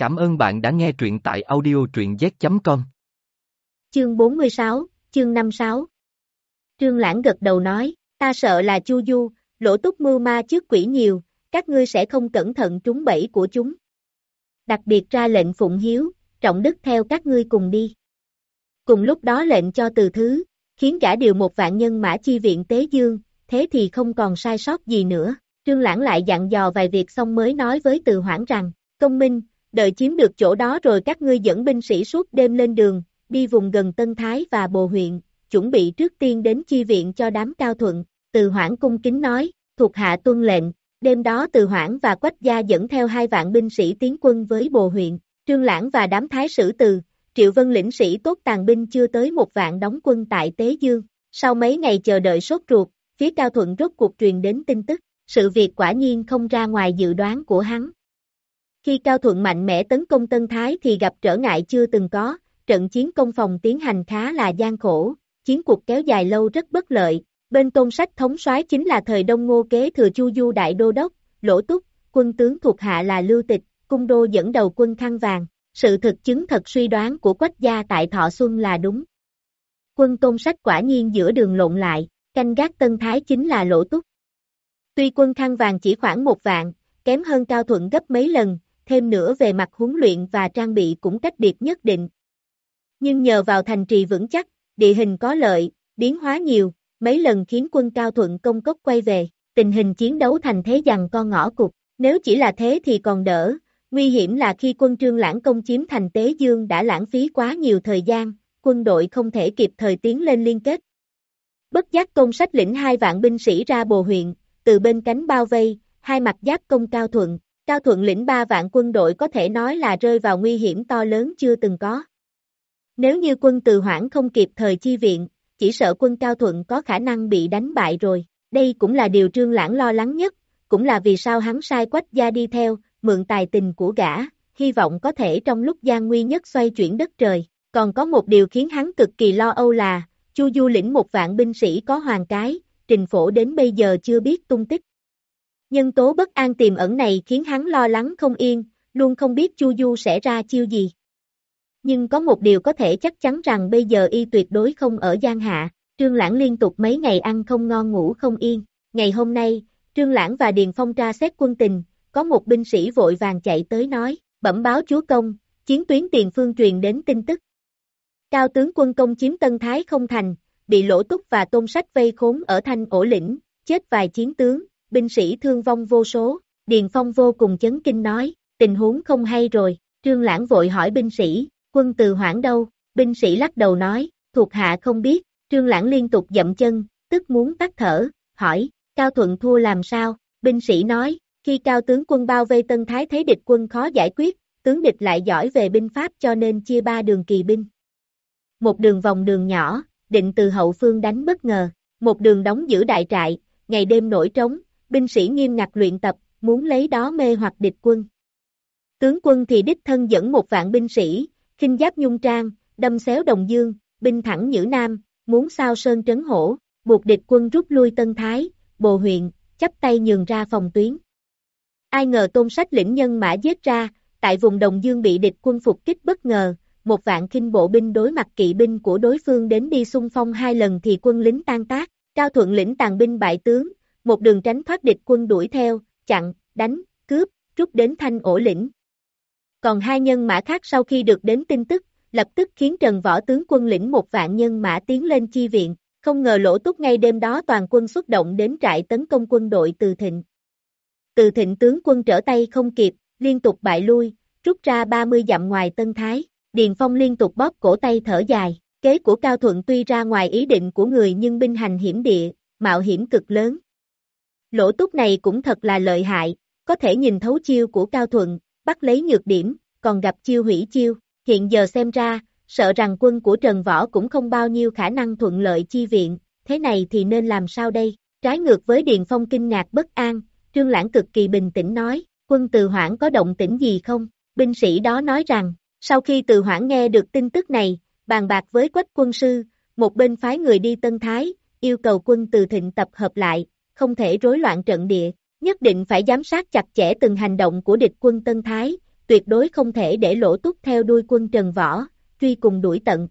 Cảm ơn bạn đã nghe truyện tại audio truyện z.com. Chương 46, chương 56 Trương Lãng gật đầu nói, ta sợ là Chu Du, lỗ túc mưu ma trước quỷ nhiều, các ngươi sẽ không cẩn thận trúng bẫy của chúng. Đặc biệt ra lệnh phụng hiếu, trọng đức theo các ngươi cùng đi. Cùng lúc đó lệnh cho từ thứ, khiến cả điều một vạn nhân mã chi viện Tế Dương, thế thì không còn sai sót gì nữa. Trương Lãng lại dặn dò vài việc xong mới nói với từ hoảng rằng, công minh, đợi chiếm được chỗ đó rồi các ngươi dẫn binh sĩ suốt đêm lên đường, đi vùng gần Tân Thái và Bồ huyện, chuẩn bị trước tiên đến chi viện cho đám cao thuận, từ hoảng cung kính nói, thuộc hạ tuân lệnh, đêm đó từ hoảng và quách gia dẫn theo hai vạn binh sĩ tiến quân với Bồ huyện, Trương Lãng và đám thái sử từ, Triệu Vân lĩnh sĩ tốt tàn binh chưa tới một vạn đóng quân tại Tế Dương, sau mấy ngày chờ đợi sốt ruột, phía cao thuận rốt cuộc truyền đến tin tức, sự việc quả nhiên không ra ngoài dự đoán của hắn. Khi Cao Thuận mạnh mẽ tấn công Tân Thái thì gặp trở ngại chưa từng có, trận chiến công phòng tiến hành khá là gian khổ, chiến cuộc kéo dài lâu rất bất lợi, bên công sách thống soái chính là thời Đông Ngô kế thừa Chu Du Đại Đô Đốc, Lỗ Túc, quân tướng thuộc hạ là Lưu Tịch, cung đô dẫn đầu quân khăn vàng, sự thực chứng thật suy đoán của Quách gia tại Thọ Xuân là đúng. Quân công sách quả nhiên giữa đường lộn lại, canh gác Tân Thái chính là Lỗ Túc. Tuy quân khăn vàng chỉ khoảng một vạn, kém hơn Cao Thuận gấp mấy lần, thêm nữa về mặt huấn luyện và trang bị cũng cách biệt nhất định. Nhưng nhờ vào thành trì vững chắc, địa hình có lợi, biến hóa nhiều, mấy lần khiến quân Cao Thuận công cốc quay về, tình hình chiến đấu thành thế rằng con ngõ cục, nếu chỉ là thế thì còn đỡ, nguy hiểm là khi quân trương lãng công chiếm thành Tế Dương đã lãng phí quá nhiều thời gian, quân đội không thể kịp thời tiến lên liên kết. Bất giác công sách lĩnh hai vạn binh sĩ ra bồ huyện, từ bên cánh bao vây, hai mặt giáp công Cao Thuận, Cao Thuận lĩnh ba vạn quân đội có thể nói là rơi vào nguy hiểm to lớn chưa từng có. Nếu như quân từ hoãn không kịp thời chi viện, chỉ sợ quân Cao Thuận có khả năng bị đánh bại rồi. Đây cũng là điều Trương Lãng lo lắng nhất, cũng là vì sao hắn sai quách gia đi theo, mượn tài tình của gã, hy vọng có thể trong lúc gian nguy nhất xoay chuyển đất trời. Còn có một điều khiến hắn cực kỳ lo âu là, Chu Du lĩnh một vạn binh sĩ có hoàng cái, trình phổ đến bây giờ chưa biết tung tích. Nhân tố bất an tiềm ẩn này khiến hắn lo lắng không yên, luôn không biết Chu Du sẽ ra chiêu gì. Nhưng có một điều có thể chắc chắn rằng bây giờ y tuyệt đối không ở Giang Hạ, Trương Lãng liên tục mấy ngày ăn không ngon ngủ không yên. Ngày hôm nay, Trương Lãng và Điền Phong tra xét quân tình, có một binh sĩ vội vàng chạy tới nói, bẩm báo chúa công, chiến tuyến tiền phương truyền đến tin tức. Cao tướng quân công chiếm Tân Thái không thành, bị lỗ túc và tôn sách vây khốn ở thanh ổ lĩnh, chết vài chiến tướng, binh sĩ thương vong vô số, Điền Phong vô cùng chấn kinh nói, tình huống không hay rồi, Trương Lãng vội hỏi binh sĩ, quân từ hoảng đâu, binh sĩ lắc đầu nói, thuộc hạ không biết, Trương Lãng liên tục dậm chân, tức muốn tắt thở, hỏi, Cao Thuận thua làm sao, binh sĩ nói, khi Cao tướng quân bao vây Tân Thái thấy địch quân khó giải quyết, tướng địch lại giỏi về binh pháp cho nên chia ba đường kỳ binh. Một đường vòng đường nhỏ, định từ hậu phương đánh bất ngờ, một đường đóng giữ đại trại, ngày đêm nổi trống, binh sĩ nghiêm ngặt luyện tập, muốn lấy đó mê hoặc địch quân. Tướng quân thì đích thân dẫn một vạn binh sĩ, khinh giáp nhung trang, đâm xéo đồng dương, binh thẳng nhữ nam, muốn sao sơn trấn hổ, buộc địch quân rút lui Tân Thái, Bồ huyện, chắp tay nhường ra phòng tuyến. Ai ngờ tôn sách lĩnh nhân mã giết ra, tại vùng Đồng Dương bị địch quân phục kích bất ngờ, một vạn kinh bộ binh đối mặt kỵ binh của đối phương đến đi xung phong hai lần thì quân lính tan tác, Cao Thuận lĩnh tàn binh bại tướng, một đường tránh thoát địch quân đuổi theo, chặn, đánh, cướp, rút đến thanh ổ lĩnh. Còn hai nhân mã khác sau khi được đến tin tức, lập tức khiến Trần Võ tướng quân lĩnh một vạn nhân mã tiến lên chi viện, không ngờ lỗ túc ngay đêm đó toàn quân xuất động đến trại tấn công quân đội từ thịnh. Từ thịnh tướng quân trở tay không kịp, liên tục bại lui, rút ra 30 dặm ngoài Tân Thái, Điền Phong liên tục bóp cổ tay thở dài, kế của Cao Thuận tuy ra ngoài ý định của người nhưng binh hành hiểm địa, mạo hiểm cực lớn, Lỗ túc này cũng thật là lợi hại, có thể nhìn thấu chiêu của Cao Thuận, bắt lấy nhược điểm, còn gặp chiêu hủy chiêu, hiện giờ xem ra, sợ rằng quân của Trần Võ cũng không bao nhiêu khả năng thuận lợi chi viện, thế này thì nên làm sao đây? Trái ngược với Điền Phong kinh ngạc bất an, Trương Lãng cực kỳ bình tĩnh nói, quân từ hoãn có động tĩnh gì không? Binh sĩ đó nói rằng, sau khi từ hoãn nghe được tin tức này, bàn bạc với quách quân sư, một bên phái người đi Tân Thái, yêu cầu quân từ thịnh tập hợp lại, không thể rối loạn trận địa, nhất định phải giám sát chặt chẽ từng hành động của địch quân Tân Thái, tuyệt đối không thể để lỗ túc theo đuôi quân Trần Võ, truy cùng đuổi tận.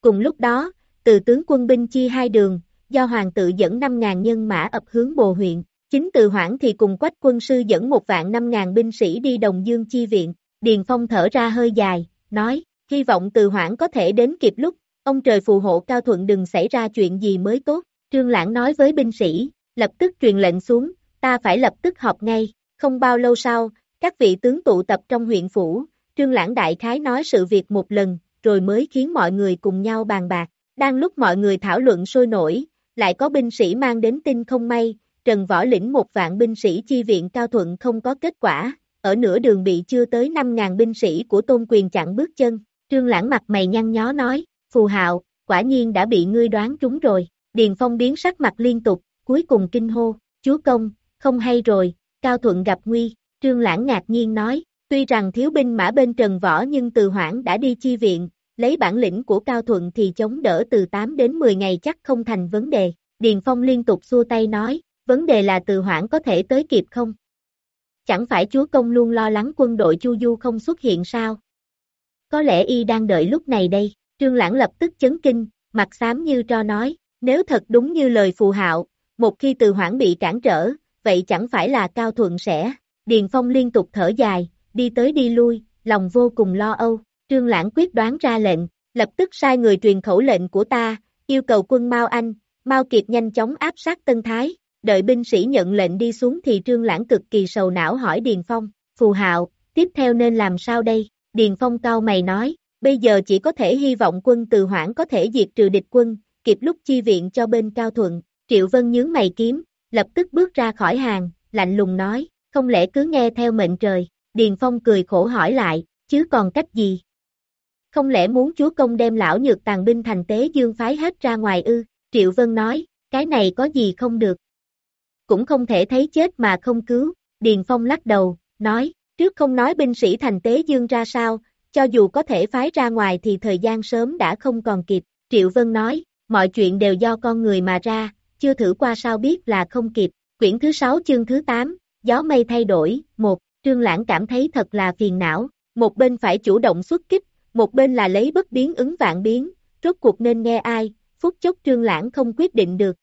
Cùng lúc đó, từ tướng quân binh chia hai đường, do hoàng tự dẫn 5.000 nhân mã ập hướng bồ huyện, chính từ hoảng thì cùng quách quân sư dẫn một vạn 5.000 binh sĩ đi đồng dương chi viện, Điền Phong thở ra hơi dài, nói, hy vọng từ hoảng có thể đến kịp lúc, ông trời phù hộ Cao Thuận đừng xảy ra chuyện gì mới tốt, Trương Lãng nói với binh sĩ, lập tức truyền lệnh xuống, ta phải lập tức họp ngay, không bao lâu sau, các vị tướng tụ tập trong huyện phủ, Trương Lãng đại khái nói sự việc một lần, rồi mới khiến mọi người cùng nhau bàn bạc, đang lúc mọi người thảo luận sôi nổi, lại có binh sĩ mang đến tin không may, Trần Võ lĩnh một vạn binh sĩ chi viện Cao Thuận không có kết quả, ở nửa đường bị chưa tới 5.000 binh sĩ của Tôn Quyền chặn bước chân, Trương Lãng mặt mày nhăn nhó nói, phù hạo, quả nhiên đã bị ngươi đoán trúng rồi, Điền Phong biến sắc mặt liên tục, cuối cùng kinh hô, chúa công, không hay rồi, Cao Thuận gặp nguy, Trương Lãng ngạc nhiên nói, tuy rằng thiếu binh mã bên Trần Võ nhưng từ hoảng đã đi chi viện, lấy bản lĩnh của Cao Thuận thì chống đỡ từ 8 đến 10 ngày chắc không thành vấn đề, Điền Phong liên tục xua tay nói, vấn đề là từ hoảng có thể tới kịp không? Chẳng phải chúa công luôn lo lắng quân đội Chu Du không xuất hiện sao? Có lẽ y đang đợi lúc này đây, Trương Lãng lập tức chấn kinh, mặt xám như cho nói, nếu thật đúng như lời phù hạo, một khi từ hoảng bị cản trở, vậy chẳng phải là Cao Thuận sẽ, Điền Phong liên tục thở dài, đi tới đi lui, lòng vô cùng lo âu, Trương Lãng quyết đoán ra lệnh, lập tức sai người truyền khẩu lệnh của ta, yêu cầu quân Mao Anh, Mao Kiệt nhanh chóng áp sát Tân Thái, đợi binh sĩ nhận lệnh đi xuống thì Trương Lãng cực kỳ sầu não hỏi Điền Phong, phù hạo, tiếp theo nên làm sao đây, Điền Phong cao mày nói, bây giờ chỉ có thể hy vọng quân từ hoãn có thể diệt trừ địch quân, kịp lúc chi viện cho bên Cao Thuận, Triệu Vân nhướng mày kiếm, lập tức bước ra khỏi hàng, lạnh lùng nói, không lẽ cứ nghe theo mệnh trời, Điền Phong cười khổ hỏi lại, chứ còn cách gì? Không lẽ muốn chúa công đem lão nhược tàn binh thành tế dương phái hết ra ngoài ư? Triệu Vân nói, cái này có gì không được. Cũng không thể thấy chết mà không cứu, Điền Phong lắc đầu, nói, trước không nói binh sĩ thành tế dương ra sao, cho dù có thể phái ra ngoài thì thời gian sớm đã không còn kịp. Triệu Vân nói, mọi chuyện đều do con người mà ra, chưa thử qua sao biết là không kịp. Quyển thứ 6 chương thứ 8, gió mây thay đổi, một, Trương Lãng cảm thấy thật là phiền não, một bên phải chủ động xuất kích, một bên là lấy bất biến ứng vạn biến, rốt cuộc nên nghe ai, phút chốc Trương Lãng không quyết định được.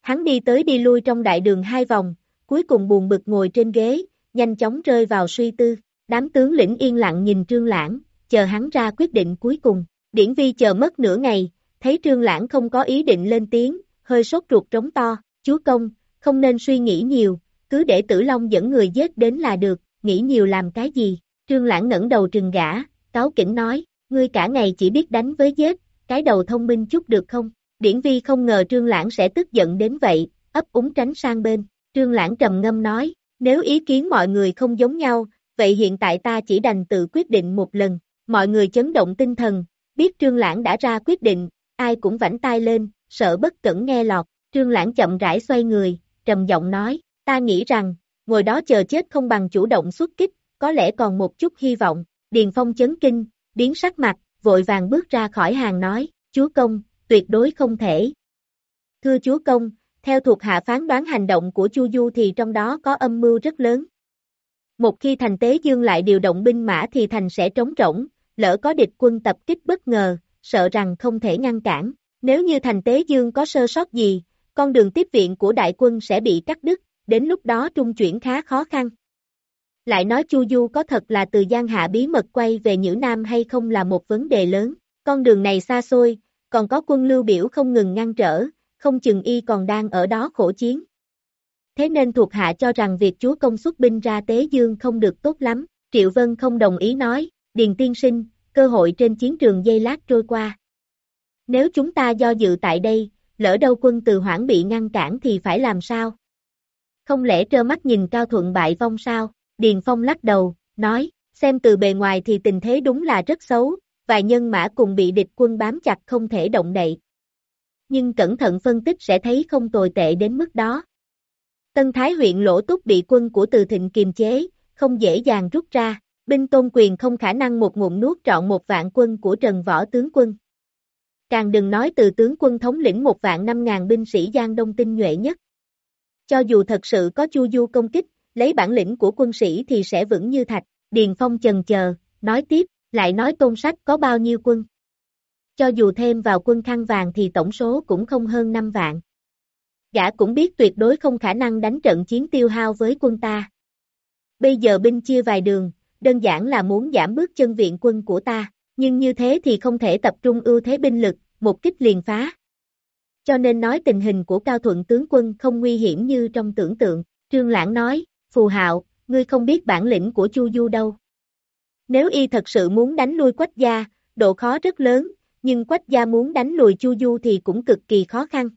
Hắn đi tới đi lui trong đại đường hai vòng, cuối cùng buồn bực ngồi trên ghế, nhanh chóng rơi vào suy tư, đám tướng lĩnh yên lặng nhìn Trương Lãng, chờ hắn ra quyết định cuối cùng, điển vi chờ mất nửa ngày, thấy Trương Lãng không có ý định lên tiếng, hơi sốt ruột trống to, chúa công, không nên suy nghĩ nhiều, cứ để tử long dẫn người giết đến là được, nghĩ nhiều làm cái gì, Trương Lãng ngẩng đầu trừng gã, cáo kỉnh nói, ngươi cả ngày chỉ biết đánh với giết, cái đầu thông minh chút được không? Điển vi không ngờ Trương Lãng sẽ tức giận đến vậy, ấp úng tránh sang bên, Trương Lãng trầm ngâm nói, nếu ý kiến mọi người không giống nhau, vậy hiện tại ta chỉ đành tự quyết định một lần, mọi người chấn động tinh thần, biết Trương Lãng đã ra quyết định, ai cũng vảnh tay lên, sợ bất cẩn nghe lọt, Trương Lãng chậm rãi xoay người, trầm giọng nói, ta nghĩ rằng, ngồi đó chờ chết không bằng chủ động xuất kích, có lẽ còn một chút hy vọng, Điền Phong chấn kinh, biến sắc mặt, vội vàng bước ra khỏi hàng nói, chúa công, tuyệt đối không thể. Thưa chúa công, theo thuộc hạ phán đoán hành động của Chu Du thì trong đó có âm mưu rất lớn. Một khi thành tế dương lại điều động binh mã thì thành sẽ trống rỗng, lỡ có địch quân tập kích bất ngờ, sợ rằng không thể ngăn cản. Nếu như thành tế dương có sơ sót gì, con đường tiếp viện của đại quân sẽ bị cắt đứt, đến lúc đó trung chuyển khá khó khăn. Lại nói Chu Du có thật là từ Giang Hạ bí mật quay về Nhữ Nam hay không là một vấn đề lớn, con đường này xa xôi, còn có quân lưu biểu không ngừng ngăn trở, không chừng y còn đang ở đó khổ chiến. Thế nên thuộc hạ cho rằng việc chúa công xuất binh ra Tế Dương không được tốt lắm, Triệu Vân không đồng ý nói, Điền Tiên Sinh, cơ hội trên chiến trường dây lát trôi qua. Nếu chúng ta do dự tại đây, lỡ đâu quân từ hoảng bị ngăn cản thì phải làm sao? Không lẽ trơ mắt nhìn Cao Thuận bại vong sao? Điền Phong lắc đầu, nói, xem từ bề ngoài thì tình thế đúng là rất xấu, vài nhân mã cùng bị địch quân bám chặt không thể động đậy. Nhưng cẩn thận phân tích sẽ thấy không tồi tệ đến mức đó. Tân Thái huyện lỗ túc bị quân của Từ Thịnh kiềm chế, không dễ dàng rút ra, binh tôn quyền không khả năng một ngụm nuốt trọn một vạn quân của Trần Võ tướng quân. Càng đừng nói từ tướng quân thống lĩnh một vạn năm ngàn binh sĩ Giang Đông tinh nhuệ nhất. Cho dù thật sự có Chu Du công kích, lấy bản lĩnh của quân sĩ thì sẽ vững như thạch. Điền Phong chần chờ, nói tiếp, lại nói tôn sách có bao nhiêu quân. Cho dù thêm vào quân khăn vàng thì tổng số cũng không hơn 5 vạn. Gã cũng biết tuyệt đối không khả năng đánh trận chiến tiêu hao với quân ta. Bây giờ binh chia vài đường, đơn giản là muốn giảm bước chân viện quân của ta, nhưng như thế thì không thể tập trung ưu thế binh lực, một kích liền phá. Cho nên nói tình hình của Cao Thuận tướng quân không nguy hiểm như trong tưởng tượng, Trương Lãng nói, Phù Hạo, ngươi không biết bản lĩnh của Chu Du đâu. Nếu y thật sự muốn đánh lui Quách gia, độ khó rất lớn, nhưng Quách gia muốn đánh lùi Chu Du thì cũng cực kỳ khó khăn.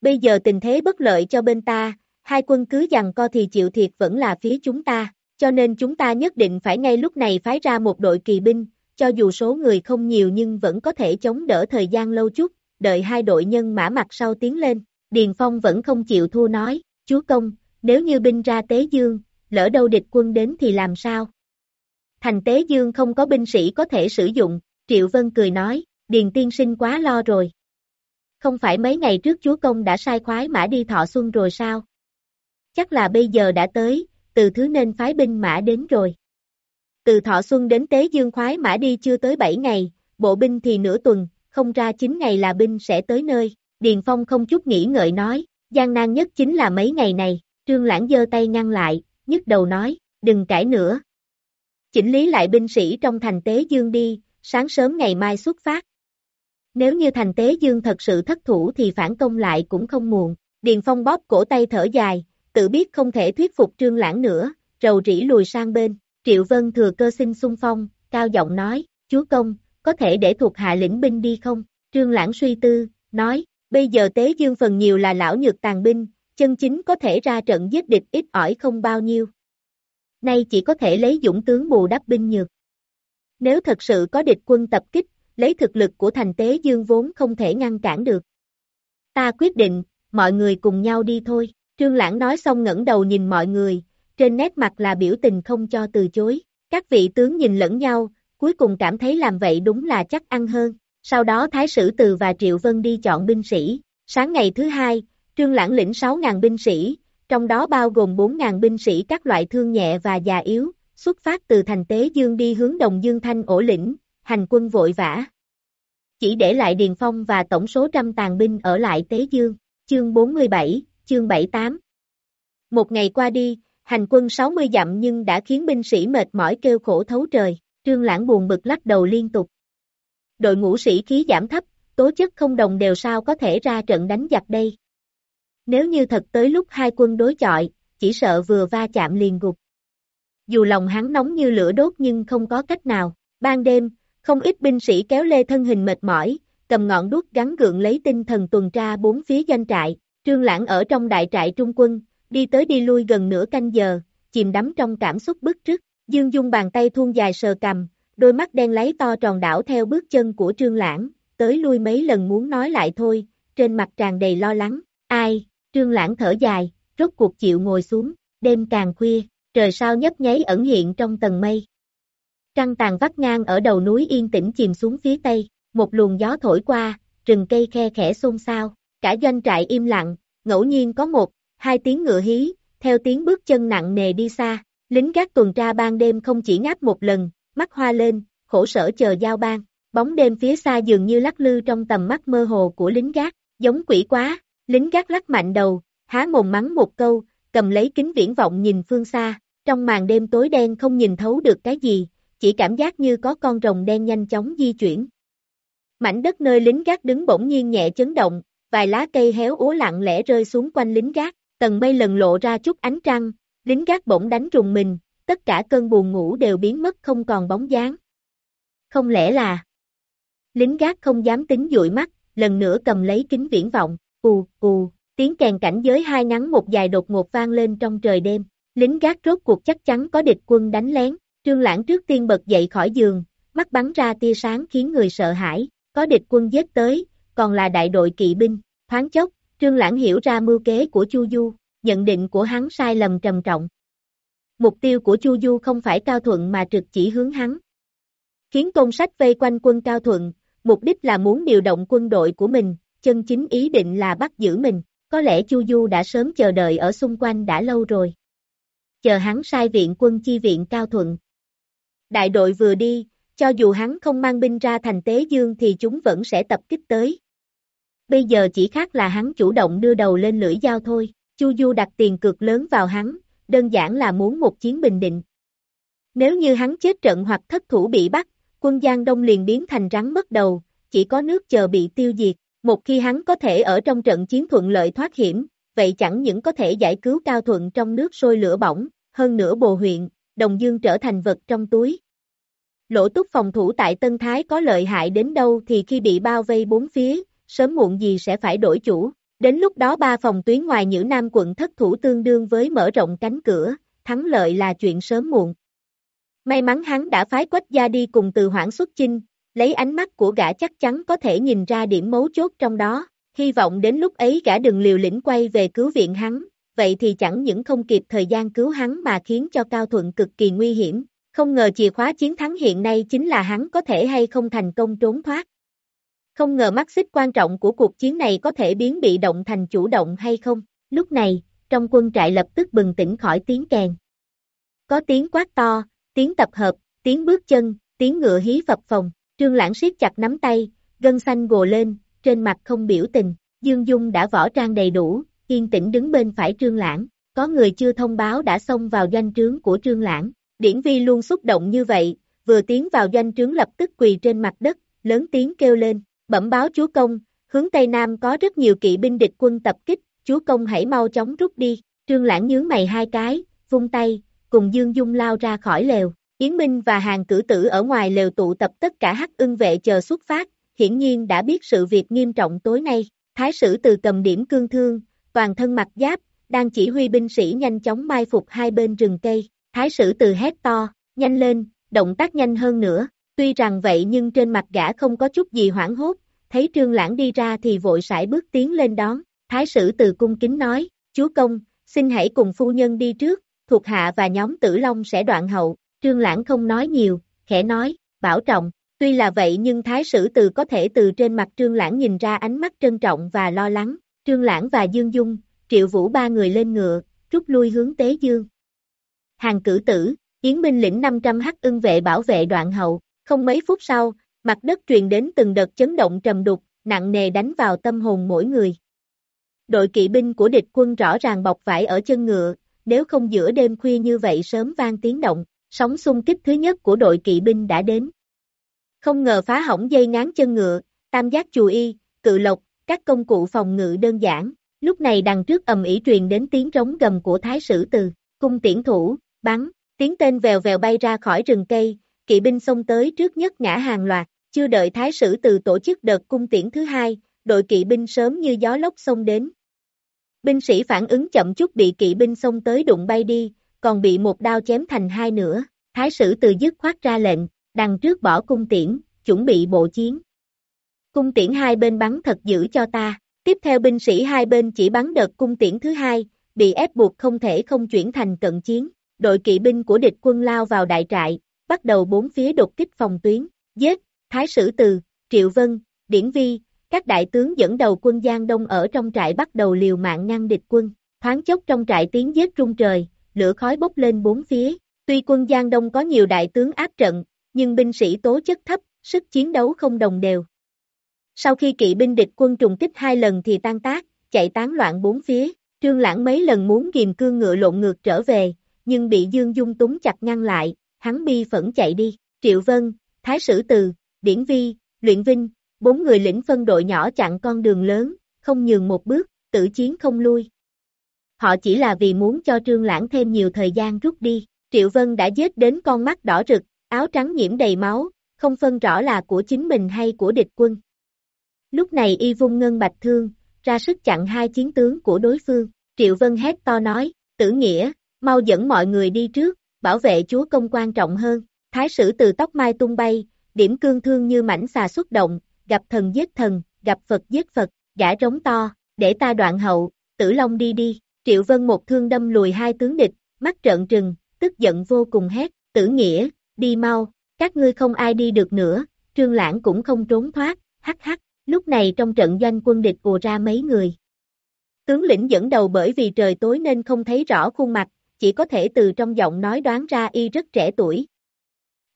Bây giờ tình thế bất lợi cho bên ta, hai quân cứ dằn co thì chịu thiệt vẫn là phía chúng ta, cho nên chúng ta nhất định phải ngay lúc này phái ra một đội kỳ binh, cho dù số người không nhiều nhưng vẫn có thể chống đỡ thời gian lâu chút, đợi hai đội nhân mã mặt sau tiến lên. Điền Phong vẫn không chịu thua nói, chúa công, nếu như binh ra Tế Dương, lỡ đâu địch quân đến thì làm sao? Thành Tế Dương không có binh sĩ có thể sử dụng, Triệu Vân cười nói, Điền tiên sinh quá lo rồi. Không phải mấy ngày trước chúa công đã sai khoái mã đi thọ xuân rồi sao? Chắc là bây giờ đã tới, từ thứ nên phái binh mã đến rồi. Từ thọ xuân đến tế dương khoái mã đi chưa tới 7 ngày, bộ binh thì nửa tuần, không ra 9 ngày là binh sẽ tới nơi. Điền Phong không chút nghĩ ngợi nói, gian nan nhất chính là mấy ngày này, trương lãng giơ tay ngăn lại, nhức đầu nói, đừng cãi nữa. Chỉnh lý lại binh sĩ trong thành tế dương đi, sáng sớm ngày mai xuất phát. Nếu như thành tế dương thật sự thất thủ thì phản công lại cũng không muộn. Điền Phong bóp cổ tay thở dài, tự biết không thể thuyết phục trương lãng nữa, rầu rĩ lùi sang bên. Triệu Vân thừa cơ xin xung phong, cao giọng nói, chúa công, có thể để thuộc hạ lĩnh binh đi không? Trương Lãng suy tư, nói, bây giờ tế dương phần nhiều là lão nhược tàn binh, chân chính có thể ra trận giết địch ít ỏi không bao nhiêu. Nay chỉ có thể lấy dũng tướng bù đắp binh nhược. Nếu thật sự có địch quân tập kích, lấy thực lực của thành tế dương vốn không thể ngăn cản được. Ta quyết định, mọi người cùng nhau đi thôi. Trương Lãng nói xong ngẩng đầu nhìn mọi người, trên nét mặt là biểu tình không cho từ chối. Các vị tướng nhìn lẫn nhau, cuối cùng cảm thấy làm vậy đúng là chắc ăn hơn. Sau đó Thái Sử Từ và Triệu Vân đi chọn binh sĩ. Sáng ngày thứ hai, Trương Lãng lĩnh 6.000 binh sĩ, trong đó bao gồm 4.000 binh sĩ các loại thương nhẹ và già yếu, xuất phát từ thành Tế Dương đi hướng Đồng Dương Thanh ổ lĩnh, hành quân vội vã. Chỉ để lại Điền Phong và tổng số trăm tàn binh ở lại Tế Dương, chương 47, chương 78. Một ngày qua đi, hành quân 60 dặm nhưng đã khiến binh sĩ mệt mỏi kêu khổ thấu trời, trương lãng buồn bực lắc đầu liên tục. Đội ngũ sĩ khí giảm thấp, tố chất không đồng đều sao có thể ra trận đánh giặc đây. Nếu như thật tới lúc hai quân đối chọi, chỉ sợ vừa va chạm liền gục. Dù lòng hắn nóng như lửa đốt nhưng không có cách nào, ban đêm, không ít binh sĩ kéo lê thân hình mệt mỏi, cầm ngọn đuốc gắn gượng lấy tinh thần tuần tra bốn phía doanh trại, trương lãng ở trong đại trại trung quân, đi tới đi lui gần nửa canh giờ, chìm đắm trong cảm xúc bức rứt, Dương Dung bàn tay thun dài sờ cầm, đôi mắt đen lấy to tròn đảo theo bước chân của Trương Lãng, tới lui mấy lần muốn nói lại thôi, trên mặt tràn đầy lo lắng, ai, Trương Lãng thở dài, rốt cuộc chịu ngồi xuống, đêm càng khuya, trời sao nhấp nháy ẩn hiện trong tầng mây. Trăng tàn vắt ngang ở đầu núi yên tĩnh chìm xuống phía tây, một luồng gió thổi qua, rừng cây khe khẽ xôn xao, cả doanh trại im lặng, ngẫu nhiên có một, hai tiếng ngựa hí, theo tiếng bước chân nặng nề đi xa, lính gác tuần tra ban đêm không chỉ ngáp một lần, mắt hoa lên, khổ sở chờ giao ban, bóng đêm phía xa dường như lắc lư trong tầm mắt mơ hồ của lính gác, giống quỷ quá, lính gác lắc mạnh đầu, há mồm mắng một câu, cầm lấy kính viễn vọng nhìn phương xa, trong màn đêm tối đen không nhìn thấu được cái gì, chỉ cảm giác như có con rồng đen nhanh chóng di chuyển. Mảnh đất nơi lính gác đứng bỗng nhiên nhẹ chấn động, vài lá cây héo úa lặng lẽ rơi xuống quanh lính gác, tầng mây lần lộ ra chút ánh trăng, lính gác bỗng đánh trùng mình, tất cả cơn buồn ngủ đều biến mất không còn bóng dáng. Không lẽ là... Lính gác không dám tính dụi mắt, lần nữa cầm lấy kính viễn vọng, ù, ù, tiếng kèn cảnh giới hai ngắn một dài đột ngột vang lên trong trời đêm. Lính gác rốt cuộc chắc chắn có địch quân đánh lén, trương lãng trước tiên bật dậy khỏi giường, mắt bắn ra tia sáng khiến người sợ hãi, có địch quân giết tới, còn là đại đội kỵ binh, thoáng chốc, Trương Lãng hiểu ra mưu kế của Chu Du, nhận định của hắn sai lầm trầm trọng. Mục tiêu của Chu Du không phải Cao Thuận mà trực chỉ hướng hắn. Khiến công sách vây quanh quân Cao Thuận, mục đích là muốn điều động quân đội của mình, chân chính ý định là bắt giữ mình, có lẽ Chu Du đã sớm chờ đợi ở xung quanh đã lâu rồi. Chờ hắn sai viện quân chi viện Cao Thuận, đại đội vừa đi, cho dù hắn không mang binh ra thành Tế Dương thì chúng vẫn sẽ tập kích tới. Bây giờ chỉ khác là hắn chủ động đưa đầu lên lưỡi dao thôi, Chu Du đặt tiền cực lớn vào hắn, đơn giản là muốn một chiến bình định. Nếu như hắn chết trận hoặc thất thủ bị bắt, quân Giang Đông liền biến thành rắn mất đầu, chỉ có nước chờ bị tiêu diệt. Một khi hắn có thể ở trong trận chiến thuận lợi thoát hiểm, vậy chẳng những có thể giải cứu Cao Thuận trong nước sôi lửa bỏng, hơn nữa bồ huyện, Đồng Dương trở thành vật trong túi. Lỗ túc phòng thủ tại Tân Thái có lợi hại đến đâu thì khi bị bao vây bốn phía, sớm muộn gì sẽ phải đổi chủ. Đến lúc đó ba phòng tuyến ngoài Nhữ Nam quận thất thủ tương đương với mở rộng cánh cửa, thắng lợi là chuyện sớm muộn. May mắn hắn đã phái quách gia đi cùng từ hoãn xuất chinh, lấy ánh mắt của gã chắc chắn có thể nhìn ra điểm mấu chốt trong đó, hy vọng đến lúc ấy gã đừng liều lĩnh quay về cứu viện hắn, vậy thì chẳng những không kịp thời gian cứu hắn mà khiến cho Cao Thuận cực kỳ nguy hiểm, không ngờ chìa khóa chiến thắng hiện nay chính là hắn có thể hay không thành công trốn thoát. Không ngờ mắt xích quan trọng của cuộc chiến này có thể biến bị động thành chủ động hay không, lúc này, trong quân trại lập tức bừng tỉnh khỏi tiếng kèn. Có tiếng quát to, tiếng tập hợp, tiếng bước chân, tiếng ngựa hí phập phồng, trương lãng siết chặt nắm tay, gân xanh gồ lên, trên mặt không biểu tình, Dương Dung đã võ trang đầy đủ, yên tĩnh đứng bên phải trương lãng, có người chưa thông báo đã xông vào doanh trướng của trương lãng, điển vi luôn xúc động như vậy, vừa tiến vào doanh trướng lập tức quỳ trên mặt đất, lớn tiếng kêu lên, bẩm báo chúa công, hướng Tây Nam có rất nhiều kỵ binh địch quân tập kích, chúa công hãy mau chóng rút đi, trương lãng nhướng mày hai cái, vung tay, cùng Dương Dung lao ra khỏi lều, Yến Minh và hàng cử tử ở ngoài lều tụ tập tất cả hắc ưng vệ chờ xuất phát, hiển nhiên đã biết sự việc nghiêm trọng tối nay, thái sử từ cầm điểm cương thương, toàn thân mặt giáp, đang chỉ huy binh sĩ nhanh chóng mai phục hai bên rừng cây, thái sử từ hét to, nhanh lên, động tác nhanh hơn nữa, tuy rằng vậy nhưng trên mặt gã không có chút gì hoảng hốt, thấy trương lãng đi ra thì vội sải bước tiến lên đón, thái sử từ cung kính nói, chúa công, xin hãy cùng phu nhân đi trước, thuộc hạ và nhóm tử long sẽ đoạn hậu, trương lãng không nói nhiều, khẽ nói, bảo trọng, tuy là vậy nhưng thái sử từ có thể từ trên mặt trương lãng nhìn ra ánh mắt trân trọng và lo lắng, trương lãng và dương dung, triệu vũ ba người lên ngựa, rút lui hướng tế dương. Hàng cử tử, Yến Minh lĩnh 500 hắc ưng vệ bảo vệ đoạn hậu, không mấy phút sau, mặt đất truyền đến từng đợt chấn động trầm đục, nặng nề đánh vào tâm hồn mỗi người. Đội kỵ binh của địch quân rõ ràng bọc vải ở chân ngựa, nếu không giữa đêm khuya như vậy sớm vang tiếng động, sóng xung kích thứ nhất của đội kỵ binh đã đến. Không ngờ phá hỏng dây ngán chân ngựa, tam giác chù y, cự lộc, các công cụ phòng ngự đơn giản, lúc này đằng trước ầm ỉ truyền đến tiếng trống gầm của thái sử từ, cung tiễn thủ, bắn, tiếng tên vèo vèo bay ra khỏi rừng cây, kỵ binh xông tới trước nhất ngã hàng loạt, chưa đợi thái sử từ tổ chức đợt cung tiễn thứ hai, đội kỵ binh sớm như gió lốc xông đến. Binh sĩ phản ứng chậm chút bị kỵ binh xông tới đụng bay đi, còn bị một đao chém thành hai nửa, thái sử từ dứt khoát ra lệnh, đằng trước bỏ cung tiễn, chuẩn bị bộ chiến. Cung tiễn hai bên bắn thật dữ cho ta, tiếp theo binh sĩ hai bên chỉ bắn đợt cung tiễn thứ hai, bị ép buộc không thể không chuyển thành cận chiến, đội kỵ binh của địch quân lao vào đại trại, bắt đầu bốn phía đột kích phòng tuyến, giết, thái sử từ, triệu vân, điển vi, các đại tướng dẫn đầu quân Giang Đông ở trong trại bắt đầu liều mạng ngăn địch quân, thoáng chốc trong trại tiếng giết rung trời, lửa khói bốc lên bốn phía. Tuy quân Giang Đông có nhiều đại tướng áp trận, nhưng binh sĩ tố chất thấp, sức chiến đấu không đồng đều. Sau khi kỵ binh địch quân trùng kích hai lần thì tan tác, chạy tán loạn bốn phía, trương lãng mấy lần muốn ghim cương ngựa lộn ngược trở về, nhưng bị Dương Dung túng chặt ngăn lại, hắn bi phẫn chạy đi, Triệu Vân, Thái Sử Từ, Điển Vi, Luyện Vinh, bốn người lĩnh phân đội nhỏ chặn con đường lớn, không nhường một bước, tử chiến không lui. Họ chỉ là vì muốn cho Trương Lãng thêm nhiều thời gian rút đi, Triệu Vân đã giết đến con mắt đỏ rực, áo trắng nhiễm đầy máu, không phân rõ là của chính mình hay của địch quân. Lúc này y vung ngân bạch thương, ra sức chặn hai chiến tướng của đối phương, Triệu Vân hét to nói, tử nghĩa, mau dẫn mọi người đi trước, bảo vệ chúa công quan trọng hơn, thái sử từ tóc mai tung bay, điểm cương thương như mảnh xà xuất động, gặp thần giết thần, gặp Phật giết Phật, gã rống to, để ta đoạn hậu, tử long đi đi, Triệu Vân một thương đâm lùi hai tướng địch, mắt trợn trừng, tức giận vô cùng hét, tử nghĩa, đi mau, các ngươi không ai đi được nữa, trương lãng cũng không trốn thoát, hắc hắc, lúc này trong trận doanh quân địch ùa ra mấy người. Tướng lĩnh dẫn đầu bởi vì trời tối nên không thấy rõ khuôn mặt, chỉ có thể từ trong giọng nói đoán ra y rất trẻ tuổi.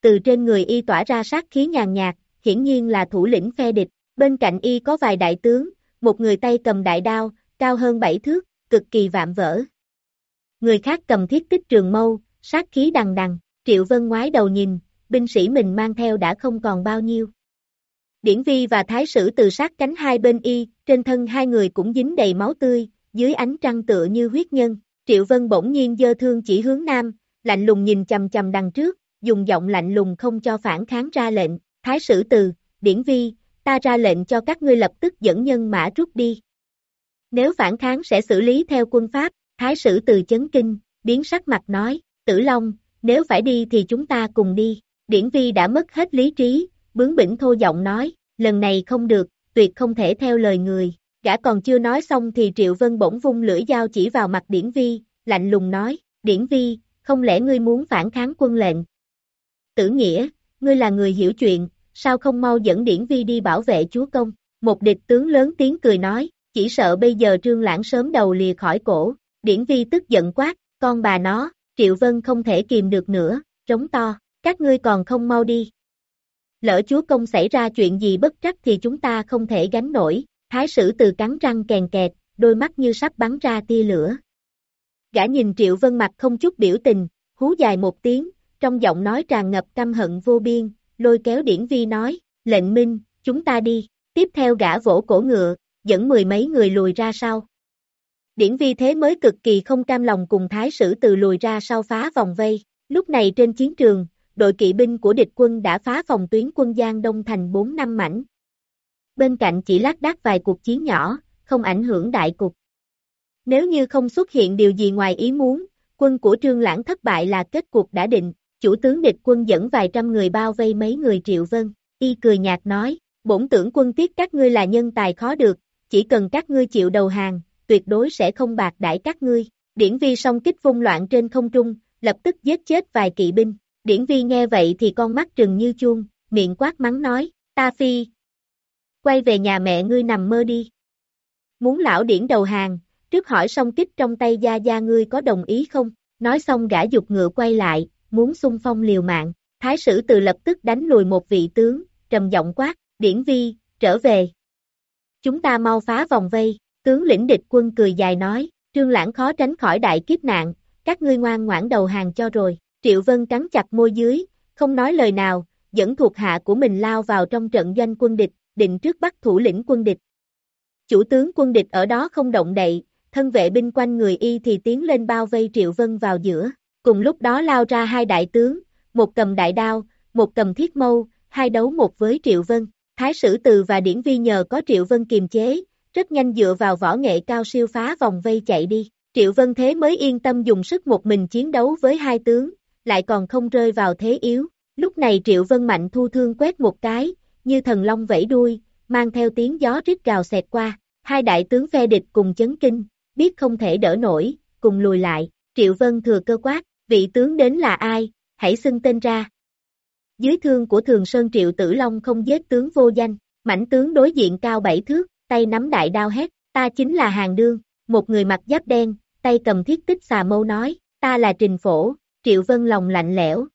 từ trên người y tỏa ra sát khí nhàn nhạt, hiển nhiên là thủ lĩnh phe địch, bên cạnh y có vài đại tướng, một người tay cầm đại đao, cao hơn bảy thước, cực kỳ vạm vỡ. Người khác cầm thiết tích trường mâu, sát khí đằng đằng, Triệu Vân ngoái đầu nhìn, binh sĩ mình mang theo đã không còn bao nhiêu. Điển Vi và Thái Sử từ sát cánh hai bên y, trên thân hai người cũng dính đầy máu tươi, dưới ánh trăng tựa như huyết nhân. Triệu Vân bỗng nhiên dơ thương chỉ hướng nam, lạnh lùng nhìn chầm chầm đằng trước, dùng giọng lạnh lùng không cho phản kháng ra lệnh, Thái Sử từ, Điển Vi, ta ra lệnh cho các ngươi lập tức dẫn nhân mã rút đi. Nếu phản kháng sẽ xử lý theo quân pháp, Thái Sử từ chấn kinh, biến sắc mặt nói, Tử Long, nếu phải đi thì chúng ta cùng đi. Điển Vi đã mất hết lý trí, bướng bỉnh thô giọng nói, lần này không được, tuyệt không thể theo lời người. Gã còn chưa nói xong thì Triệu Vân bỗng vung lưỡi dao chỉ vào mặt Điển Vi, lạnh lùng nói, Điển Vi, không lẽ ngươi muốn phản kháng quân lệnh? Tử Nghĩa, ngươi là người hiểu chuyện, sao không mau dẫn Điển Vi đi bảo vệ chúa công? Một địch tướng lớn tiếng cười nói, chỉ sợ bây giờ Trương Lãng sớm đầu lìa khỏi cổ. Điển Vi tức giận quát, con bà nó, Triệu Vân không thể kìm được nữa, trống to, các ngươi còn không mau đi. Lỡ chúa công xảy ra chuyện gì bất trắc thì chúng ta không thể gánh nổi, thái sử từ cắn răng kèn kẹt, đôi mắt như sắp bắn ra tia lửa. Gã nhìn Triệu Vân mặt không chút biểu tình, hú dài một tiếng, trong giọng nói tràn ngập căm hận vô biên, lôi kéo điển vi nói, lệnh minh, chúng ta đi, tiếp theo gã vỗ cổ ngựa, dẫn mười mấy người lùi ra sau. Điển vi thế mới cực kỳ không cam lòng cùng thái sử từ lùi ra sau phá vòng vây, lúc này trên chiến trường, đội kỵ binh của địch quân đã phá phòng tuyến quân Giang Đông thành 4 năm mảnh. Bên cạnh chỉ lác đác vài cuộc chiến nhỏ, không ảnh hưởng đại cục. Nếu như không xuất hiện điều gì ngoài ý muốn, quân của Trương Lãng thất bại là kết cuộc đã định, chủ tướng địch quân dẫn vài trăm người bao vây mấy người triệu vân, y cười nhạt nói, bổn tưởng quân tiếc các ngươi là nhân tài khó được, chỉ cần các ngươi chịu đầu hàng, tuyệt đối sẽ không bạc đãi các ngươi. Điển vi song kích vung loạn trên không trung, lập tức giết chết vài kỵ binh. Điển vi nghe vậy thì con mắt trừng như chuông, miệng quát mắng nói, ta phi. Quay về nhà mẹ ngươi nằm mơ đi. Muốn lão điển đầu hàng, trước hỏi song kích trong tay gia gia ngươi có đồng ý không? Nói xong gã dục ngựa quay lại, muốn xung phong liều mạng. Thái sử từ lập tức đánh lùi một vị tướng, trầm giọng quát, điển vi, trở về. Chúng ta mau phá vòng vây, tướng lĩnh địch quân cười dài nói, trương lãng khó tránh khỏi đại kiếp nạn, các ngươi ngoan ngoãn đầu hàng cho rồi. Triệu Vân cắn chặt môi dưới, không nói lời nào, dẫn thuộc hạ của mình lao vào trong trận doanh quân địch, định trước bắt thủ lĩnh quân địch. Chủ tướng quân địch ở đó không động đậy, thân vệ binh quanh người y thì tiến lên bao vây Triệu Vân vào giữa. Cùng lúc đó lao ra hai đại tướng, một cầm đại đao, một cầm thiết mâu, hai đấu một với Triệu Vân. Thái sử từ và điển vi nhờ có Triệu Vân kiềm chế, rất nhanh dựa vào võ nghệ cao siêu phá vòng vây chạy đi. Triệu Vân Thế mới yên tâm dùng sức một mình chiến đấu với hai tướng, lại còn không rơi vào thế yếu. Lúc này Triệu Vân Mạnh thu thương quét một cái, như thần long vẫy đuôi, mang theo tiếng gió rít gào xẹt qua. Hai đại tướng phe địch cùng chấn kinh, biết không thể đỡ nổi, cùng lùi lại. Triệu Vân thừa cơ quát, vị tướng đến là ai, hãy xưng tên ra. Dưới thương của Thường Sơn Triệu Tử Long không giết tướng vô danh, mảnh tướng đối diện cao bảy thước, tay nắm đại đao hét, ta chính là hàng đương, một người mặc giáp đen, tay cầm thiết tích xà mâu nói, ta là Trình Phổ, Triệu Vân lòng lạnh lẽo.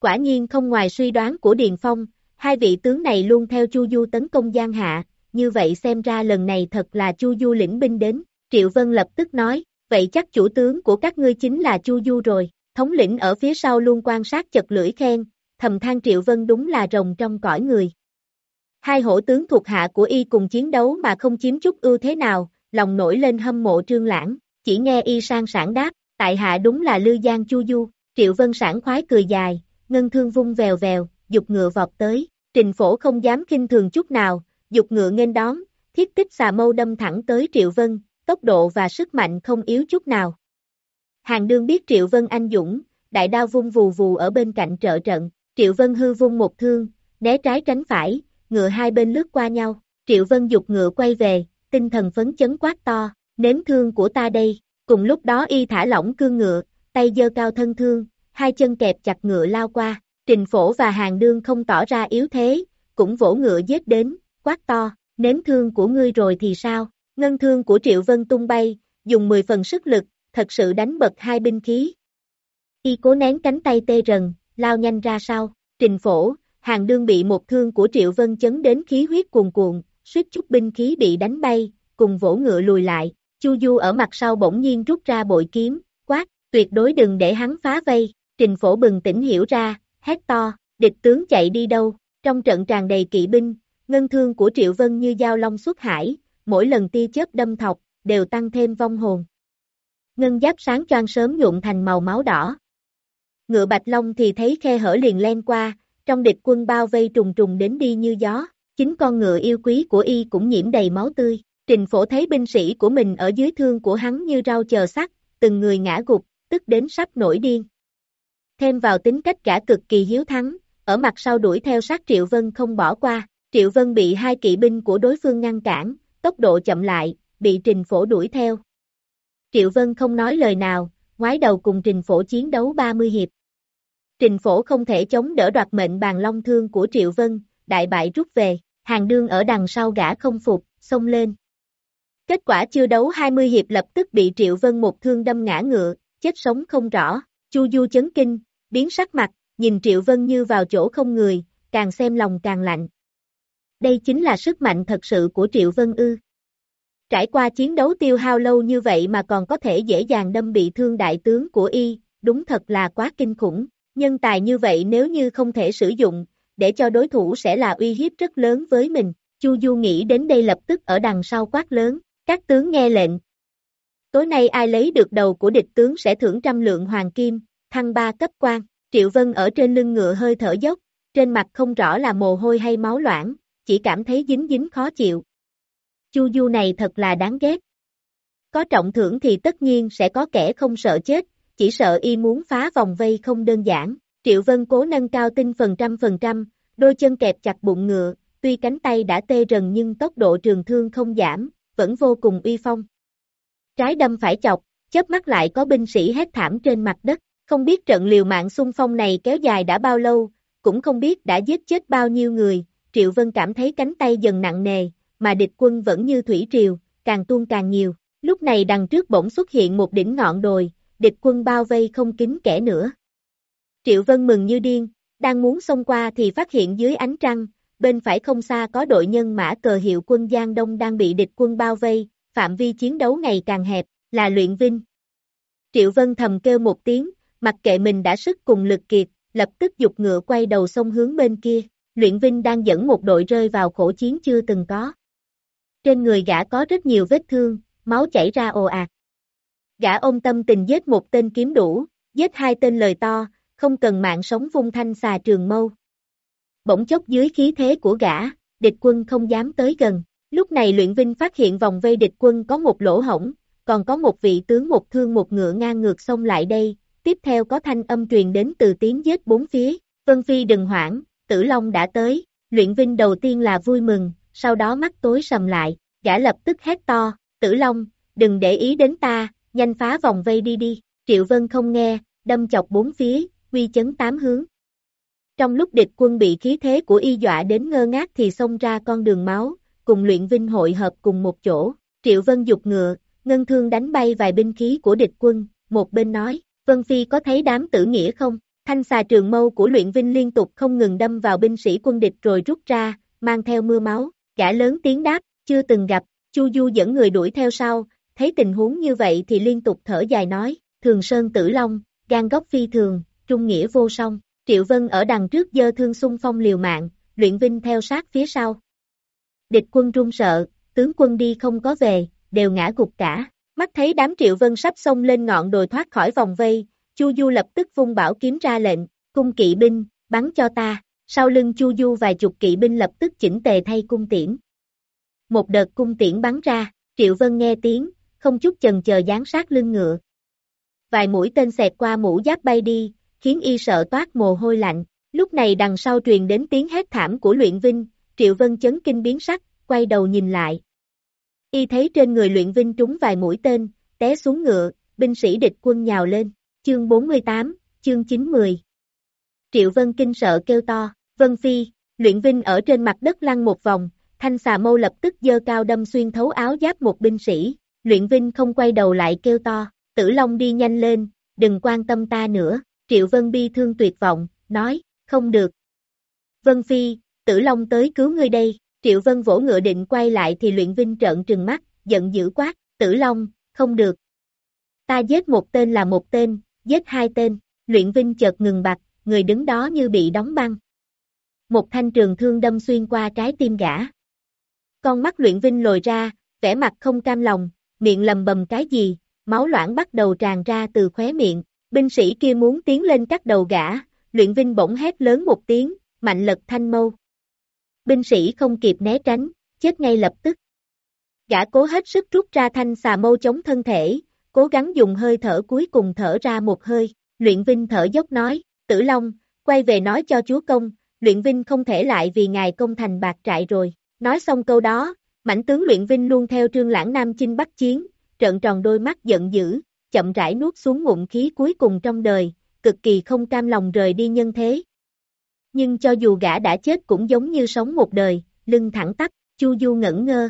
Quả nhiên không ngoài suy đoán của Điền Phong, hai vị tướng này luôn theo Chu Du tấn công Giang Hạ, như vậy xem ra lần này thật là Chu Du lĩnh binh đến, Triệu Vân lập tức nói, vậy chắc chủ tướng của các ngươi chính là Chu Du rồi, thống lĩnh ở phía sau luôn quan sát chật lưỡi khen, thầm than Triệu Vân đúng là rồng trong cõi người. Hai hổ tướng thuộc hạ của y cùng chiến đấu mà không chiếm chút ưu thế nào, lòng nổi lên hâm mộ trương lãng, chỉ nghe y sang sản đáp, tại hạ đúng là Lư Giang Chu Du, Triệu Vân sản khoái cười dài, ngân thương vung vèo vèo, dục ngựa vọt tới, trình phổ không dám kinh thường chút nào, dục ngựa nghênh đón, thiết tích xà mâu đâm thẳng tới Triệu Vân, tốc độ và sức mạnh không yếu chút nào. Hàng đương biết Triệu Vân anh dũng, đại đao vung vù vù ở bên cạnh trợ trận, Triệu Vân hư vung một thương, né trái tránh phải, ngựa hai bên lướt qua nhau, Triệu Vân dục ngựa quay về, tinh thần phấn chấn quát to, nếm thương của ta đây, cùng lúc đó y thả lỏng cương ngựa, tay giơ cao thân thương, hai chân kẹp chặt ngựa lao qua, trình phổ và hàng đương không tỏ ra yếu thế, cũng vỗ ngựa giết đến, quát to, nếm thương của ngươi rồi thì sao, ngân thương của Triệu Vân tung bay, dùng 10 phần sức lực, thật sự đánh bật hai binh khí. Y cố nén cánh tay tê rần, lao nhanh ra sau, trình phổ, hàng đương bị một thương của Triệu Vân chấn đến khí huyết cuồn cuộn, suýt chút binh khí bị đánh bay, cùng vỗ ngựa lùi lại, Chu Du ở mặt sau bỗng nhiên rút ra bội kiếm, quát, tuyệt đối đừng để hắn phá vây, trình phổ bừng tỉnh hiểu ra, hét to, địch tướng chạy đi đâu, trong trận tràn đầy kỵ binh, ngân thương của Triệu Vân như dao long xuất hải, mỗi lần tia chớp đâm thọc, đều tăng thêm vong hồn. Ngân giáp sáng choang sớm nhuộm thành màu máu đỏ. Ngựa bạch long thì thấy khe hở liền len qua, trong địch quân bao vây trùng trùng đến đi như gió, chính con ngựa yêu quý của y cũng nhiễm đầy máu tươi. Trình phổ thấy binh sĩ của mình ở dưới thương của hắn như rau chờ sắt, từng người ngã gục, tức đến sắp nổi điên. Thêm vào tính cách cả cực kỳ hiếu thắng, ở mặt sau đuổi theo sát Triệu Vân không bỏ qua, Triệu Vân bị hai kỵ binh của đối phương ngăn cản, tốc độ chậm lại, bị Trình Phổ đuổi theo. Triệu Vân không nói lời nào, ngoái đầu cùng Trình Phổ chiến đấu 30 hiệp. Trình Phổ không thể chống đỡ đoạt mệnh bàn long thương của Triệu Vân, đại bại rút về, hàng đương ở đằng sau gã không phục, xông lên. Kết quả chưa đấu 20 hiệp lập tức bị Triệu Vân một thương đâm ngã ngựa, chết sống không rõ, Chu Du chấn kinh, biến sắc mặt, nhìn Triệu Vân như vào chỗ không người, càng xem lòng càng lạnh. Đây chính là sức mạnh thật sự của Triệu Vân ư. Trải qua chiến đấu tiêu hao lâu như vậy mà còn có thể dễ dàng đâm bị thương đại tướng của y, đúng thật là quá kinh khủng. Nhân tài như vậy nếu như không thể sử dụng, để cho đối thủ sẽ là uy hiếp rất lớn với mình. Chu Du nghĩ đến đây lập tức ở đằng sau quát lớn, các tướng nghe lệnh. Tối nay ai lấy được đầu của địch tướng sẽ thưởng trăm lượng hoàng kim, thăng ba cấp quan. Triệu Vân ở trên lưng ngựa hơi thở dốc, trên mặt không rõ là mồ hôi hay máu loãng, chỉ cảm thấy dính dính khó chịu. Chu Du này thật là đáng ghét. Có trọng thưởng thì tất nhiên sẽ có kẻ không sợ chết, chỉ sợ y muốn phá vòng vây không đơn giản. Triệu Vân cố nâng cao tinh phần trăm phần trăm, đôi chân kẹp chặt bụng ngựa, tuy cánh tay đã tê rần nhưng tốc độ trường thương không giảm, vẫn vô cùng uy phong. Trái đâm phải chọc, chớp mắt lại có binh sĩ hét thảm trên mặt đất, không biết trận liều mạng xung phong này kéo dài đã bao lâu, cũng không biết đã giết chết bao nhiêu người, Triệu Vân cảm thấy cánh tay dần nặng nề, mà địch quân vẫn như thủy triều, càng tuôn càng nhiều. Lúc này đằng trước bỗng xuất hiện một đỉnh ngọn đồi, địch quân bao vây không kín kẻ nữa. Triệu Vân mừng như điên, đang muốn xông qua thì phát hiện dưới ánh trăng, bên phải không xa có đội nhân mã cờ hiệu quân Giang Đông đang bị địch quân bao vây, phạm vi chiến đấu ngày càng hẹp, là luyện vinh. Triệu Vân thầm kêu một tiếng, mặc kệ mình đã sức cùng lực kiệt, lập tức dục ngựa quay đầu sông hướng bên kia, luyện vinh đang dẫn một đội rơi vào khổ chiến chưa từng có. Trên người gã có rất nhiều vết thương, máu chảy ra ồ ạt. Gã ôm tâm tình giết một tên kiếm đủ, giết hai tên lời to, không cần mạng sống vung thanh xà trường mâu. Bỗng chốc dưới khí thế của gã, địch quân không dám tới gần. Lúc này luyện vinh phát hiện vòng vây địch quân có một lỗ hổng, còn có một vị tướng một thương một ngựa ngang ngược xông lại đây, tiếp theo có thanh âm truyền đến từ tiếng giết bốn phía, Vân Phi đừng hoảng, Tử Long đã tới, luyện vinh đầu tiên là vui mừng, sau đó mắt tối sầm lại, gã lập tức hét to, Tử Long, đừng để ý đến ta, nhanh phá vòng vây đi đi, Triệu Vân không nghe, đâm chọc bốn phía, quy chấn tám hướng. Trong lúc địch quân bị khí thế của y dọa đến ngơ ngác thì xông ra con đường máu, cùng luyện vinh hội hợp cùng một chỗ, Triệu Vân dục ngựa, ngân thương đánh bay vài binh khí của địch quân, một bên nói, Vân Phi có thấy đám tử nghĩa không? Thanh xà trường mâu của luyện vinh liên tục không ngừng đâm vào binh sĩ quân địch rồi rút ra, mang theo mưa máu, gã lớn tiếng đáp, chưa từng gặp, Chu Du dẫn người đuổi theo sau, thấy tình huống như vậy thì liên tục thở dài nói, thường sơn tử long, gan góc phi thường, trung nghĩa vô song, Triệu Vân ở đằng trước dơ thương xung phong liều mạng, luyện vinh theo sát phía sau. Địch quân run sợ, tướng quân đi không có về, đều ngã gục cả. Mắt thấy đám triệu vân sắp xông lên ngọn đồi thoát khỏi vòng vây, Chu Du lập tức vung bảo kiếm ra lệnh, cung kỵ binh, bắn cho ta, sau lưng Chu Du vài chục kỵ binh lập tức chỉnh tề thay cung tiễn. Một đợt cung tiễn bắn ra, Triệu Vân nghe tiếng, không chút chần chờ dán sát lưng ngựa. Vài mũi tên xẹt qua mũ giáp bay đi, khiến y sợ toát mồ hôi lạnh. Lúc này đằng sau truyền đến tiếng hét thảm của luyện vinh, Triệu Vân chấn kinh biến sắc, quay đầu nhìn lại, Y thấy trên người luyện vinh trúng vài mũi tên, té xuống ngựa, binh sĩ địch quân nhào lên. Chương 48, chương 90. Triệu Vân kinh sợ kêu to, Vân Phi, luyện vinh ở trên mặt đất lăn một vòng, thanh xà mâu lập tức dơ cao đâm xuyên thấu áo giáp một binh sĩ, luyện vinh không quay đầu lại kêu to, tử long đi nhanh lên, đừng quan tâm ta nữa, Triệu Vân bi thương tuyệt vọng, nói, không được. Vân Phi, tử long tới cứu ngươi đây, Triệu Vân vỗ ngựa định quay lại thì luyện vinh trợn trừng mắt, giận dữ quát, tử long, không được. Ta giết một tên là một tên, giết hai tên, luyện vinh chợt ngừng bặt, người đứng đó như bị đóng băng. Một thanh trường thương đâm xuyên qua trái tim gã. Con mắt luyện vinh lồi ra, vẻ mặt không cam lòng, miệng lầm bầm cái gì, máu loãng bắt đầu tràn ra từ khóe miệng, binh sĩ kia muốn tiến lên cắt đầu gã, luyện vinh bỗng hét lớn một tiếng, mạnh lật thanh mâu. Binh sĩ không kịp né tránh, chết ngay lập tức. Gã cố hết sức rút ra thanh xà mâu chống thân thể, cố gắng dùng hơi thở cuối cùng thở ra một hơi, luyện vinh thở dốc nói, tử long, quay về nói cho chúa công, luyện vinh không thể lại vì ngài công thành bạc trại rồi, nói xong câu đó, mảnh tướng luyện vinh luôn theo trương lãng nam chinh bắc chiến, trợn tròn đôi mắt giận dữ, chậm rãi nuốt xuống ngụm khí cuối cùng trong đời, cực kỳ không cam lòng rời đi nhân thế. Nhưng cho dù gã đã chết cũng giống như sống một đời, lưng thẳng tắp, chu du ngẩn ngơ.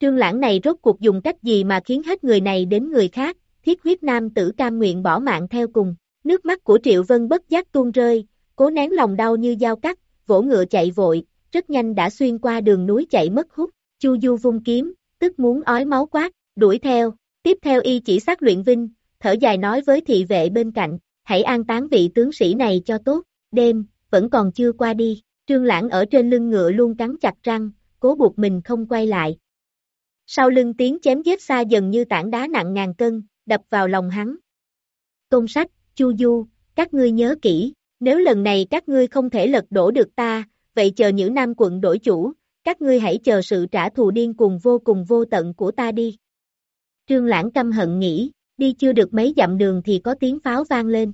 Trương lãng này rốt cuộc dùng cách gì mà khiến hết người này đến người khác, thiết huyết nam tử cam nguyện bỏ mạng theo cùng. Nước mắt của Triệu Vân bất giác tuôn rơi, cố nén lòng đau như dao cắt, vỗ ngựa chạy vội, rất nhanh đã xuyên qua đường núi chạy mất hút, Chu Du vung kiếm, tức muốn ói máu quát, đuổi theo, tiếp theo y chỉ sát luyện vinh, thở dài nói với thị vệ bên cạnh, hãy an táng vị tướng sĩ này cho tốt, đêm, vẫn còn chưa qua đi, trương lãng ở trên lưng ngựa luôn cắn chặt răng, cố buộc mình không quay lại. Sau lưng tiếng chém giết xa dần như tảng đá nặng ngàn cân, đập vào lòng hắn. Công sách, Chu Du, các ngươi nhớ kỹ, nếu lần này các ngươi không thể lật đổ được ta, vậy chờ những nam quận đổi chủ, các ngươi hãy chờ sự trả thù điên cùng vô cùng vô tận của ta đi. Trương Lãng căm hận nghĩ, đi chưa được mấy dặm đường thì có tiếng pháo vang lên.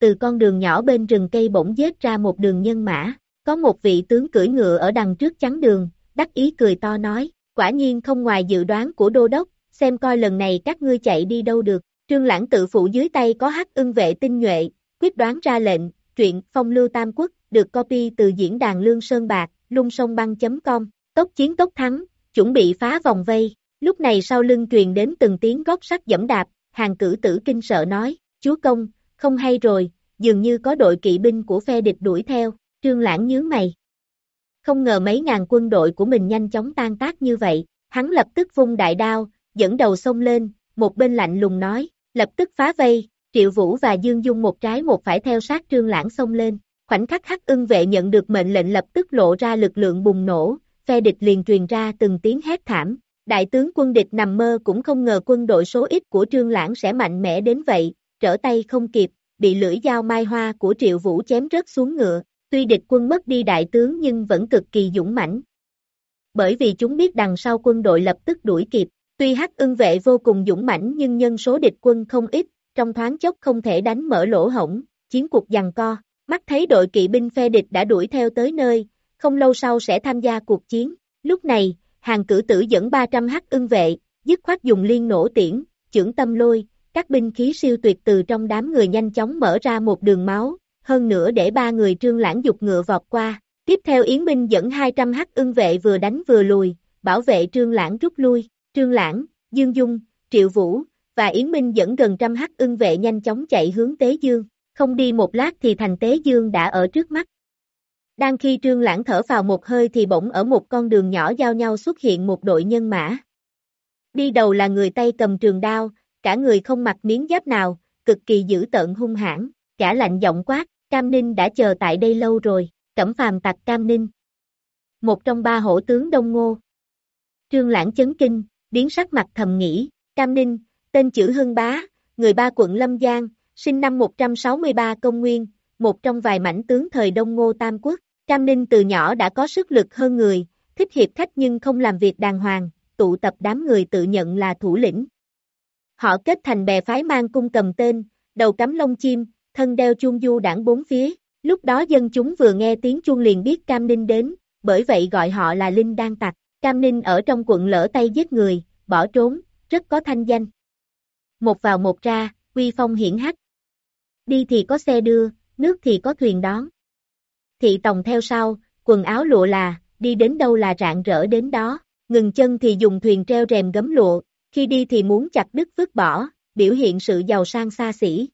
Từ con đường nhỏ bên rừng cây bỗng dết ra một đường nhân mã, có một vị tướng cưỡi ngựa ở đằng trước chắn đường, đắc ý cười to nói, quả nhiên không ngoài dự đoán của đô đốc, xem coi lần này các ngươi chạy đi đâu được. Trương Lãng tự phụ dưới tay có hắc ưng vệ tinh nhuệ, quyết đoán ra lệnh, truyện phong lưu tam quốc, được copy từ diễn đàn Lương Sơn Bạc, lung sông băng.com, tốc chiến tốc thắng, chuẩn bị phá vòng vây. Lúc này sau lưng truyền đến từng tiếng gót sắt dẫm đạp, hàng cử tử kinh sợ nói, chúa công, không hay rồi, dường như có đội kỵ binh của phe địch đuổi theo, trương lãng nhướng mày. Không ngờ mấy ngàn quân đội của mình nhanh chóng tan tác như vậy, hắn lập tức vung đại đao, dẫn đầu xông lên, một bên lạnh lùng nói, lập tức phá vây, Triệu Vũ và Dương Dung một trái một phải theo sát trương lãng xông lên, khoảnh khắc hắc ưng vệ nhận được mệnh lệnh lập tức lộ ra lực lượng bùng nổ, phe địch liền truyền ra từng tiếng hét thảm, đại tướng quân địch nằm mơ cũng không ngờ quân đội số ít của trương lãng sẽ mạnh mẽ đến vậy, trở tay không kịp, bị lưỡi dao mai hoa của Triệu Vũ chém rớt xuống ngựa, tuy địch quân mất đi đại tướng nhưng vẫn cực kỳ dũng mãnh. Bởi vì chúng biết đằng sau quân đội lập tức đuổi kịp, tuy hắc ưng vệ vô cùng dũng mãnh nhưng nhân số địch quân không ít, trong thoáng chốc không thể đánh mở lỗ hổng, chiến cuộc giằng co, mắt thấy đội kỵ binh phe địch đã đuổi theo tới nơi, không lâu sau sẽ tham gia cuộc chiến. Lúc này, hàng cử tử dẫn 300 hắc ưng vệ, dứt khoát dùng liên nổ tiễn, trưởng tâm lôi, các binh khí siêu tuyệt từ trong đám người nhanh chóng mở ra một đường máu, hơn nữa để ba người trương lãng dục ngựa vọt qua. Tiếp theo Yến minh dẫn 200 hắc ưng vệ vừa đánh vừa lùi, bảo vệ trương lãng rút lui, trương lãng, Dương Dung, Triệu Vũ, và Yến Minh dẫn gần trăm hắc ưng vệ nhanh chóng chạy hướng Tế Dương, không đi một lát thì thành Tế Dương đã ở trước mắt. Đang khi Trương Lãng thở vào một hơi thì bỗng ở một con đường nhỏ giao nhau xuất hiện một đội nhân mã. Đi đầu là người tay cầm trường đao, cả người không mặc miếng giáp nào, cực kỳ dữ tợn hung hãn, cả lạnh giọng quát, Cam Ninh đã chờ tại đây lâu rồi, cẩm phàm tặc Cam Ninh. Một trong ba hổ tướng Đông Ngô. Trương Lãng chấn kinh, biến sắc mặt thầm nghĩ, Cam Ninh, tên chữ Hưng Bá, người ba quận Lâm Giang, sinh năm 163 công nguyên, một trong vài mảnh tướng thời Đông Ngô Tam Quốc. Cam Ninh từ nhỏ đã có sức lực hơn người, thích hiệp khách nhưng không làm việc đàng hoàng, tụ tập đám người tự nhận là thủ lĩnh. Họ kết thành bè phái mang cung cầm tên, đầu cắm lông chim, thân đeo chuông du đảng bốn phía. Lúc đó dân chúng vừa nghe tiếng chuông liền biết Cam Ninh đến, bởi vậy gọi họ là Linh Đan Tặc. Cam Ninh ở trong quận lỡ tay giết người, bỏ trốn, rất có thanh danh một vào một ra, quy phong hiển hách. Đi thì có xe đưa, nước thì có thuyền đón. Thị tòng theo sau, quần áo lụa là, đi đến đâu là rạng rỡ đến đó, ngừng chân thì dùng thuyền treo rèm gấm lụa, khi đi thì muốn chặt đứt vứt bỏ, biểu hiện sự giàu sang xa xỉ.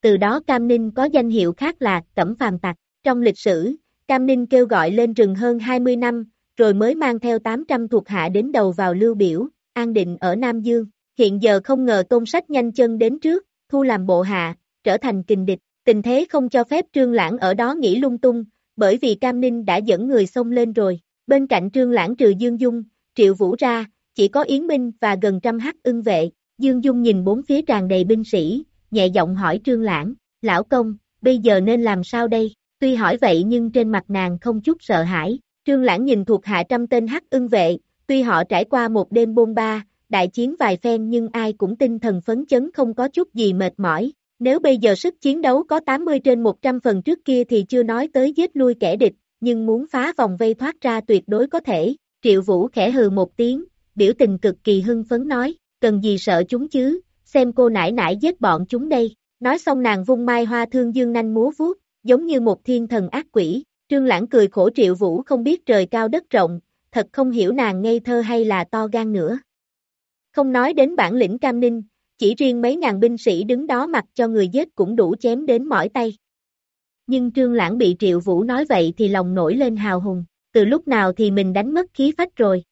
từ đó Cam Ninh có danh hiệu khác là Cẩm Phàm Tặc. Trong lịch sử, Cam Ninh kêu gọi lên rừng hơn 20 năm, rồi mới mang theo 800 thuộc hạ đến đầu vào lưu biểu, an định ở Nam Dương. Hiện giờ không ngờ tôn sách nhanh chân đến trước, thu làm bộ hạ, trở thành kình địch. Tình thế không cho phép Trương Lãng ở đó nghĩ lung tung, bởi vì Cam Ninh đã dẫn người xông lên rồi. Bên cạnh Trương Lãng trừ Dương Dung, Triệu Vũ ra, chỉ có Yến Minh và gần trăm hắc ưng vệ. Dương Dung nhìn bốn phía tràn đầy binh sĩ, nhẹ giọng hỏi Trương Lãng, lão công, bây giờ nên làm sao đây? Tuy hỏi vậy nhưng trên mặt nàng không chút sợ hãi. Trương Lãng nhìn thuộc hạ trăm tên hắc ưng vệ, tuy họ trải qua một đêm bôn ba, đại chiến vài phen nhưng ai cũng tinh thần phấn chấn không có chút gì mệt mỏi. Nếu bây giờ sức chiến đấu có 80 trên 100 phần trước kia thì chưa nói tới giết lui kẻ địch, nhưng muốn phá vòng vây thoát ra tuyệt đối có thể. Triệu Vũ khẽ hừ một tiếng, biểu tình cực kỳ hưng phấn nói, cần gì sợ chúng chứ, xem cô nải nải giết bọn chúng đây. Nói xong nàng vung mai hoa thương dương nanh múa vuốt, giống như một thiên thần ác quỷ. Trương Lãng cười khổ Triệu Vũ không biết trời cao đất rộng, thật không hiểu nàng ngây thơ hay là to gan nữa. Không nói đến bản lĩnh cam ninh, chỉ riêng mấy ngàn binh sĩ đứng đó mặc cho người giết cũng đủ chém đến mỏi tay. Nhưng Trương Lãng bị Triệu Vũ nói vậy thì lòng nổi lên hào hùng, từ lúc nào thì mình đánh mất khí phách rồi.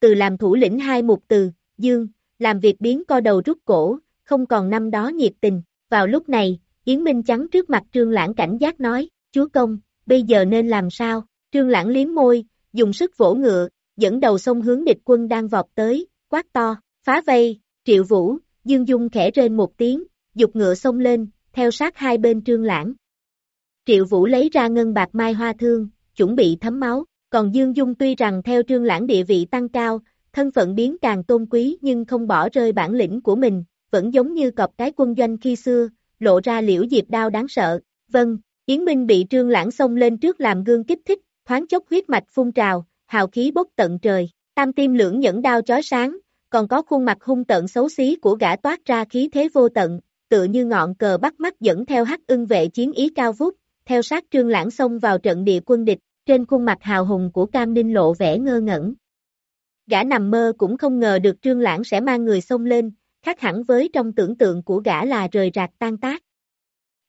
Từ làm thủ lĩnh hai mục từ, dương, làm việc biến co đầu rút cổ, không còn năm đó nhiệt tình. Vào lúc này, Yến Minh trắng trước mặt Trương Lãng cảnh giác nói, chúa công, bây giờ nên làm sao? Trương Lãng liếm môi, dùng sức vỗ ngựa, dẫn đầu sông hướng địch quân đang vọt tới, quát to, phá vây, triệu vũ, Dương Dung khẽ rên một tiếng, dục ngựa sông lên, theo sát hai bên Trương Lãng. Triệu Vũ lấy ra ngân bạc mai hoa thương, chuẩn bị thấm máu, còn Dương Dung tuy rằng theo Trương Lãng địa vị tăng cao, thân phận biến càng tôn quý nhưng không bỏ rơi bản lĩnh của mình, vẫn giống như cọp cái quân doanh khi xưa, lộ ra liễu diệp đao đáng sợ. Vâng, Yến Minh bị Trương Lãng xông lên trước làm gương kích thích, thoáng chốc huyết mạch phun trào, hào khí bốc tận trời, tam tim lưỡng nhẫn đao chói sáng, còn có khuôn mặt hung tận xấu xí của gã toát ra khí thế vô tận, tựa như ngọn cờ bắt mắt dẫn theo hắc ưng vệ chiến ý cao vút, theo sát trương lãng xông vào trận địa quân địch, trên khuôn mặt hào hùng của Cam Ninh lộ vẻ ngơ ngẩn. Gã nằm mơ cũng không ngờ được trương lãng sẽ mang người xông lên, khác hẳn với trong tưởng tượng của gã là rời rạc tan tác.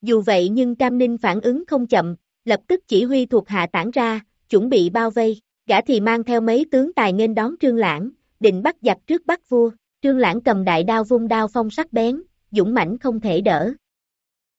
Dù vậy nhưng Cam Ninh phản ứng không chậm, lập tức chỉ huy thuộc hạ tản ra, chuẩn bị bao vây, gã thì mang theo mấy tướng tài nên đón trương lãng, định bắt giặc trước bắt vua, trương lãng cầm đại đao vung đao phong sắc bén, dũng mãnh không thể đỡ.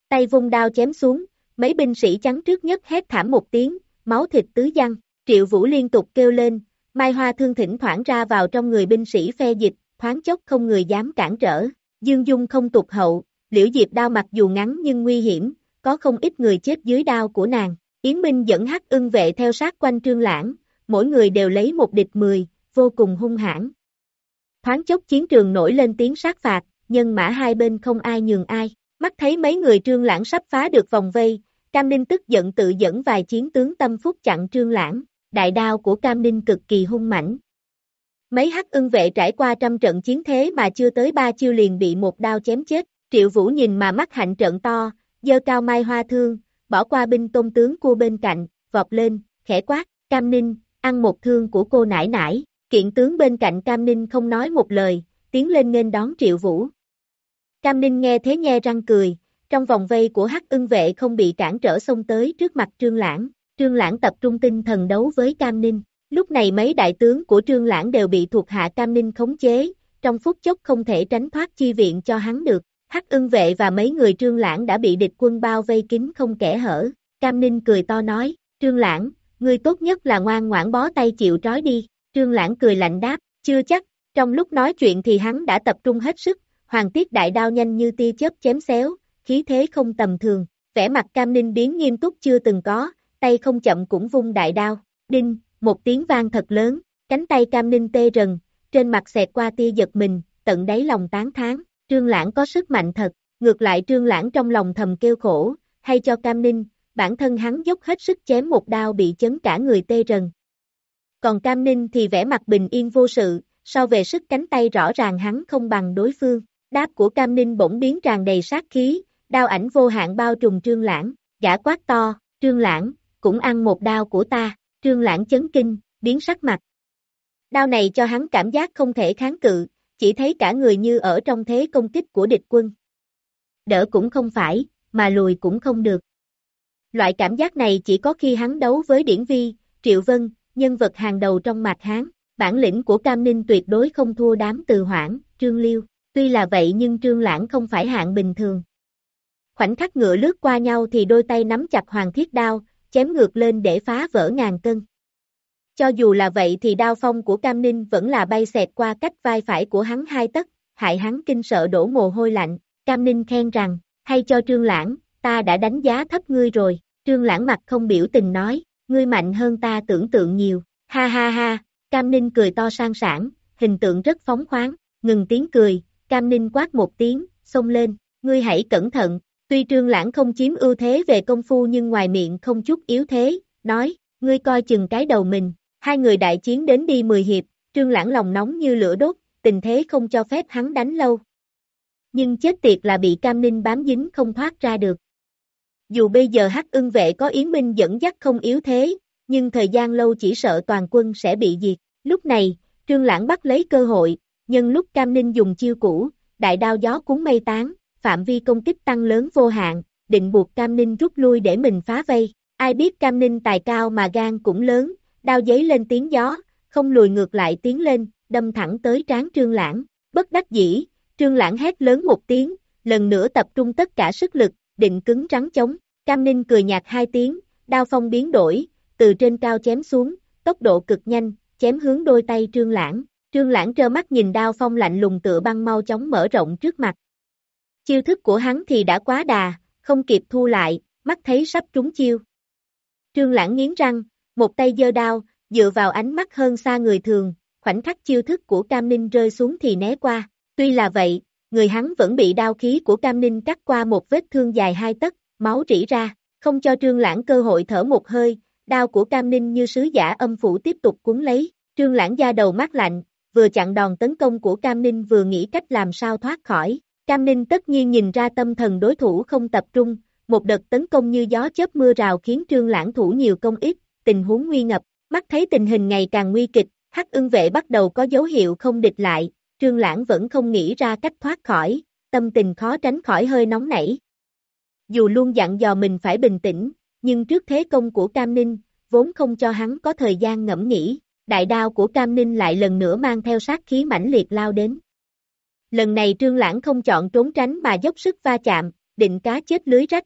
Tay vung đao chém xuống, mấy binh sĩ trắng trước nhất hét thảm một tiếng, máu thịt tứ giăng, triệu vũ liên tục kêu lên, mai hoa thương thỉnh thoảng ra vào trong người binh sĩ phe dịch, thoáng chốc không người dám cản trở, dương dung không tục hậu, liễu diệp đao mặc dù ngắn nhưng nguy hiểm, có không ít người chết dưới đao của nàng, Yến Minh dẫn hắc ưng vệ theo sát quanh trương lãng, mỗi người đều lấy một địch mười, vô cùng hung hãn. Thoáng chốc chiến trường nổi lên tiếng sát phạt, nhân mã hai bên không ai nhường ai, mắt thấy mấy người trương lãng sắp phá được vòng vây, Cam Ninh tức giận tự dẫn vài chiến tướng tâm phúc chặn trương lãng, đại đao của Cam Ninh cực kỳ hung mãnh. Mấy hắc ưng vệ trải qua trăm trận chiến thế mà chưa tới ba chiêu liền bị một đao chém chết, triệu vũ nhìn mà mắt hạnh trận to, dơ cao mai hoa thương, bỏ qua binh tôn tướng cua bên cạnh, vọt lên, khẽ quát, Cam Ninh, ăn một thương của cô nải nải, kiện tướng bên cạnh Cam Ninh không nói một lời, tiến lên nên đón Triệu Vũ. Cam Ninh nghe thế nhe răng cười, trong vòng vây của hắc ưng vệ không bị cản trở xông tới trước mặt Trương Lãng, Trương Lãng tập trung tinh thần đấu với Cam Ninh, lúc này mấy đại tướng của Trương Lãng đều bị thuộc hạ Cam Ninh khống chế, trong phút chốc không thể tránh thoát chi viện cho hắn được, hắc ưng vệ và mấy người Trương Lãng đã bị địch quân bao vây kín không kẻ hở, Cam Ninh cười to nói, Trương Lãng, ngươi tốt nhất là ngoan ngoãn bó tay chịu trói đi, Trương Lãng cười lạnh đáp, chưa chắc, trong lúc nói chuyện thì hắn đã tập trung hết sức, hoàng tiết đại đao nhanh như tia chớp chém xéo, khí thế không tầm thường, vẻ mặt cam ninh biến nghiêm túc chưa từng có, tay không chậm cũng vung đại đao, đinh, một tiếng vang thật lớn, cánh tay cam ninh tê rần, trên mặt xẹt qua tia giật mình, tận đáy lòng tán thán, trương lãng có sức mạnh thật, ngược lại trương lãng trong lòng thầm kêu khổ, hay cho cam ninh, bản thân hắn dốc hết sức chém một đao bị chấn cả người tê rần. Còn Cam Ninh thì vẻ mặt bình yên vô sự, so về sức cánh tay rõ ràng hắn không bằng đối phương. Đáp của Cam Ninh bỗng biến tràn đầy sát khí, đao ảnh vô hạn bao trùm trương lãng, gã quát to, trương lãng, cũng ăn một đao của ta, trương lãng chấn kinh, biến sắc mặt. Đao này cho hắn cảm giác không thể kháng cự, chỉ thấy cả người như ở trong thế công kích của địch quân. đỡ cũng không phải, mà lùi cũng không được. Loại cảm giác này chỉ có khi hắn đấu với Điển Vi, Triệu Vân, nhân vật hàng đầu trong mạch Hán, bản lĩnh của Cam Ninh tuyệt đối không thua đám từ hoảng, Trương Liêu, tuy là vậy nhưng Trương Lãng không phải hạng bình thường. Khoảnh khắc ngựa lướt qua nhau thì đôi tay nắm chặt hoàng thiết đao, chém ngược lên để phá vỡ ngàn cân. Cho dù là vậy thì đao phong của Cam Ninh vẫn là bay xẹt qua cách vai phải của hắn hai tấc, hại hắn kinh sợ đổ mồ hôi lạnh. Cam Ninh khen rằng, hay cho Trương Lãng, ta đã đánh giá thấp ngươi rồi. Trương Lãng mặt không biểu tình nói, ngươi mạnh hơn ta tưởng tượng nhiều. Ha ha ha, Cam Ninh cười to sang sảng, hình tượng rất phóng khoáng, ngừng tiếng cười, Cam Ninh quát một tiếng, xông lên, ngươi hãy cẩn thận. Tuy Trương Lãng không chiếm ưu thế về công phu nhưng ngoài miệng không chút yếu thế, nói, ngươi coi chừng cái đầu mình, Hai người đại chiến đến đi 10 hiệp, trương lãng lòng nóng như lửa đốt, tình thế không cho phép hắn đánh lâu. Nhưng chết tiệt là bị cam ninh bám dính không thoát ra được. Dù bây giờ hắc ưng vệ có Yến Minh dẫn dắt không yếu thế, nhưng thời gian lâu chỉ sợ toàn quân sẽ bị diệt. Lúc này, trương lãng bắt lấy cơ hội, nhân lúc cam ninh dùng chiêu cũ, đại đao gió cuốn mây tán, phạm vi công kích tăng lớn vô hạn, định buộc cam ninh rút lui để mình phá vây. Ai biết cam ninh tài cao mà gan cũng lớn, đao giấy lên tiếng gió, không lùi ngược lại tiến lên, đâm thẳng tới trán trương lãng, bất đắc dĩ, trương lãng hét lớn một tiếng, lần nữa tập trung tất cả sức lực, định cứng trắng chống, cam ninh cười nhạt hai tiếng, đao phong biến đổi, từ trên cao chém xuống, tốc độ cực nhanh, chém hướng đôi tay trương lãng, trương lãng trơ mắt nhìn đao phong lạnh lùng tựa băng mau chóng mở rộng trước mặt. Chiêu thức của hắn thì đã quá đà, không kịp thu lại, mắt thấy sắp trúng chiêu. Trương lãng nghiến răng, một tay giơ đao, dựa vào ánh mắt hơn xa người thường, khoảnh khắc chiêu thức của Cam Ninh rơi xuống thì né qua. Tuy là vậy, người hắn vẫn bị đao khí của Cam Ninh cắt qua một vết thương dài hai tấc, máu rỉ ra, không cho Trương Lãng cơ hội thở một hơi, đao của Cam Ninh như sứ giả âm phủ tiếp tục cuốn lấy, Trương Lãng da đầu mát lạnh, vừa chặn đòn tấn công của Cam Ninh vừa nghĩ cách làm sao thoát khỏi. Cam Ninh tất nhiên nhìn ra tâm thần đối thủ không tập trung, một đợt tấn công như gió chớp mưa rào khiến Trương Lãng thủ nhiều công ít, tình huống nguy ngập, mắt thấy tình hình ngày càng nguy kịch, hắc ưng vệ bắt đầu có dấu hiệu không địch lại, trương lãng vẫn không nghĩ ra cách thoát khỏi, tâm tình khó tránh khỏi hơi nóng nảy. Dù luôn dặn dò mình phải bình tĩnh, nhưng trước thế công của Cam Ninh, vốn không cho hắn có thời gian ngẫm nghĩ, đại đao của Cam Ninh lại lần nữa mang theo sát khí mãnh liệt lao đến. Lần này trương lãng không chọn trốn tránh mà dốc sức va chạm, định cá chết lưới rách,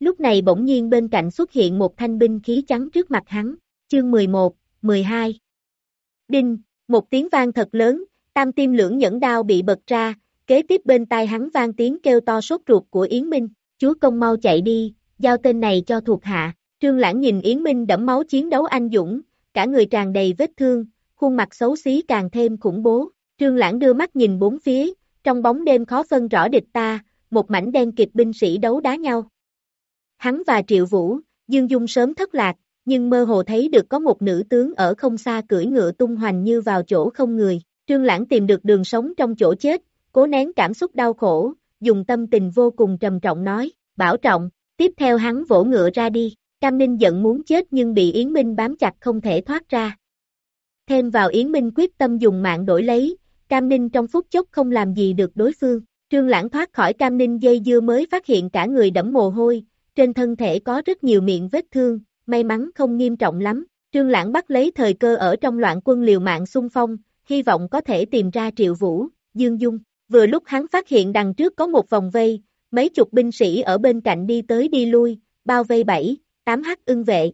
Lúc này bỗng nhiên bên cạnh xuất hiện một thanh binh khí trắng trước mặt hắn, chương 11, 12. Đinh, một tiếng vang thật lớn, tam tim lưỡng nhẫn đao bị bật ra, kế tiếp bên tai hắn vang tiếng kêu to sốt ruột của Yến Minh, chúa công mau chạy đi, giao tên này cho thuộc hạ, trương lãng nhìn Yến Minh đẫm máu chiến đấu anh dũng, cả người tràn đầy vết thương, khuôn mặt xấu xí càng thêm khủng bố, trương lãng đưa mắt nhìn bốn phía, trong bóng đêm khó phân rõ địch ta, một mảnh đen kịch binh sĩ đấu đá nhau. Hắn và Triệu Vũ, Dương Dung sớm thất lạc, nhưng mơ hồ thấy được có một nữ tướng ở không xa cưỡi ngựa tung hoành như vào chỗ không người. Trương Lãng tìm được đường sống trong chỗ chết, cố nén cảm xúc đau khổ, dùng tâm tình vô cùng trầm trọng nói, bảo trọng, tiếp theo hắn vỗ ngựa ra đi, Cam Ninh giận muốn chết nhưng bị Yến Minh bám chặt không thể thoát ra. Thêm vào Yến Minh quyết tâm dùng mạng đổi lấy, Cam Ninh trong phút chốc không làm gì được đối phương, Trương Lãng thoát khỏi Cam Ninh dây dưa mới phát hiện cả người đẫm mồ hôi, trên thân thể có rất nhiều miệng vết thương, may mắn không nghiêm trọng lắm. Trương Lãng bắt lấy thời cơ ở trong loạn quân liều mạng xung phong, hy vọng có thể tìm ra Triệu Vũ, Dương Dung. Vừa lúc hắn phát hiện đằng trước có một vòng vây, mấy chục binh sĩ ở bên cạnh đi tới đi lui, bao vây bảy, tám hắc ưng vệ.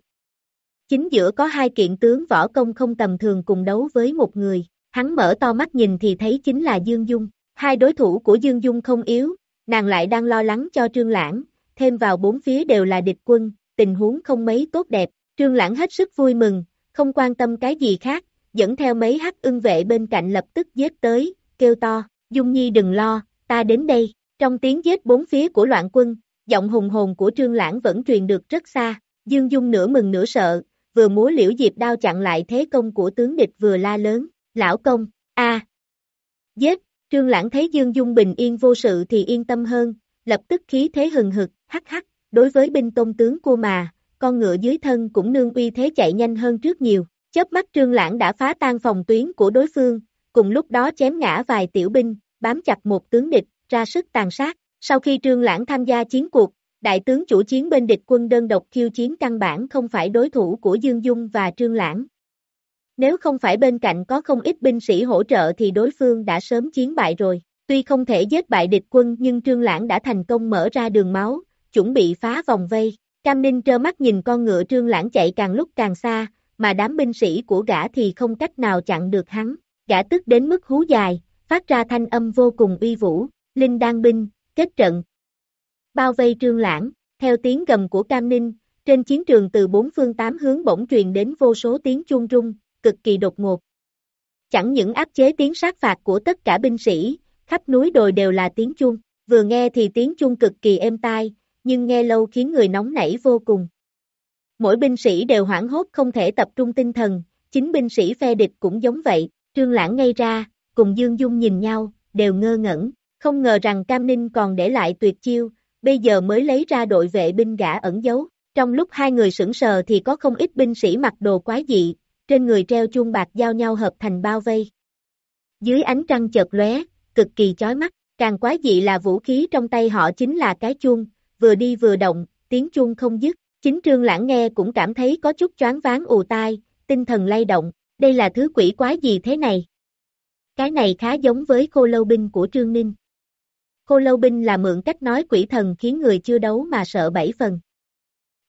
Chính giữa có hai kiện tướng võ công không tầm thường cùng đấu với một người, hắn mở to mắt nhìn thì thấy chính là Dương Dung. Hai đối thủ của Dương Dung không yếu, nàng lại đang lo lắng cho Trương Lãng, thêm vào bốn phía đều là địch quân, tình huống không mấy tốt đẹp, trương lãng hết sức vui mừng, không quan tâm cái gì khác, dẫn theo mấy hắc ưng vệ bên cạnh lập tức giết tới, kêu to, Dung Nhi đừng lo, ta đến đây, trong tiếng giết bốn phía của loạn quân, giọng hùng hồn của trương lãng vẫn truyền được rất xa, Dương Dung nửa mừng nửa sợ, vừa múa liễu diệp đao chặn lại thế công của tướng địch vừa la lớn, lão công, a. Giết, trương lãng thấy Dương Dung bình yên vô sự thì yên tâm hơn, lập tức khí thế hừng hực, hắc hắc, đối với binh tôn tướng cô mà, con ngựa dưới thân cũng nương uy thế chạy nhanh hơn trước nhiều, chớp mắt trương lãng đã phá tan phòng tuyến của đối phương, cùng lúc đó chém ngã vài tiểu binh, bám chặt một tướng địch, ra sức tàn sát, Sau khi Trương Lãng tham gia chiến cuộc, đại tướng chủ chiến bên địch quân đơn độc khiêu chiến căn bản không phải đối thủ của Dương Dung và Trương Lãng. Nếu không phải bên cạnh có không ít binh sĩ hỗ trợ thì đối phương đã sớm chiến bại rồi. Tuy không thể giết bại địch quân nhưng Trương Lãng đã thành công mở ra đường máu, chuẩn bị phá vòng vây. Cam Ninh trơ mắt nhìn con ngựa Trương Lãng chạy càng lúc càng xa, mà đám binh sĩ của gã thì không cách nào chặn được hắn. Gã tức đến mức hú dài, phát ra thanh âm vô cùng uy vũ, Linh đan binh, kết trận. Bao vây Trương Lãng, theo tiếng gầm của Cam Ninh, trên chiến trường từ bốn phương tám hướng bỗng truyền đến vô số tiếng chuông rung, cực kỳ đột ngột. Chẳng những áp chế tiếng sát phạt của tất cả binh sĩ, khắp núi đồi đều là tiếng chuông, vừa nghe thì tiếng chuông cực kỳ êm tai, nhưng nghe lâu khiến người nóng nảy vô cùng. Mỗi binh sĩ đều hoảng hốt không thể tập trung tinh thần, chính binh sĩ phe địch cũng giống vậy, trương lãng ngay ra, cùng Dương Dung nhìn nhau, đều ngơ ngẩn, không ngờ rằng Cam Ninh còn để lại tuyệt chiêu, bây giờ mới lấy ra đội vệ binh gã ẩn giấu. Trong lúc hai người sững sờ thì có không ít binh sĩ mặc đồ quái dị, trên người treo chuông bạc giao nhau hợp thành bao vây. Dưới ánh trăng chợt lóe, cực kỳ chói mắt, càng quái dị là vũ khí trong tay họ chính là cái chuông, vừa đi vừa động, tiếng chuông không dứt, chính trương lãng nghe cũng cảm thấy có chút choáng váng ù tai, tinh thần lay động, đây là thứ quỷ quái gì thế này? Cái này khá giống với khô lâu binh của Trương Ninh. Khô lâu binh là mượn cách nói quỷ thần khiến người chưa đấu mà sợ bảy phần.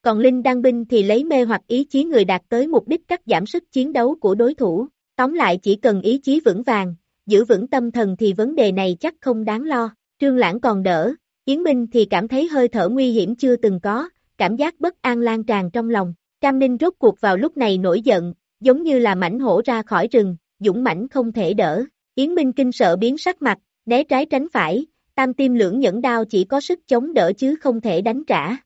Còn Linh Đăng binh thì lấy mê hoặc ý chí người đạt tới mục đích cắt giảm sức chiến đấu của đối thủ. Tóm lại chỉ cần ý chí vững vàng, giữ vững tâm thần thì vấn đề này chắc không đáng lo. Trương Lãng còn đỡ, Yến Minh thì cảm thấy hơi thở nguy hiểm chưa từng có, cảm giác bất an lan tràn trong lòng. Cam Ninh rốt cuộc vào lúc này nổi giận, giống như là mảnh hổ ra khỏi rừng, dũng mãnh không thể đỡ. Yến Minh kinh sợ biến sắc mặt, né trái tránh phải, tam tim lưỡng nhẫn đao chỉ có sức chống đỡ chứ không thể đánh trả.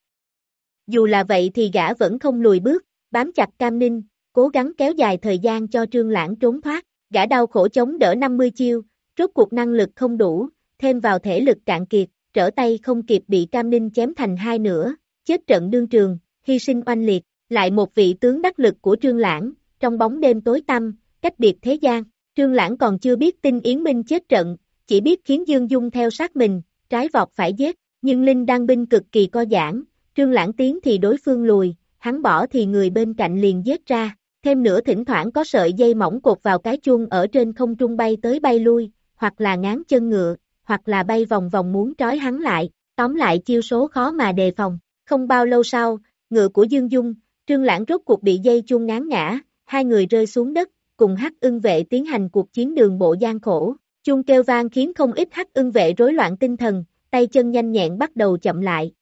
Dù là vậy thì gã vẫn không lùi bước, bám chặt Cam Ninh, cố gắng kéo dài thời gian cho Trương Lãng trốn thoát. Gã đau khổ chống đỡ 50 chiêu, rốt cuộc năng lực không đủ, thêm vào thể lực cạn kiệt, trở tay không kịp bị Cam Ninh chém thành hai nửa, chết trận đương trường, hy sinh oanh liệt, lại một vị tướng đắc lực của Trương Lãng, trong bóng đêm tối tăm, cách biệt thế gian, Trương Lãng còn chưa biết tin Yến Minh chết trận, chỉ biết khiến Dương Dung theo sát mình, trái vọt phải giết, nhưng Linh đăng binh cực kỳ co giãn, Trương Lãng tiến thì đối phương lùi, hắn bỏ thì người bên cạnh liền giết ra, thêm nữa thỉnh thoảng có sợi dây mỏng cột vào cái chuông ở trên không trung bay tới bay lui, hoặc là ngán chân ngựa, hoặc là bay vòng vòng muốn trói hắn lại, tóm lại chiêu số khó mà đề phòng. Không bao lâu sau, ngựa của Dương Dung, Trương Lãng rốt cuộc bị dây chuông ngán ngã, hai người rơi xuống đất, cùng hắc ưng vệ tiến hành cuộc chiến đường bộ gian khổ. Chuông kêu vang khiến không ít hắc ưng vệ rối loạn tinh thần, tay chân nhanh nhẹn bắt đầu chậm lại.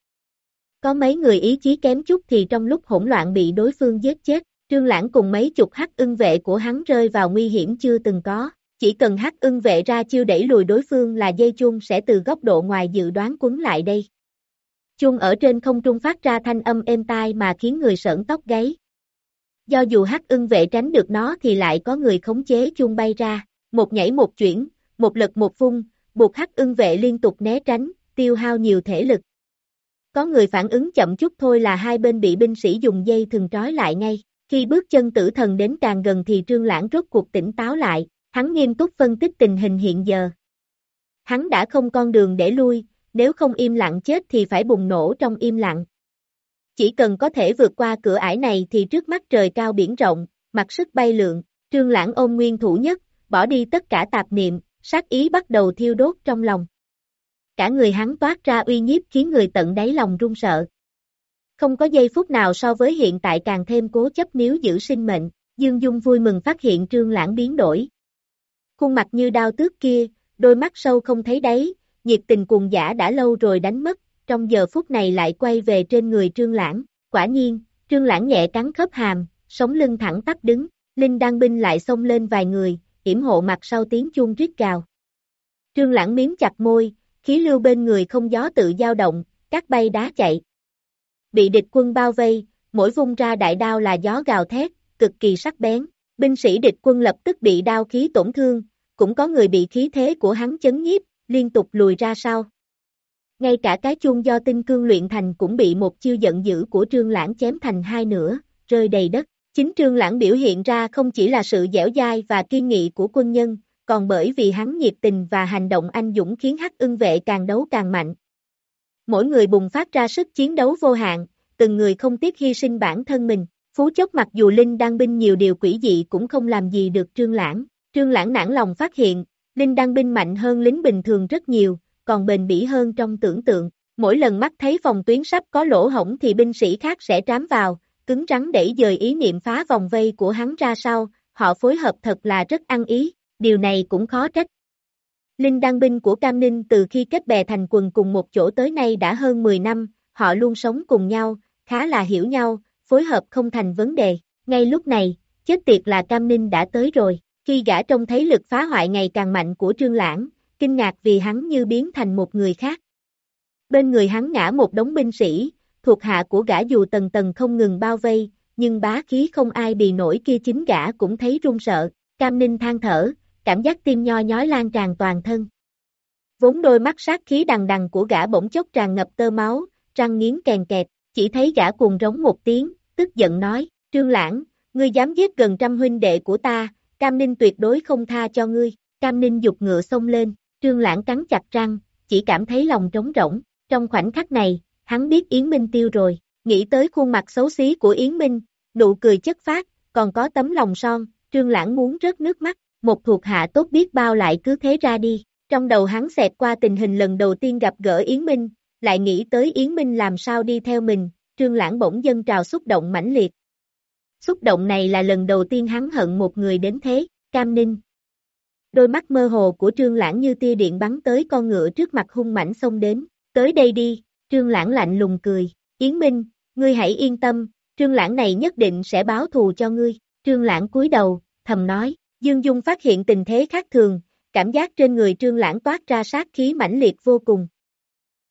Có mấy người ý chí kém chút thì trong lúc hỗn loạn bị đối phương giết chết, Trương Lãng cùng mấy chục hắc ưng vệ của hắn rơi vào nguy hiểm chưa từng có. Chỉ cần hắc ưng vệ ra chiêu đẩy lùi đối phương là dây chuông sẽ từ góc độ ngoài dự đoán quấn lại đây. Chuông ở trên không trung phát ra thanh âm êm tai mà khiến người sởn tóc gáy. Do dù hắc ưng vệ tránh được nó thì lại có người khống chế chuông bay ra, một nhảy một chuyển, một lật một phun, buộc hắc ưng vệ liên tục né tránh, tiêu hao nhiều thể lực. Có người phản ứng chậm chút thôi là hai bên bị binh sĩ dùng dây thừng trói lại ngay. Khi bước chân tử thần đến càng gần thì trương lãng rốt cuộc tỉnh táo lại, hắn nghiêm túc phân tích tình hình hiện giờ. Hắn đã không con đường để lui, nếu không im lặng chết thì phải bùng nổ trong im lặng. Chỉ cần có thể vượt qua cửa ải này thì trước mắt trời cao biển rộng, mặt sức bay lượn, trương lãng ôm nguyên thủ nhất, bỏ đi tất cả tạp niệm, sát ý bắt đầu thiêu đốt trong lòng. Cả người hắn toát ra uy nhiếp khiến người tận đáy lòng run sợ. Không có giây phút nào so với hiện tại càng thêm cố chấp nếu giữ sinh mệnh, Dương Dung vui mừng phát hiện trương lãng biến đổi. Khuôn mặt như đao tước kia, đôi mắt sâu không thấy đáy, nhiệt tình cuồng giả đã lâu rồi đánh mất, trong giờ phút này lại quay về trên người trương lãng, quả nhiên, trương lãng nhẹ cắn khớp hàm, sống lưng thẳng tắp đứng, Linh đăng binh lại xông lên vài người, yểm hộ mặt sau tiếng chuông rít gào. Trương lãng miếm chặt môi, khí lưu bên người không gió tự dao động, các bay đá chạy. Bị địch quân bao vây, mỗi vung ra đại đao là gió gào thét, cực kỳ sắc bén. Binh sĩ địch quân lập tức bị đao khí tổn thương, cũng có người bị khí thế của hắn chấn nhiếp, liên tục lùi ra sau. Ngay cả cái chuông do tinh cương luyện thành cũng bị một chiêu giận dữ của trương lãng chém thành hai nửa, rơi đầy đất. Chính trương lãng biểu hiện ra không chỉ là sự dẻo dai và kiên nghị của quân nhân, còn bởi vì hắn nhiệt tình và hành động anh dũng khiến hắc ưng vệ càng đấu càng mạnh. mỗi người bùng phát ra sức chiến đấu vô hạn, từng người không tiếc hy sinh bản thân mình. Phú chốc mặc dù Linh Đăng binh nhiều điều quỷ dị cũng không làm gì được Trương Lãng. Trương Lãng nản lòng phát hiện, Linh Đăng binh mạnh hơn lính bình thường rất nhiều, còn bền bỉ hơn trong tưởng tượng. Mỗi lần mắt thấy phòng tuyến sắp có lỗ hổng thì binh sĩ khác sẽ trám vào, cứng rắn đẩy dời ý niệm phá vòng vây của hắn ra sau, họ phối hợp thật là rất ăn ý, điều này cũng khó trách. Linh đăng binh của Cam Ninh từ khi kết bè thành quần cùng một chỗ tới nay đã hơn 10 năm, họ luôn sống cùng nhau, khá là hiểu nhau, phối hợp không thành vấn đề. Ngay lúc này, chết tiệt là Cam Ninh đã tới rồi, khi gã trông thấy lực phá hoại ngày càng mạnh của Trương Lãng, kinh ngạc vì hắn như biến thành một người khác. Bên người hắn ngã một đống binh sĩ, thuộc hạ của gã dù tầng tầng không ngừng bao vây, nhưng bá khí không ai bì nổi kia chính gã cũng thấy run sợ, Cam Ninh than thở, cảm giác tim nho nhói lan tràn toàn thân. Vốn đôi mắt sát khí đằng đằng của gã bỗng chốc tràn ngập tơ máu, răng nghiến kèn kẹt, chỉ thấy gã cuồng rống một tiếng, tức giận nói, Trương Lãng, ngươi dám giết gần trăm huynh đệ của ta, Cam Ninh tuyệt đối không tha cho ngươi, Cam Ninh dục ngựa xông lên, Trương Lãng cắn chặt răng, chỉ cảm thấy lòng trống rỗng, trong khoảnh khắc này, hắn biết Yến Minh tiêu rồi, nghĩ tới khuôn mặt xấu xí của Yến Minh, nụ cười chất phát, còn có tấm lòng son, Trương Lãng muốn rớt nước mắt, một thuộc hạ tốt biết bao lại cứ thế ra đi. Trong đầu hắn xẹt qua tình hình lần đầu tiên gặp gỡ Yến Minh, lại nghĩ tới Yến Minh làm sao đi theo mình, Trương Lãng bỗng dâng trào xúc động mãnh liệt. Xúc động này là lần đầu tiên hắn hận một người đến thế, Cam Ninh. Đôi mắt mơ hồ của Trương Lãng như tia điện bắn tới con ngựa trước mặt hung mãnh xông đến, tới đây đi, Trương Lãng lạnh lùng cười, Yến Minh, ngươi hãy yên tâm, Trương Lãng này nhất định sẽ báo thù cho ngươi, Trương Lãng cúi đầu, thầm nói, Dương Dung phát hiện tình thế khác thường, cảm giác trên người Trương Lãng toát ra sát khí mãnh liệt vô cùng.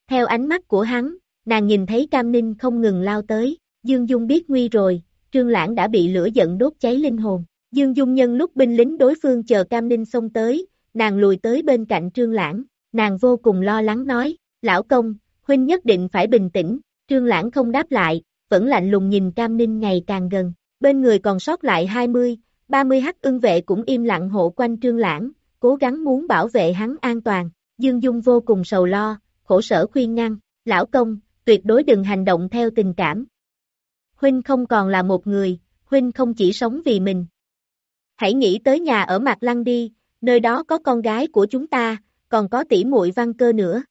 Theo ánh mắt của hắn, nàng nhìn thấy Cam Ninh không ngừng lao tới, Dương Dung biết nguy rồi, Trương Lãng đã bị lửa giận đốt cháy linh hồn. Dương Dung nhân lúc binh lính đối phương chờ Cam Ninh xông tới, nàng lùi tới bên cạnh Trương Lãng, nàng vô cùng lo lắng nói, lão công, huynh nhất định phải bình tĩnh, Trương Lãng không đáp lại, vẫn lạnh lùng nhìn Cam Ninh ngày càng gần, bên người còn sót lại 20, 30 hắc ưng vệ cũng im lặng hộ quanh Trương Lãng, cố gắng muốn bảo vệ hắn an toàn, Dương Dung vô cùng sầu lo, khổ sở khuyên ngăn, lão công, tuyệt đối đừng hành động theo tình cảm. Huynh không còn là một người, Huynh không chỉ sống vì mình. Hãy nghĩ tới nhà ở Mạc Lăng đi, nơi đó có con gái của chúng ta, còn có tỷ muội văn cơ nữa.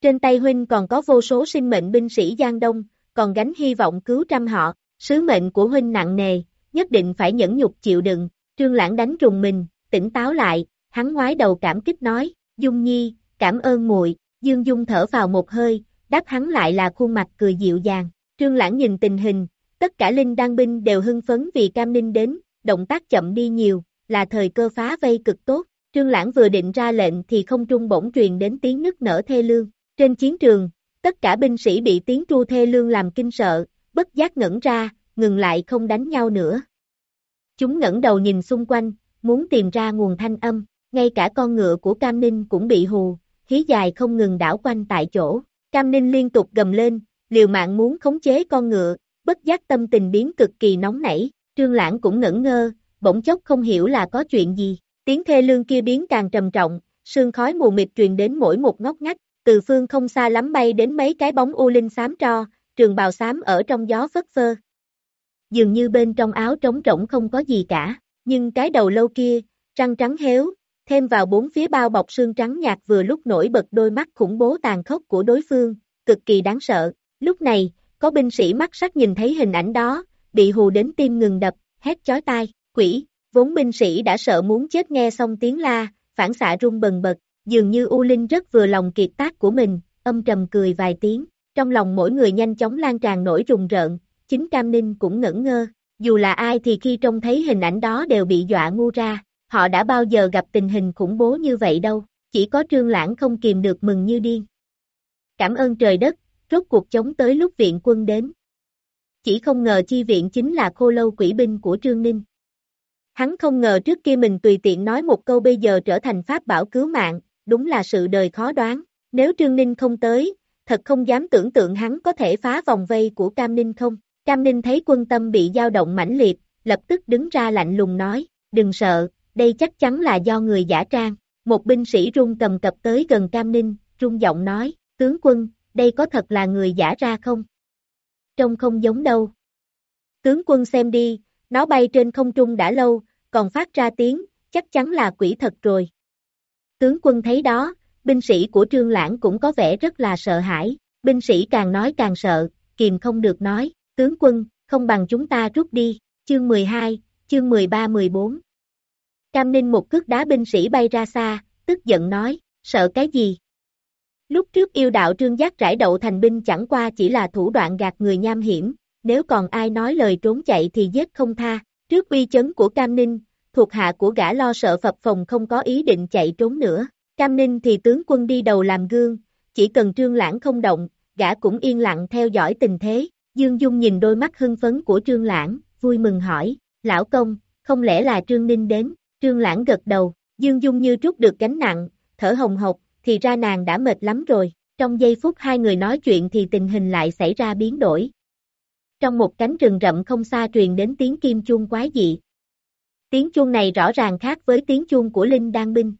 Trên tay Huynh còn có vô số sinh mệnh binh sĩ Giang Đông, còn gánh hy vọng cứu trăm họ, sứ mệnh của Huynh nặng nề, nhất định phải nhẫn nhục chịu đựng, Trương Lãng đánh trùng mình, tỉnh táo lại, hắn ngoái đầu cảm kích nói, Dung Nhi, cảm ơn muội. Dương Dung thở vào một hơi, đáp hắn lại là khuôn mặt cười dịu dàng, Trương Lãng nhìn tình hình, tất cả linh đăng binh đều hưng phấn vì Cam Ninh đến, động tác chậm đi nhiều, là thời cơ phá vây cực tốt, Trương Lãng vừa định ra lệnh thì không trung bỗng truyền đến tiếng nức nở thê lương, trên chiến trường, tất cả binh sĩ bị tiếng tru thê lương làm kinh sợ, bất giác ngẩn ra, ngừng lại không đánh nhau nữa. Chúng ngẩng đầu nhìn xung quanh, muốn tìm ra nguồn thanh âm, ngay cả con ngựa của Cam Ninh cũng bị hù, khí dài không ngừng đảo quanh tại chỗ. Cam Ninh liên tục gầm lên, liều mạng muốn khống chế con ngựa, bất giác tâm tình biến cực kỳ nóng nảy, Trương Lãng cũng ngẩn ngơ, bỗng chốc không hiểu là có chuyện gì. Tiếng thê lương kia biến càng trầm trọng, sương khói mù mịt truyền đến mỗi một ngóc ngách, từ phương không xa lắm bay đến mấy cái bóng u linh xám tro, trường bào xám ở trong gió phất phơ, dường như bên trong áo trống rỗng không có gì cả, nhưng cái đầu lâu kia, răng trắng héo, thêm vào bốn phía bao bọc xương trắng nhạt vừa lúc nổi bật đôi mắt khủng bố tàn khốc của đối phương, cực kỳ đáng sợ. Lúc này, có binh sĩ mắt sắc nhìn thấy hình ảnh đó, bị hù đến tim ngừng đập, hét chói tai, quỷ, vốn binh sĩ đã sợ muốn chết nghe xong tiếng la, phản xạ rung bần bật, dường như U Linh rất vừa lòng kiệt tác của mình, âm trầm cười vài tiếng, trong lòng mỗi người nhanh chóng lan tràn nổi rùng rợn, chính Cam Ninh cũng ngẩn ngơ, dù là ai thì khi trông thấy hình ảnh đó đều bị dọa ngu ra, họ đã bao giờ gặp tình hình khủng bố như vậy đâu, chỉ có trương lãng không kìm được mừng như điên. Cảm ơn trời đất, rốt cuộc chống tới lúc viện quân đến. Chỉ không ngờ chi viện chính là khô lâu quỷ binh của Trương Ninh. Hắn không ngờ trước kia mình tùy tiện nói một câu bây giờ trở thành pháp bảo cứu mạng, đúng là sự đời khó đoán. Nếu Trương Ninh không tới, thật không dám tưởng tượng hắn có thể phá vòng vây của Cam Ninh không. Cam Ninh thấy quân tâm bị dao động mãnh liệt, lập tức đứng ra lạnh lùng nói, đừng sợ, đây chắc chắn là do người giả trang. Một binh sĩ rung cầm cập tới gần Cam Ninh, rung giọng nói, tướng quân, đây có thật là người giả ra không? Trông không giống đâu. Tướng quân xem đi, nó bay trên không trung đã lâu, còn phát ra tiếng, chắc chắn là quỷ thật rồi. Tướng quân thấy đó, binh sĩ của Trương Lãng cũng có vẻ rất là sợ hãi, binh sĩ càng nói càng sợ, kìm không được nói, tướng quân, không bằng chúng ta rút đi, chương 12, chương 13-14. Cam Ninh một cước đá binh sĩ bay ra xa, tức giận nói, sợ cái gì? Lúc trước yêu đạo trương giác rải đậu thành binh chẳng qua chỉ là thủ đoạn gạt người nham hiểm, nếu còn ai nói lời trốn chạy thì giết không tha, trước uy chấn của Cam Ninh, thuộc hạ của gã lo sợ phập phòng không có ý định chạy trốn nữa, Cam Ninh thì tướng quân đi đầu làm gương, chỉ cần trương lãng không động, gã cũng yên lặng theo dõi tình thế, Dương Dung nhìn đôi mắt hưng phấn của trương lãng, vui mừng hỏi, lão công, không lẽ là trương ninh đến, trương lãng gật đầu, Dương Dung như trút được gánh nặng, thở hồng hộc, thì ra nàng đã mệt lắm rồi, trong giây phút hai người nói chuyện thì tình hình lại xảy ra biến đổi. Trong một cánh rừng rậm không xa truyền đến tiếng kim chuông quái dị. Tiếng chuông này rõ ràng khác với tiếng chuông của Linh Đan Binh.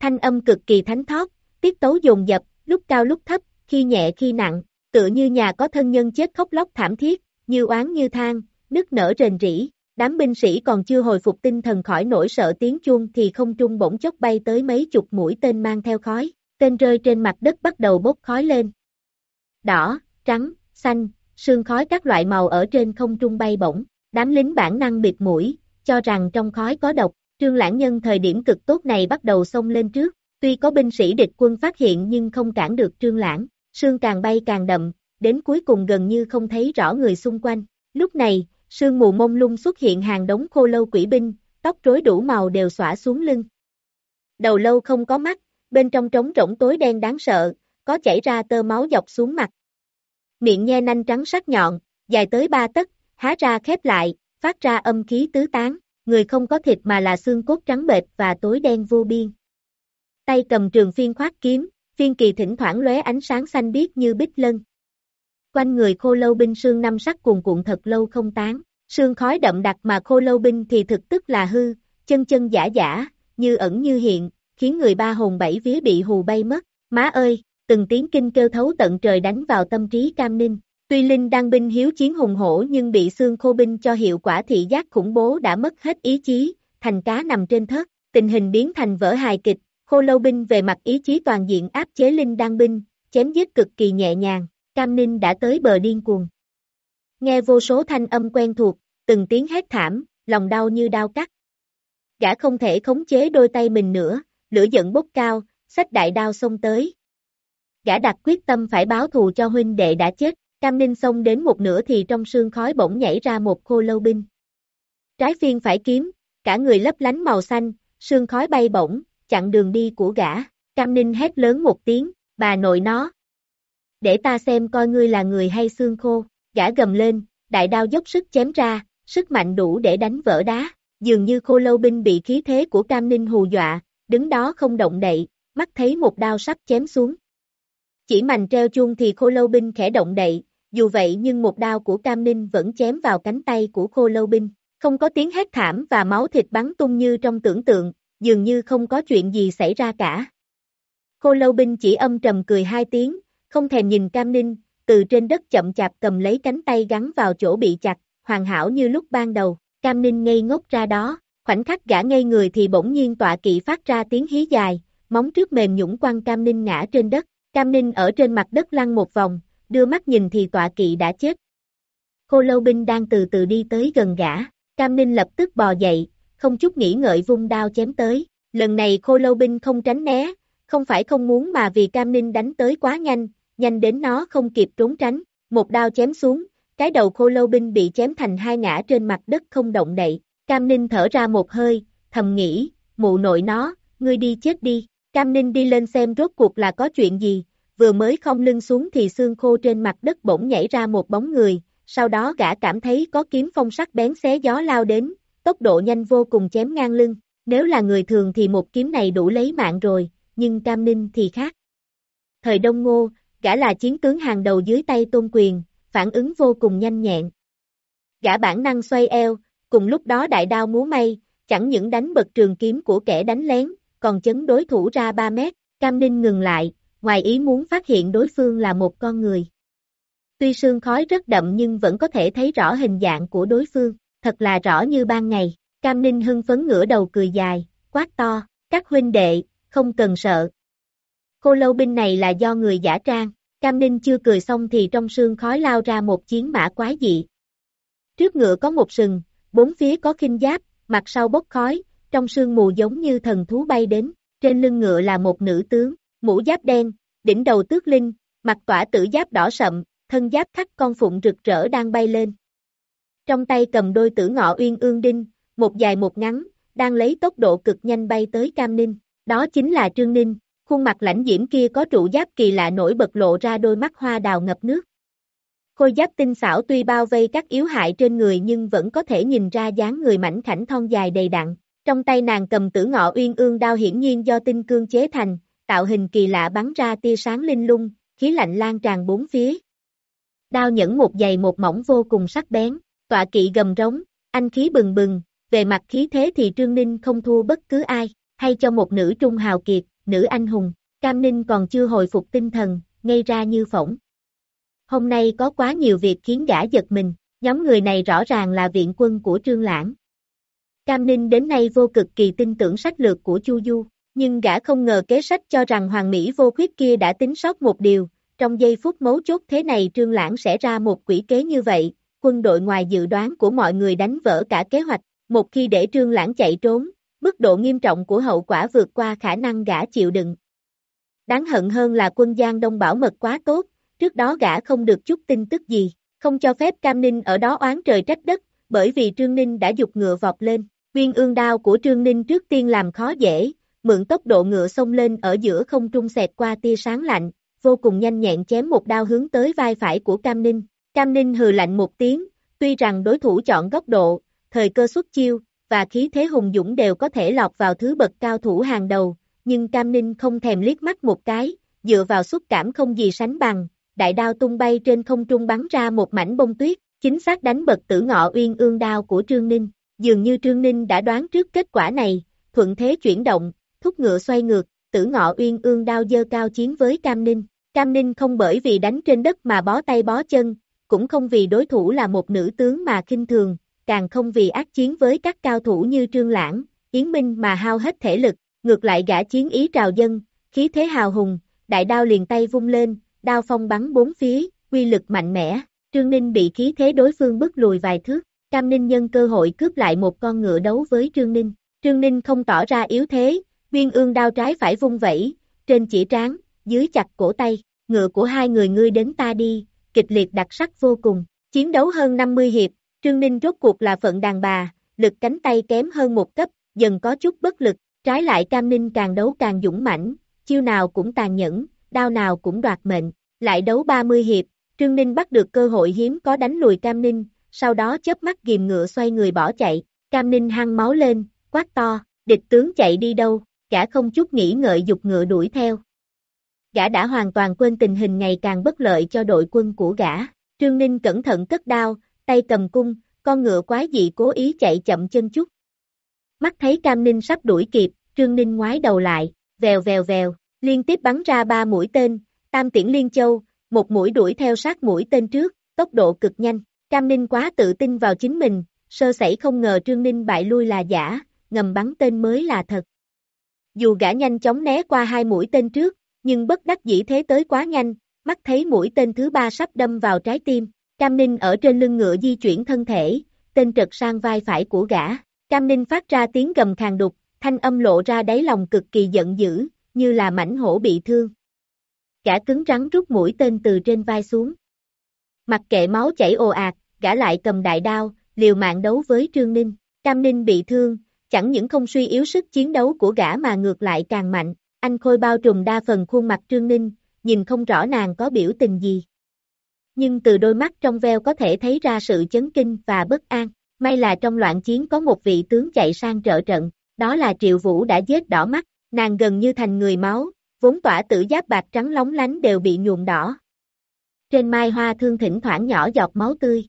Thanh âm cực kỳ thánh thót, tiết tấu dồn dập, lúc cao lúc thấp, khi nhẹ khi nặng, tựa như nhà có thân nhân chết khóc lóc thảm thiết, như oán như than, nức nở rền rỉ. Đám binh sĩ còn chưa hồi phục tinh thần khỏi nỗi sợ tiếng chuông thì không trung bỗng chốc bay tới mấy chục mũi tên mang theo khói, tên rơi trên mặt đất bắt đầu bốc khói lên. Đỏ, trắng, xanh, sương khói các loại màu ở trên không trung bay bổng, đám lính bản năng bịt mũi, cho rằng trong khói có độc, trương lãng nhân thời điểm cực tốt này bắt đầu xông lên trước, tuy có binh sĩ địch quân phát hiện nhưng không cản được trương lãng, sương càng bay càng đậm, đến cuối cùng gần như không thấy rõ người xung quanh, lúc này, sương mù mông lung xuất hiện hàng đống khô lâu quỷ binh, tóc rối đủ màu đều xõa xuống lưng. Đầu lâu không có mắt, bên trong trống rỗng tối đen đáng sợ, có chảy ra tơ máu dọc xuống mặt. Miệng nhe nanh trắng sắc nhọn, dài tới ba tấc, há ra khép lại, phát ra âm khí tứ tán, người không có thịt mà là xương cốt trắng bệt và tối đen vô biên. Tay cầm trường phiên khoát kiếm, phiên kỳ thỉnh thoảng lóe ánh sáng xanh biếc như bích lân. Quanh người khô lâu binh sương năm sắc cuồn cuộn thật lâu không tán, sương khói đậm đặc mà khô lâu binh thì thực tức là hư, chân chân giả giả, như ẩn như hiện, khiến người ba hồn bảy vía bị hù bay mất. Má ơi, từng tiếng kinh kêu thấu tận trời đánh vào tâm trí cam ninh. Tuy Linh đang binh hiếu chiến hùng hổ nhưng bị xương khô binh cho hiệu quả thị giác khủng bố đã mất hết ý chí, thành cá nằm trên thớt, tình hình biến thành vỡ hài kịch, khô lâu binh về mặt ý chí toàn diện áp chế Linh đăng binh, chém giết cực kỳ nhẹ nhàng, Cam Ninh đã tới bờ điên cuồng. Nghe vô số thanh âm quen thuộc, từng tiếng hét thảm, lòng đau như đau cắt. Gã không thể khống chế đôi tay mình nữa, lửa giận bốc cao, sách đại đao xông tới. Gã đặt quyết tâm phải báo thù cho huynh đệ đã chết, Cam Ninh xông đến một nửa thì trong sương khói bỗng nhảy ra một khô lâu binh. Trái phiên phải kiếm, cả người lấp lánh màu xanh, sương khói bay bổng, chặn đường đi của gã. Cam Ninh hét lớn một tiếng, bà nội nó, để ta xem coi ngươi là người hay xương khô, gã gầm lên, đại đao dốc sức chém ra, sức mạnh đủ để đánh vỡ đá, dường như khô lâu binh bị khí thế của cam ninh hù dọa, đứng đó không động đậy, mắt thấy một đao sắp chém xuống. Chỉ mành treo chuông thì khô lâu binh khẽ động đậy, dù vậy nhưng một đao của cam ninh vẫn chém vào cánh tay của khô lâu binh, không có tiếng hét thảm và máu thịt bắn tung như trong tưởng tượng, dường như không có chuyện gì xảy ra cả. Cô lâu binh chỉ âm trầm cười hai tiếng, không thèm nhìn Cam Ninh, từ trên đất chậm chạp cầm lấy cánh tay gắn vào chỗ bị chặt, hoàn hảo như lúc ban đầu, Cam Ninh ngây ngốc ra đó, khoảnh khắc gã ngây người thì bỗng nhiên tọa kỵ phát ra tiếng hí dài, móng trước mềm nhũng quăng Cam Ninh ngã trên đất, Cam Ninh ở trên mặt đất lăn một vòng, đưa mắt nhìn thì tọa kỵ đã chết. Cô lâu binh đang từ từ đi tới gần gã, Cam Ninh lập tức bò dậy, không chút nghĩ ngợi vung đao chém tới, lần này khô lâu binh không tránh né, không phải không muốn mà vì Cam Ninh đánh tới quá nhanh, nhanh đến nó không kịp trốn tránh, một đao chém xuống, cái đầu khô lâu binh bị chém thành hai ngã trên mặt đất không động đậy, Cam Ninh thở ra một hơi, thầm nghĩ, mụ nội nó, ngươi đi chết đi, Cam Ninh đi lên xem rốt cuộc là có chuyện gì, vừa mới không lưng xuống thì xương khô trên mặt đất bỗng nhảy ra một bóng người, sau đó gã cảm thấy có kiếm phong sắc bén xé gió lao đến, tốc độ nhanh vô cùng chém ngang lưng, nếu là người thường thì một kiếm này đủ lấy mạng rồi, nhưng Cam Ninh thì khác. Thời Đông Ngô, gã là chiến tướng hàng đầu dưới tay tôn quyền, phản ứng vô cùng nhanh nhẹn. Gã bản năng xoay eo, cùng lúc đó đại đao múa may, chẳng những đánh bật trường kiếm của kẻ đánh lén, còn chấn đối thủ ra 3 mét, Cam Ninh ngừng lại, ngoài ý muốn phát hiện đối phương là một con người. Tuy sương khói rất đậm nhưng vẫn có thể thấy rõ hình dạng của đối phương, thật là rõ như ban ngày. Cam Ninh hưng phấn ngửa đầu cười dài, quát to, các huynh đệ, không cần sợ. Cô lâu binh này là do người giả trang, Cam Ninh chưa cười xong thì trong sương khói lao ra một chiến mã quái dị. Trước ngựa có một sừng, bốn phía có khinh giáp, mặt sau bốc khói, trong sương mù giống như thần thú bay đến, trên lưng ngựa là một nữ tướng, mũ giáp đen, đỉnh đầu tước linh, mặt tỏa tử giáp đỏ sậm, thân giáp khắc con phụng rực rỡ đang bay lên. Trong tay cầm đôi tử ngọ uyên ương đinh, một dài một ngắn, đang lấy tốc độ cực nhanh bay tới Cam Ninh, đó chính là Trương Ninh, khuôn mặt lãnh diễm kia có trụ giáp kỳ lạ nổi bật lộ ra đôi mắt hoa đào ngập nước. Khôi giáp tinh xảo tuy bao vây các yếu hại trên người nhưng vẫn có thể nhìn ra dáng người mảnh khảnh thon dài đầy đặn. Trong tay nàng cầm tử ngọ uyên ương đao hiển nhiên do tinh cương chế thành, tạo hình kỳ lạ bắn ra tia sáng linh lung, khí lạnh lan tràn bốn phía. Đao nhẫn một dày một mỏng vô cùng sắc bén, tọa kỵ gầm rống, anh khí bừng bừng, về mặt khí thế thì Trương Ninh không thua bất cứ ai, hay cho một nữ trung hào kiệt, nữ anh hùng, Cam Ninh còn chưa hồi phục tinh thần, ngây ra như phỏng. Hôm nay có quá nhiều việc khiến gã giật mình, nhóm người này rõ ràng là viện quân của Trương Lãng. Cam Ninh đến nay vô cực kỳ tin tưởng sách lược của Chu Du, nhưng gã không ngờ kế sách cho rằng Hoàng Mỹ vô khuyết kia đã tính sót một điều, trong giây phút mấu chốt thế này Trương Lãng sẽ ra một quỷ kế như vậy, quân đội ngoài dự đoán của mọi người đánh vỡ cả kế hoạch, một khi để Trương Lãng chạy trốn, mức độ nghiêm trọng của hậu quả vượt qua khả năng gã chịu đựng. Đáng hận hơn là quân Giang Đông bảo mật quá tốt, trước đó gã không được chút tin tức gì, không cho phép Cam Ninh ở đó oán trời trách đất, bởi vì Trương Ninh đã dục ngựa vọt lên. Viên ương đao của Trương Ninh trước tiên làm khó dễ, mượn tốc độ ngựa xông lên ở giữa không trung xẹt qua tia sáng lạnh, vô cùng nhanh nhẹn chém một đao hướng tới vai phải của Cam Ninh. Cam Ninh hừ lạnh một tiếng, tuy rằng đối thủ chọn góc độ, thời cơ xuất chiêu, và khí thế hùng dũng đều có thể lọt vào thứ bậc cao thủ hàng đầu, nhưng Cam Ninh không thèm liếc mắt một cái, dựa vào xúc cảm không gì sánh bằng, đại đao tung bay trên không trung bắn ra một mảnh bông tuyết, chính xác đánh bật tử ngọ uyên ương đao của Trương Ninh, dường như Trương Ninh đã đoán trước kết quả này, thuận thế chuyển động, thúc ngựa xoay ngược, tử ngọ uyên ương đao dơ cao chiến với Cam Ninh, Cam Ninh không bởi vì đánh trên đất mà bó tay bó chân, cũng không vì đối thủ là một nữ tướng mà kinh thường, càng không vì ác chiến với các cao thủ như Trương Lãng, Yến Minh mà hao hết thể lực, ngược lại gã chiến ý trào dân, khí thế hào hùng, đại đao liền tay vung lên, đao phong bắn bốn phía, quy lực mạnh mẽ, Trương Ninh bị khí thế đối phương bức lùi vài thước, Cam Ninh nhân cơ hội cướp lại một con ngựa đấu với Trương Ninh, Trương Ninh không tỏ ra yếu thế, viên ương đao trái phải vung vẩy, trên chỉ trán, dưới chặt cổ tay, ngựa của hai người ngươi đến ta đi, kịch liệt đặc sắc vô cùng, chiến đấu hơn 50 hiệp, Trương Ninh rốt cuộc là phận đàn bà, lực cánh tay kém hơn một cấp, dần có chút bất lực, trái lại Cam Ninh càng đấu càng dũng mãnh, chiêu nào cũng tàn nhẫn, đao nào cũng đoạt mệnh, lại đấu 30 hiệp, Trương Ninh bắt được cơ hội hiếm có đánh lùi Cam Ninh, sau đó chớp mắt ghim ngựa xoay người bỏ chạy, Cam Ninh hăng máu lên, quát to, địch tướng chạy đi đâu, cả không chút nghĩ ngợi dục ngựa đuổi theo. Gã đã hoàn toàn quên tình hình ngày càng bất lợi cho đội quân của gã, Trương Ninh cẩn thận cất đao, tay cầm cung, con ngựa quái dị cố ý chạy chậm chân chút. Mắt thấy Cam Ninh sắp đuổi kịp, Trương Ninh ngoái đầu lại, vèo vèo vèo, liên tiếp bắn ra ba mũi tên, tam tiễn liên châu, một mũi đuổi theo sát mũi tên trước, tốc độ cực nhanh. Cam Ninh quá tự tin vào chính mình, sơ sẩy không ngờ Trương Ninh bại lui là giả, ngầm bắn tên mới là thật. Dù gã nhanh chóng né qua hai mũi tên trước, nhưng bất đắc dĩ thế tới quá nhanh, mắt thấy mũi tên thứ ba sắp đâm vào trái tim, Cam Ninh ở trên lưng ngựa di chuyển thân thể, tên trật sang vai phải của gã. Cam Ninh phát ra tiếng gầm khàn đục, thanh âm lộ ra đáy lòng cực kỳ giận dữ, như là mảnh hổ bị thương. Gã cứng rắn rút mũi tên từ trên vai xuống. Mặc kệ máu chảy ồ ạt, gã lại cầm đại đao, liều mạng đấu với Trương Ninh. Cam Ninh bị thương, chẳng những không suy yếu sức chiến đấu của gã mà ngược lại càng mạnh. Anh Khôi bao trùm đa phần khuôn mặt Trương Ninh, nhìn không rõ nàng có biểu tình gì nhưng từ đôi mắt trong veo có thể thấy ra sự chấn kinh và bất an. May là trong loạn chiến có một vị tướng chạy sang trợ trận, đó là Triệu Vũ đã giết đỏ mắt, nàng gần như thành người máu, vốn tỏa tử giáp bạc trắng lóng lánh đều bị nhuộm đỏ. Trên mai hoa thương thỉnh thoảng nhỏ giọt máu tươi.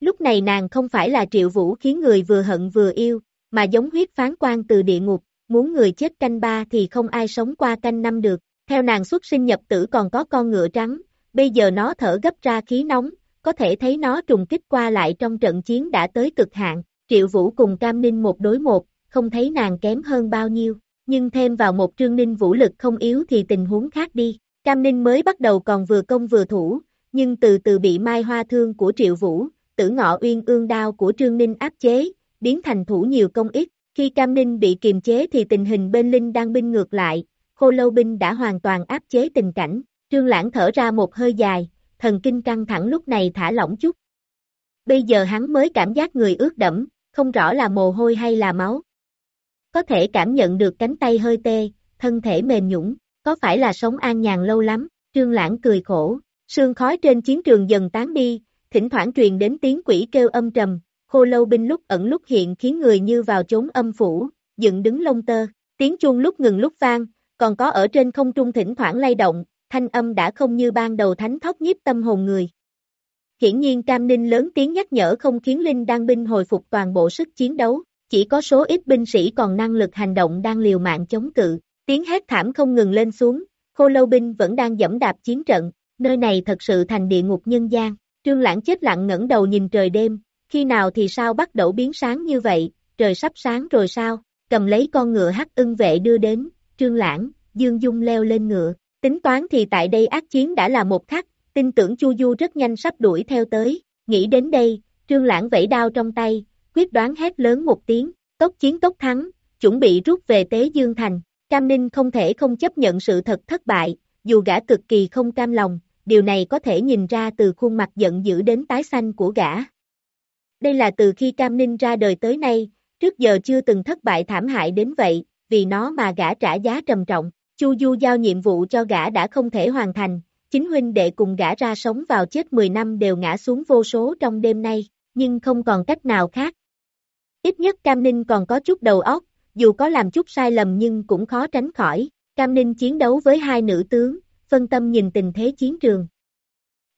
Lúc này nàng không phải là Triệu Vũ khiến người vừa hận vừa yêu, mà giống huyết phán quan từ địa ngục, muốn người chết canh ba thì không ai sống qua canh năm được, Theo nàng xuất sinh nhập tử còn có con ngựa trắng, bây giờ nó thở gấp ra khí nóng, có thể thấy nó trùng kích qua lại trong trận chiến đã tới cực hạn, Triệu Vũ cùng Cam Ninh một đối một, không thấy nàng kém hơn bao nhiêu, nhưng thêm vào một Trương Ninh vũ lực không yếu thì tình huống khác đi, Cam Ninh mới bắt đầu còn vừa công vừa thủ, nhưng từ từ bị mai hoa thương của Triệu Vũ, tử ngọ uyên ương đao của Trương Ninh áp chế, biến thành thủ nhiều công ít, khi Cam Ninh bị kiềm chế thì tình hình bên Linh đang binh ngược lại, khô lâu binh đã hoàn toàn áp chế tình cảnh, Trương Lãng thở ra một hơi dài, thần kinh căng thẳng lúc này thả lỏng chút. Bây giờ hắn mới cảm giác người ướt đẫm, không rõ là mồ hôi hay là máu. Có thể cảm nhận được cánh tay hơi tê, thân thể mềm nhũng, có phải là sống an nhàn lâu lắm, Trương Lãng cười khổ, sương khói trên chiến trường dần tán đi, thỉnh thoảng truyền đến tiếng quỷ kêu âm trầm, khô lâu binh lúc ẩn lúc hiện khiến người như vào chốn âm phủ, dựng đứng lông tơ, tiếng chuông lúc ngừng lúc vang, còn có ở trên không trung thỉnh thoảng lay động, thanh âm đã không như ban đầu thánh thóc nhiếp tâm hồn người. Hiển nhiên Cam Ninh lớn tiếng nhắc nhở không khiến Linh đang binh hồi phục toàn bộ sức chiến đấu, chỉ có số ít binh sĩ còn năng lực hành động đang liều mạng chống cự, tiếng hét thảm không ngừng lên xuống, khô lâu binh vẫn đang dẫm đạp chiến trận, nơi này thật sự thành địa ngục nhân gian, trương lãng chết lặng ngẩng đầu nhìn trời đêm, khi nào thì sao bắt đầu biến sáng như vậy, trời sắp sáng rồi sao, cầm lấy con ngựa hắc ưng vệ đưa đến, trương lãng, dương dung leo lên ngựa, tính toán thì tại đây ác chiến đã là một khắc, tin tưởng Chu Du rất nhanh sắp đuổi theo tới, nghĩ đến đây, trương lãng vẫy đao trong tay, quyết đoán hét lớn một tiếng, tốc chiến tốc thắng, chuẩn bị rút về Tế Dương Thành, Cam Ninh không thể không chấp nhận sự thật thất bại, dù gã cực kỳ không cam lòng, điều này có thể nhìn ra từ khuôn mặt giận dữ đến tái xanh của gã. Đây là từ khi Cam Ninh ra đời tới nay, trước giờ chưa từng thất bại thảm hại đến vậy, vì nó mà gã trả giá trầm trọng. Chu Du giao nhiệm vụ cho gã đã không thể hoàn thành, chính huynh đệ cùng gã ra sống vào chết 10 năm đều ngã xuống vô số trong đêm nay, nhưng không còn cách nào khác. Ít nhất Cam Ninh còn có chút đầu óc, dù có làm chút sai lầm nhưng cũng khó tránh khỏi. Cam Ninh chiến đấu với hai nữ tướng, phân tâm nhìn tình thế chiến trường.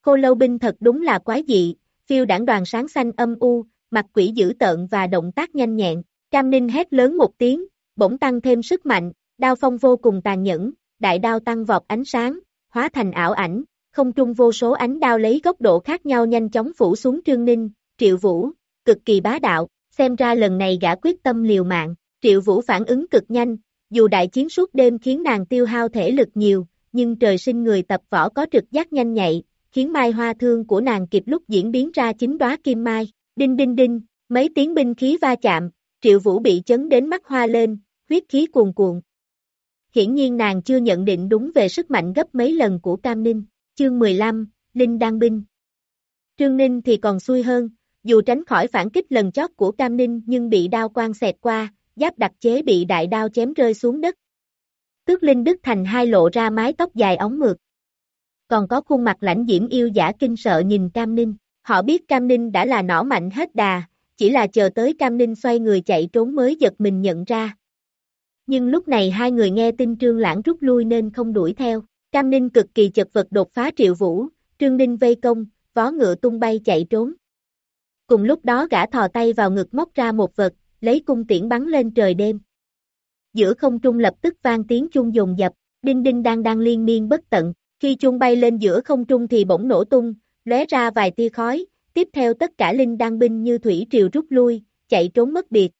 Khô lâu binh thật đúng là quái dị, phiêu đảng đoàn sáng xanh âm u, mặt quỷ dữ tợn và động tác nhanh nhẹn. Cam Ninh hét lớn một tiếng, bỗng tăng thêm sức mạnh, đao phong vô cùng tàn nhẫn, đại đao tăng vọt ánh sáng, hóa thành ảo ảnh, không trung vô số ánh đao lấy góc độ khác nhau nhanh chóng phủ xuống Trương Ninh, Triệu Vũ, cực kỳ bá đạo, xem ra lần này gã quyết tâm liều mạng, Triệu Vũ phản ứng cực nhanh, dù đại chiến suốt đêm khiến nàng tiêu hao thể lực nhiều, nhưng trời sinh người tập võ có trực giác nhanh nhạy, khiến mai hoa thương của nàng kịp lúc diễn biến ra chính đóa kim mai, đinh đinh đinh, mấy tiếng binh khí va chạm, Triệu Vũ bị chấn đến mắt hoa lên, huyết khí cuồn cuộn. Hiển nhiên nàng chưa nhận định đúng về sức mạnh gấp mấy lần của Cam Ninh, chương 15, Linh Đăng Binh. Trương Ninh thì còn xui hơn, dù tránh khỏi phản kích lần chót của Cam Ninh nhưng bị đao quang xẹt qua, giáp đặc chế bị đại đao chém rơi xuống đất. Tước Linh Đức Thành hai lộ ra mái tóc dài ống mượt. Còn có khuôn mặt lãnh diễm yêu giả kinh sợ nhìn Cam Ninh, họ biết Cam Ninh đã là nỏ mạnh hết đà, chỉ là chờ tới Cam Ninh xoay người chạy trốn mới giật mình nhận ra. Nhưng lúc này hai người nghe tin Trương Lãng rút lui nên không đuổi theo, Cam Ninh cực kỳ chật vật đột phá triệu vũ, Trương Ninh vây công, vó ngựa tung bay chạy trốn. Cùng lúc đó gã thò tay vào ngực móc ra một vật, lấy cung tiễn bắn lên trời đêm. Giữa không trung lập tức vang tiếng chuông dồn dập, đinh đinh đang đang liên miên bất tận, khi chuông bay lên giữa không trung thì bỗng nổ tung, lóe ra vài tia khói, tiếp theo tất cả linh Đan binh như thủy triều rút lui, chạy trốn mất biệt.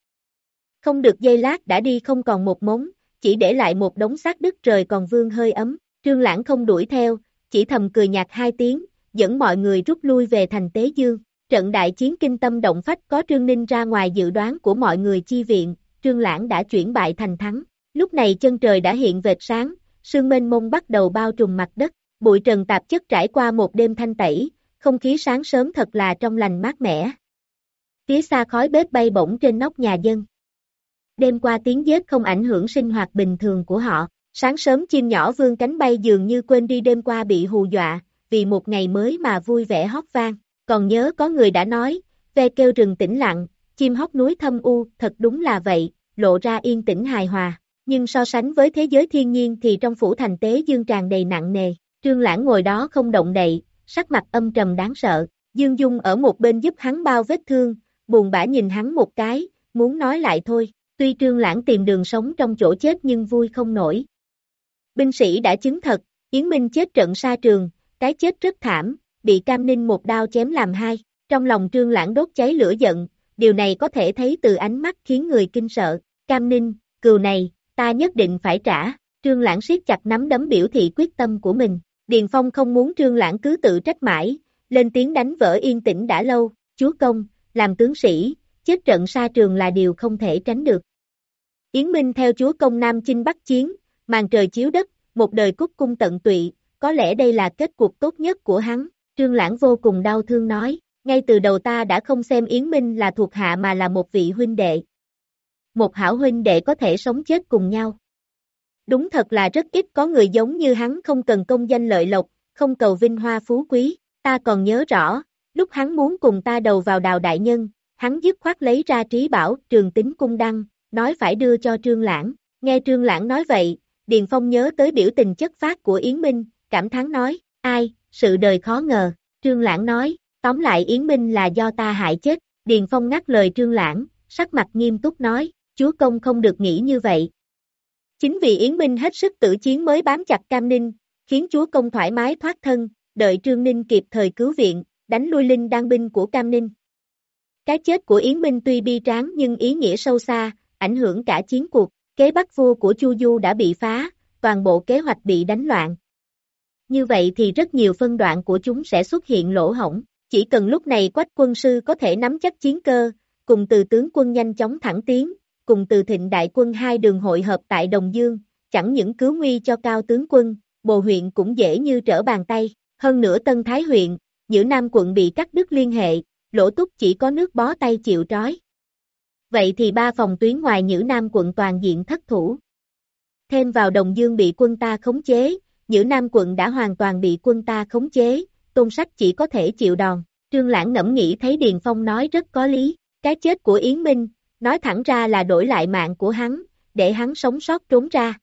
Không được dây lát đã đi không còn một mống, chỉ để lại một đống xác đứt trời còn vương hơi ấm, trương lãng không đuổi theo, chỉ thầm cười nhạt hai tiếng, dẫn mọi người rút lui về thành Tế Dương. Trận đại chiến kinh tâm động phách có Trương Ninh ra ngoài dự đoán của mọi người chi viện, Trương Lãng đã chuyển bại thành thắng. Lúc này chân trời đã hiện vệt sáng, sương mênh mông bắt đầu bao trùm mặt đất, bụi trần tạp chất trải qua một đêm thanh tẩy, không khí sáng sớm thật là trong lành mát mẻ. Phía xa khói bếp bay bổng trên nóc nhà dân. Đêm qua tiếng giết không ảnh hưởng sinh hoạt bình thường của họ, sáng sớm chim nhỏ vương cánh bay dường như quên đi đêm qua bị hù dọa, vì một ngày mới mà vui vẻ hót vang. Còn nhớ có người đã nói, ve kêu rừng tĩnh lặng, chim hót núi thâm u, thật đúng là vậy, lộ ra yên tĩnh hài hòa. Nhưng so sánh với thế giới thiên nhiên thì trong phủ thành tế dương tràn đầy nặng nề, trương lãng ngồi đó không động đậy, sắc mặt âm trầm đáng sợ, Dương Dung ở một bên giúp hắn bao vết thương, buồn bã nhìn hắn một cái, muốn nói lại thôi, tuy trương lãng tìm đường sống trong chỗ chết nhưng vui không nổi. Binh sĩ đã chứng thật, Yến Minh chết trận xa trường, cái chết rất thảm, bị Cam Ninh một đao chém làm hai. Trong lòng Trương Lãng đốt cháy lửa giận, điều này có thể thấy từ ánh mắt khiến người kinh sợ. Cam Ninh, cừu này, ta nhất định phải trả. Trương Lãng siết chặt nắm đấm biểu thị quyết tâm của mình. Điền Phong không muốn Trương Lãng cứ tự trách mãi, lên tiếng đánh vỡ yên tĩnh đã lâu, chúa công, làm tướng sĩ, chết trận xa trường là điều không thể tránh được. Yến Minh theo chúa công Nam Chinh Bắc Chiến, màn trời chiếu đất, một đời cúc cung tận tụy, có lẽ đây là kết cục tốt nhất của hắn, Trương Lãng vô cùng đau thương nói, ngay từ đầu ta đã không xem Yến Minh là thuộc hạ mà là một vị huynh đệ. Một hảo huynh đệ có thể sống chết cùng nhau. Đúng thật là rất ít có người giống như hắn không cần công danh lợi lộc, không cầu vinh hoa phú quý, ta còn nhớ rõ, lúc hắn muốn cùng ta đầu vào đào đại nhân, hắn dứt khoát lấy ra trí bảo trường tính cung đăng, nói phải đưa cho Trương Lãng, nghe Trương Lãng nói vậy, Điền Phong nhớ tới biểu tình chất phát của Yến Minh, cảm thán nói, ai, sự đời khó ngờ, Trương Lãng nói, tóm lại Yến Minh là do ta hại chết, Điền Phong ngắt lời Trương Lãng, sắc mặt nghiêm túc nói, chúa công không được nghĩ như vậy. Chính vì Yến Minh hết sức tử chiến mới bám chặt Cam Ninh, khiến chúa công thoải mái thoát thân, đợi Trương Ninh kịp thời cứu viện, đánh lui linh đan binh của Cam Ninh. Cái chết của Yến Minh tuy bi tráng nhưng ý nghĩa sâu xa, ảnh hưởng cả chiến cuộc, kế bắt vua của Chu Du đã bị phá, toàn bộ kế hoạch bị đánh loạn. Như vậy thì rất nhiều phân đoạn của chúng sẽ xuất hiện lỗ hổng, chỉ cần lúc này quách quân sư có thể nắm chắc chiến cơ, cùng từ tướng quân nhanh chóng thẳng tiến, cùng từ thịnh đại quân hai đường hội hợp tại Đồng Dương, chẳng những cứu nguy cho cao tướng quân, bồ huyện cũng dễ như trở bàn tay, hơn nữa Tân Thái huyện, giữa Nam quận bị cắt đứt liên hệ, lỗ túc chỉ có nước bó tay chịu trói. Vậy thì ba phòng tuyến ngoài Nhữ Nam quận toàn diện thất thủ. Thêm vào Đồng Dương bị quân ta khống chế, Nhữ Nam quận đã hoàn toàn bị quân ta khống chế, tôn sách chỉ có thể chịu đòn. Trương Lãng ngẫm nghĩ thấy Điền Phong nói rất có lý, cái chết của Yến Minh, nói thẳng ra là đổi lại mạng của hắn, để hắn sống sót trốn ra.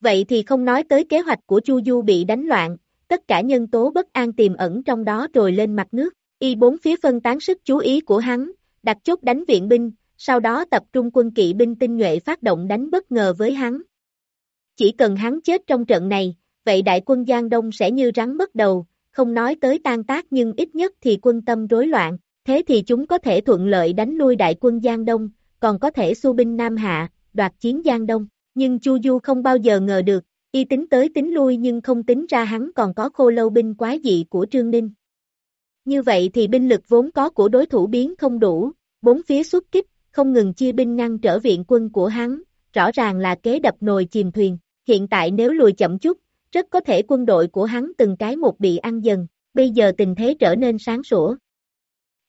Vậy thì không nói tới kế hoạch của Chu Du bị đánh loạn, tất cả nhân tố bất an tiềm ẩn trong đó rồi lên mặt nước, y bốn phía phân tán sức chú ý của hắn, đặt chốt đánh viện binh, sau đó tập trung quân kỵ binh tinh nhuệ phát động đánh bất ngờ với hắn. Chỉ cần hắn chết trong trận này, vậy đại quân Giang Đông sẽ như rắn mất đầu, không nói tới tan tác nhưng ít nhất thì quân tâm rối loạn, thế thì chúng có thể thuận lợi đánh lui đại quân Giang Đông, còn có thể xu binh Nam Hạ, đoạt chiến Giang Đông. Nhưng Chu Du không bao giờ ngờ được, y tính tới tính lui nhưng không tính ra hắn còn có khô lâu binh quái dị của Trương Ninh. Như vậy thì binh lực vốn có của đối thủ biến không đủ, bốn phía xuất kích, không ngừng chia binh ngăn trở viện quân của hắn, rõ ràng là kế đập nồi chìm thuyền. Hiện tại nếu lùi chậm chút, rất có thể quân đội của hắn từng cái một bị ăn dần, bây giờ tình thế trở nên sáng sủa.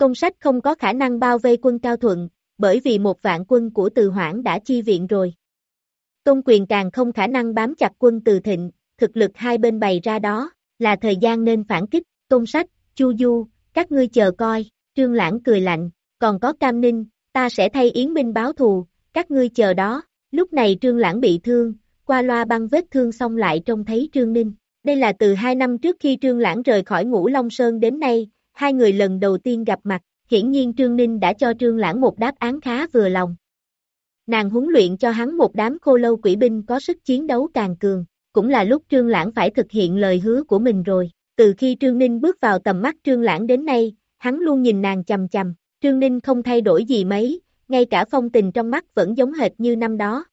Công sách không có khả năng bao vây quân Cao Thuận, bởi vì một vạn quân của Từ Hoảng đã chi viện rồi. Công quyền càng không khả năng bám chặt quân Từ Thịnh, thực lực hai bên bày ra đó, là thời gian nên phản kích, Công sách, Chu Du, các ngươi chờ coi, Trương Lãng cười lạnh, còn có Cam Ninh, ta sẽ thay Yến Minh báo thù, các ngươi chờ đó, lúc này Trương Lãng bị thương, qua loa băng vết thương xong lại trông thấy Trương Ninh. Đây là từ hai năm trước khi Trương Lãng rời khỏi Ngũ Long Sơn đến nay, hai người lần đầu tiên gặp mặt, hiển nhiên Trương Ninh đã cho Trương Lãng một đáp án khá vừa lòng. Nàng huấn luyện cho hắn một đám khô lâu quỷ binh có sức chiến đấu càng cường, cũng là lúc Trương Lãng phải thực hiện lời hứa của mình rồi. Từ khi Trương Ninh bước vào tầm mắt Trương Lãng đến nay, hắn luôn nhìn nàng chầm chầm, Trương Ninh không thay đổi gì mấy, ngay cả phong tình trong mắt vẫn giống hệt như năm đó.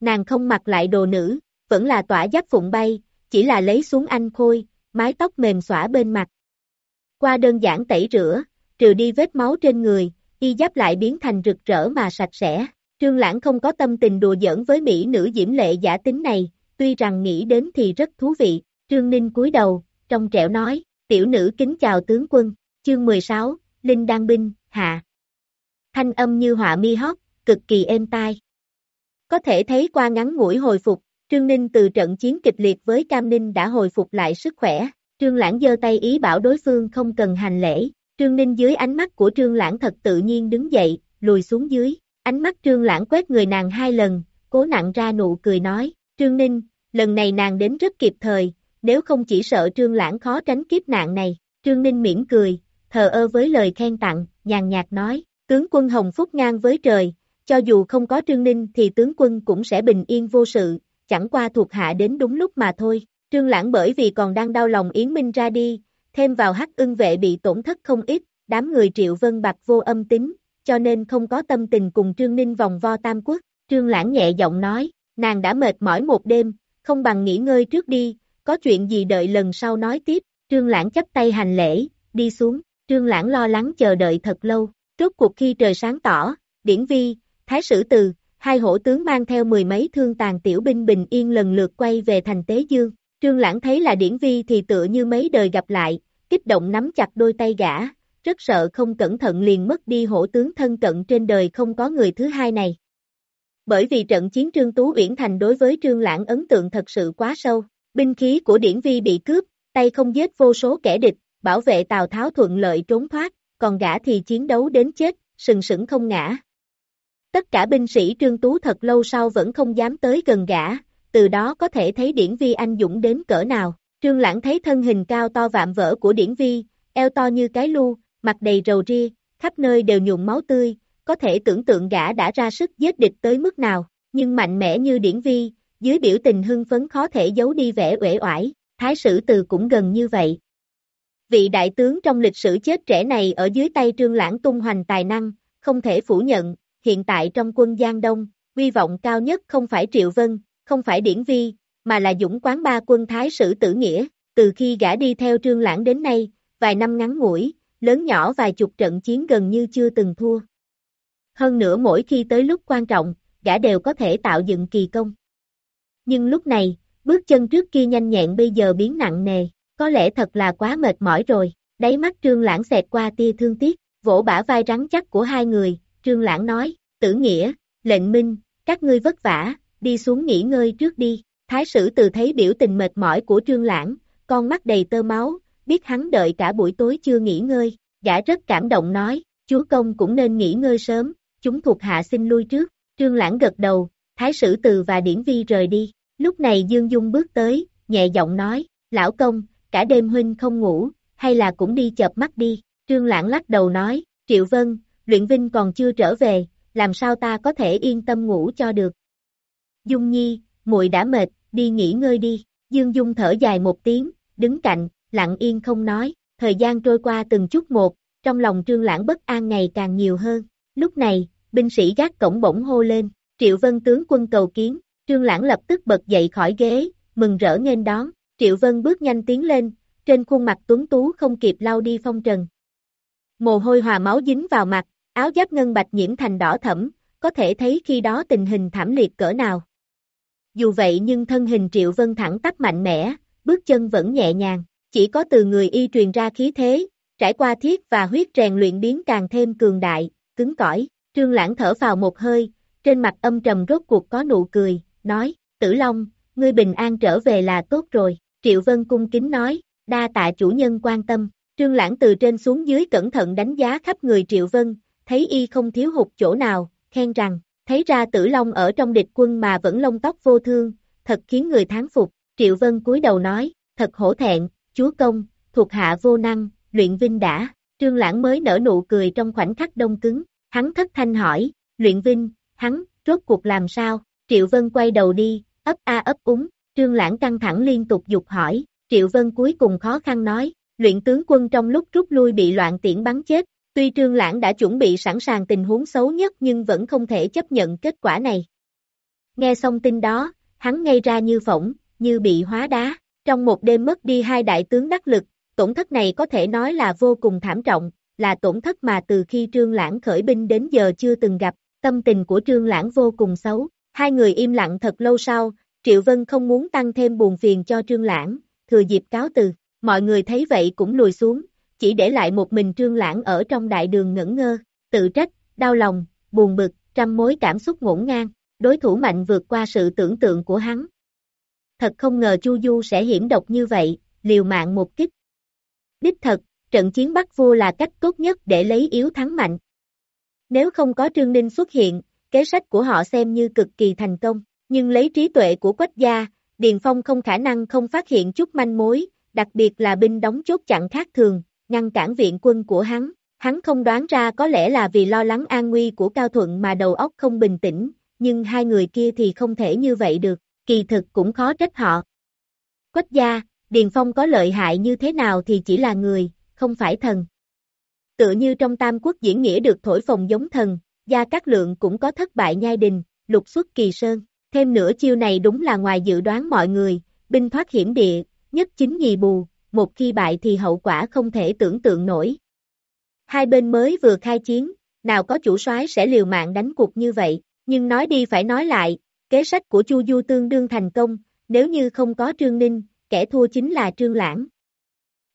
Nàng không mặc lại đồ nữ, vẫn là tỏa giáp phụng bay, chỉ là lấy xuống anh khôi, mái tóc mềm xõa bên mặt. Qua đơn giản tẩy rửa, trừ đi vết máu trên người, y giáp lại biến thành rực rỡ mà sạch sẽ. Trương Lãng không có tâm tình đùa giỡn với mỹ nữ diễm lệ giả tính này, tuy rằng nghĩ đến thì rất thú vị. Trương Ninh cúi đầu, trong trẻo nói, tiểu nữ kính chào tướng quân, chương 16, Linh Đan Binh, hạ. Thanh âm như họa mi hót, cực kỳ êm tai. Có thể thấy qua ngắn ngủi hồi phục, Trương Ninh từ trận chiến kịch liệt với Cam Ninh đã hồi phục lại sức khỏe. Trương Lãng giơ tay ý bảo đối phương không cần hành lễ. Trương Ninh dưới ánh mắt của Trương Lãng thật tự nhiên đứng dậy, lùi xuống dưới. Ánh mắt Trương Lãng quét người nàng hai lần, cố nặng ra nụ cười nói. Trương Ninh, lần này nàng đến rất kịp thời, nếu không chỉ sợ Trương Lãng khó tránh kiếp nạn này. Trương Ninh mỉm cười, thờ ơ với lời khen tặng, nhàn nhạt nói, tướng quân Hồng Phúc ngang với trời, cho dù không có Trương Ninh thì tướng quân cũng sẽ bình yên vô sự, chẳng qua thuộc hạ đến đúng lúc mà thôi. Trương Lãng bởi vì còn đang đau lòng Yến Minh ra đi, thêm vào hắc ưng vệ bị tổn thất không ít, đám người triệu vân bạc vô âm tính, cho nên không có tâm tình cùng Trương Ninh vòng vo tam quốc. Trương Lãng nhẹ giọng nói, nàng đã mệt mỏi một đêm, không bằng nghỉ ngơi trước đi, có chuyện gì đợi lần sau nói tiếp. Trương Lãng chấp tay hành lễ, đi xuống, Trương Lãng lo lắng chờ đợi thật lâu, rốt cuộc khi trời sáng tỏ, Điển Vi, Thái Sử Từ, hai hổ tướng mang theo mười mấy thương tàn tiểu binh bình yên lần lượt quay về thành Tế Dương. Trương Lãng thấy là Điển Vi thì tựa như mấy đời gặp lại, kích động nắm chặt đôi tay gã, rất sợ không cẩn thận liền mất đi hổ tướng thân cận trên đời không có người thứ hai này. Bởi vì trận chiến Trương Tú Uyển Thành đối với Trương Lãng ấn tượng thật sự quá sâu, binh khí của Điển Vi bị cướp, tay không giết vô số kẻ địch, bảo vệ Tào Tháo thuận lợi trốn thoát, còn gã thì chiến đấu đến chết, sừng sững không ngã. Tất cả binh sĩ Trương Tú thật lâu sau vẫn không dám tới gần gã, từ đó có thể thấy Điển Vi anh dũng đến cỡ nào. Trương Lãng thấy thân hình cao to vạm vỡ của Điển Vi, eo to như cái lu, mặt đầy rầu ria, khắp nơi đều nhuộm máu tươi, có thể tưởng tượng gã đã ra sức giết địch tới mức nào, nhưng mạnh mẽ như Điển Vi, dưới biểu tình hưng phấn khó thể giấu đi vẻ uể oải, thái sử từ cũng gần như vậy. Vị đại tướng trong lịch sử chết trẻ này ở dưới tay Trương Lãng tung hoành tài năng, không thể phủ nhận, hiện tại trong quân Giang Đông, uy vọng cao nhất không phải Triệu Vân, không phải Điển Vi, mà là dũng quán ba quân Thái Sử Tử Nghĩa, từ khi gã đi theo Trương Lãng đến nay, vài năm ngắn ngủi, lớn nhỏ vài chục trận chiến gần như chưa từng thua. Hơn nữa mỗi khi tới lúc quan trọng, gã đều có thể tạo dựng kỳ công. Nhưng lúc này, bước chân trước kia nhanh nhẹn bây giờ biến nặng nề, có lẽ thật là quá mệt mỏi rồi, đáy mắt Trương Lãng xẹt qua tia thương tiếc, vỗ bả vai rắn chắc của hai người, Trương Lãng nói, tử nghĩa, lệnh minh, các ngươi vất vả, đi xuống nghỉ ngơi trước đi. Thái sử từ thấy biểu tình mệt mỏi của Trương Lãng, con mắt đầy tơ máu, biết hắn đợi cả buổi tối chưa nghỉ ngơi, gã rất cảm động nói, chúa công cũng nên nghỉ ngơi sớm, chúng thuộc hạ xin lui trước. Trương Lãng gật đầu, Thái sử từ và Điển Vi rời đi. Lúc này Dương Dung bước tới, nhẹ giọng nói, lão công, cả đêm huynh không ngủ, hay là cũng đi chợp mắt đi. Trương Lãng lắc đầu nói, Triệu Vân, luyện vinh còn chưa trở về, làm sao ta có thể yên tâm ngủ cho được. Dung Nhi, muội đã mệt, đi nghỉ ngơi đi. Dương Dung thở dài một tiếng, đứng cạnh, lặng yên không nói, thời gian trôi qua từng chút một, trong lòng trương lãng bất an ngày càng nhiều hơn. Lúc này, binh sĩ gác cổng bỗng hô lên, Triệu Vân tướng quân cầu kiến, trương lãng lập tức bật dậy khỏi ghế, mừng rỡ nghênh đón, Triệu Vân bước nhanh tiến lên, trên khuôn mặt tuấn tú không kịp lau đi phong trần. Mồ hôi hòa máu dính vào mặt, áo giáp ngân bạch nhiễm thành đỏ thẫm, có thể thấy khi đó tình hình thảm liệt cỡ nào. Dù vậy nhưng thân hình Triệu Vân thẳng tắp mạnh mẽ, bước chân vẫn nhẹ nhàng, chỉ có từ người y truyền ra khí thế, trải qua thiết và huyết rèn luyện biến càng thêm cường đại, cứng cỏi. Trương Lãng thở vào một hơi, trên mặt âm trầm rốt cuộc có nụ cười, nói, Tử Long, ngươi bình an trở về là tốt rồi. Triệu Vân cung kính nói, đa tạ chủ nhân quan tâm. Trương Lãng từ trên xuống dưới cẩn thận đánh giá khắp người Triệu Vân, thấy y không thiếu hụt chỗ nào, khen rằng, thấy ra tử long ở trong địch quân mà vẫn lông tóc vô thương, thật khiến người thán phục, Triệu Vân cúi đầu nói, thật hổ thẹn, chúa công, thuộc hạ vô năng, luyện vinh đã, trương lãng mới nở nụ cười trong khoảnh khắc đông cứng, hắn thất thanh hỏi, luyện vinh, hắn, rốt cuộc làm sao, Triệu Vân quay đầu đi, ấp a ấp úng, trương lãng căng thẳng liên tục dục hỏi, Triệu Vân cuối cùng khó khăn nói, luyện tướng quân trong lúc rút lui bị loạn tiễn bắn chết, Tuy Trương Lãng đã chuẩn bị sẵn sàng tình huống xấu nhất nhưng vẫn không thể chấp nhận kết quả này. Nghe xong tin đó, hắn ngây ra như phỏng, như bị hóa đá. Trong một đêm mất đi hai đại tướng đắc lực, tổn thất này có thể nói là vô cùng thảm trọng, là tổn thất mà từ khi Trương Lãng khởi binh đến giờ chưa từng gặp, tâm tình của Trương Lãng vô cùng xấu. Hai người im lặng thật lâu sau, Triệu Vân không muốn tăng thêm buồn phiền cho Trương Lãng, thừa dịp cáo từ, mọi người thấy vậy cũng lùi xuống, chỉ để lại một mình trương lãng ở trong đại đường ngẩn ngơ, tự trách, đau lòng, buồn bực, trăm mối cảm xúc ngổn ngang, đối thủ mạnh vượt qua sự tưởng tượng của hắn. Thật không ngờ Chu Du sẽ hiểm độc như vậy, liều mạng một kích. Đích thật, trận chiến bắt vua là cách tốt nhất để lấy yếu thắng mạnh. Nếu không có Trương Ninh xuất hiện, kế sách của họ xem như cực kỳ thành công, nhưng lấy trí tuệ của quách gia, Điền Phong không khả năng không phát hiện chút manh mối, đặc biệt là binh đóng chốt chặn khác thường, ngăn cản viện quân của hắn. Hắn không đoán ra có lẽ là vì lo lắng an nguy của Cao Thuận mà đầu óc không bình tĩnh, nhưng hai người kia thì không thể như vậy được. kỳ thực cũng khó trách họ. Quách gia, Điền Phong có lợi hại như thế nào thì chỉ là người, không phải thần. Tựa như trong Tam Quốc diễn nghĩa được thổi phồng giống thần, Gia Cát Lượng cũng có thất bại nhai đình, lục xuất kỳ sơn. Thêm nữa chiêu này đúng là ngoài dự đoán mọi người, binh thoát hiểm địa, nhất chính nhì bù, một khi bại thì hậu quả không thể tưởng tượng nổi. Hai bên mới vừa khai chiến, nào có chủ soái sẽ liều mạng đánh cuộc như vậy, nhưng nói đi phải nói lại, kế sách của Chu Du tương đương thành công, nếu như không có Trương Ninh, kẻ thua chính là Trương Lãng.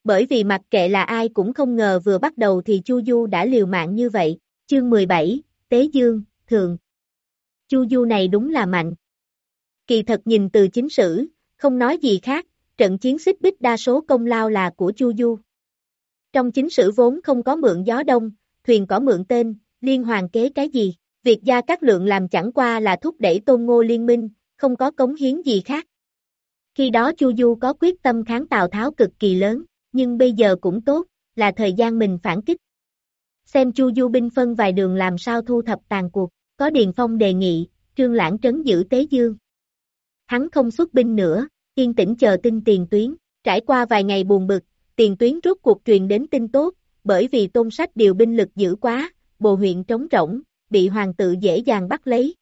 Bởi vì mặc kệ là ai cũng không ngờ vừa bắt đầu thì Chu Du đã liều mạng như vậy, chương 17, Tế Dương, Thường. Chu Du này đúng là mạnh. Kỳ thật nhìn từ chính sử, không nói gì khác, trận chiến xích bích đa số công lao là của Chu Du. Trong chính sử vốn không có mượn gió đông, thuyền có mượn tên, liên hoàng kế cái gì, việc gia các lượng làm chẳng qua là thúc đẩy tôn ngô liên minh, không có cống hiến gì khác. Khi đó Chu Du có quyết tâm kháng Tào Tháo cực kỳ lớn, nhưng bây giờ cũng tốt, là thời gian mình phản kích. Xem Chu Du binh phân vài đường làm sao thu thập tàn cuộc, có Điền Phong đề nghị, Trương Lãng trấn giữ Tế Dương. Hắn không xuất binh nữa, yên tĩnh chờ tin tiền tuyến, trải qua vài ngày buồn bực, tiền tuyến rút cuộc truyền đến tin tốt, bởi vì tôn sách điều binh lực dữ quá, bồ huyện trống rỗng, bị hoàng tự dễ dàng bắt lấy.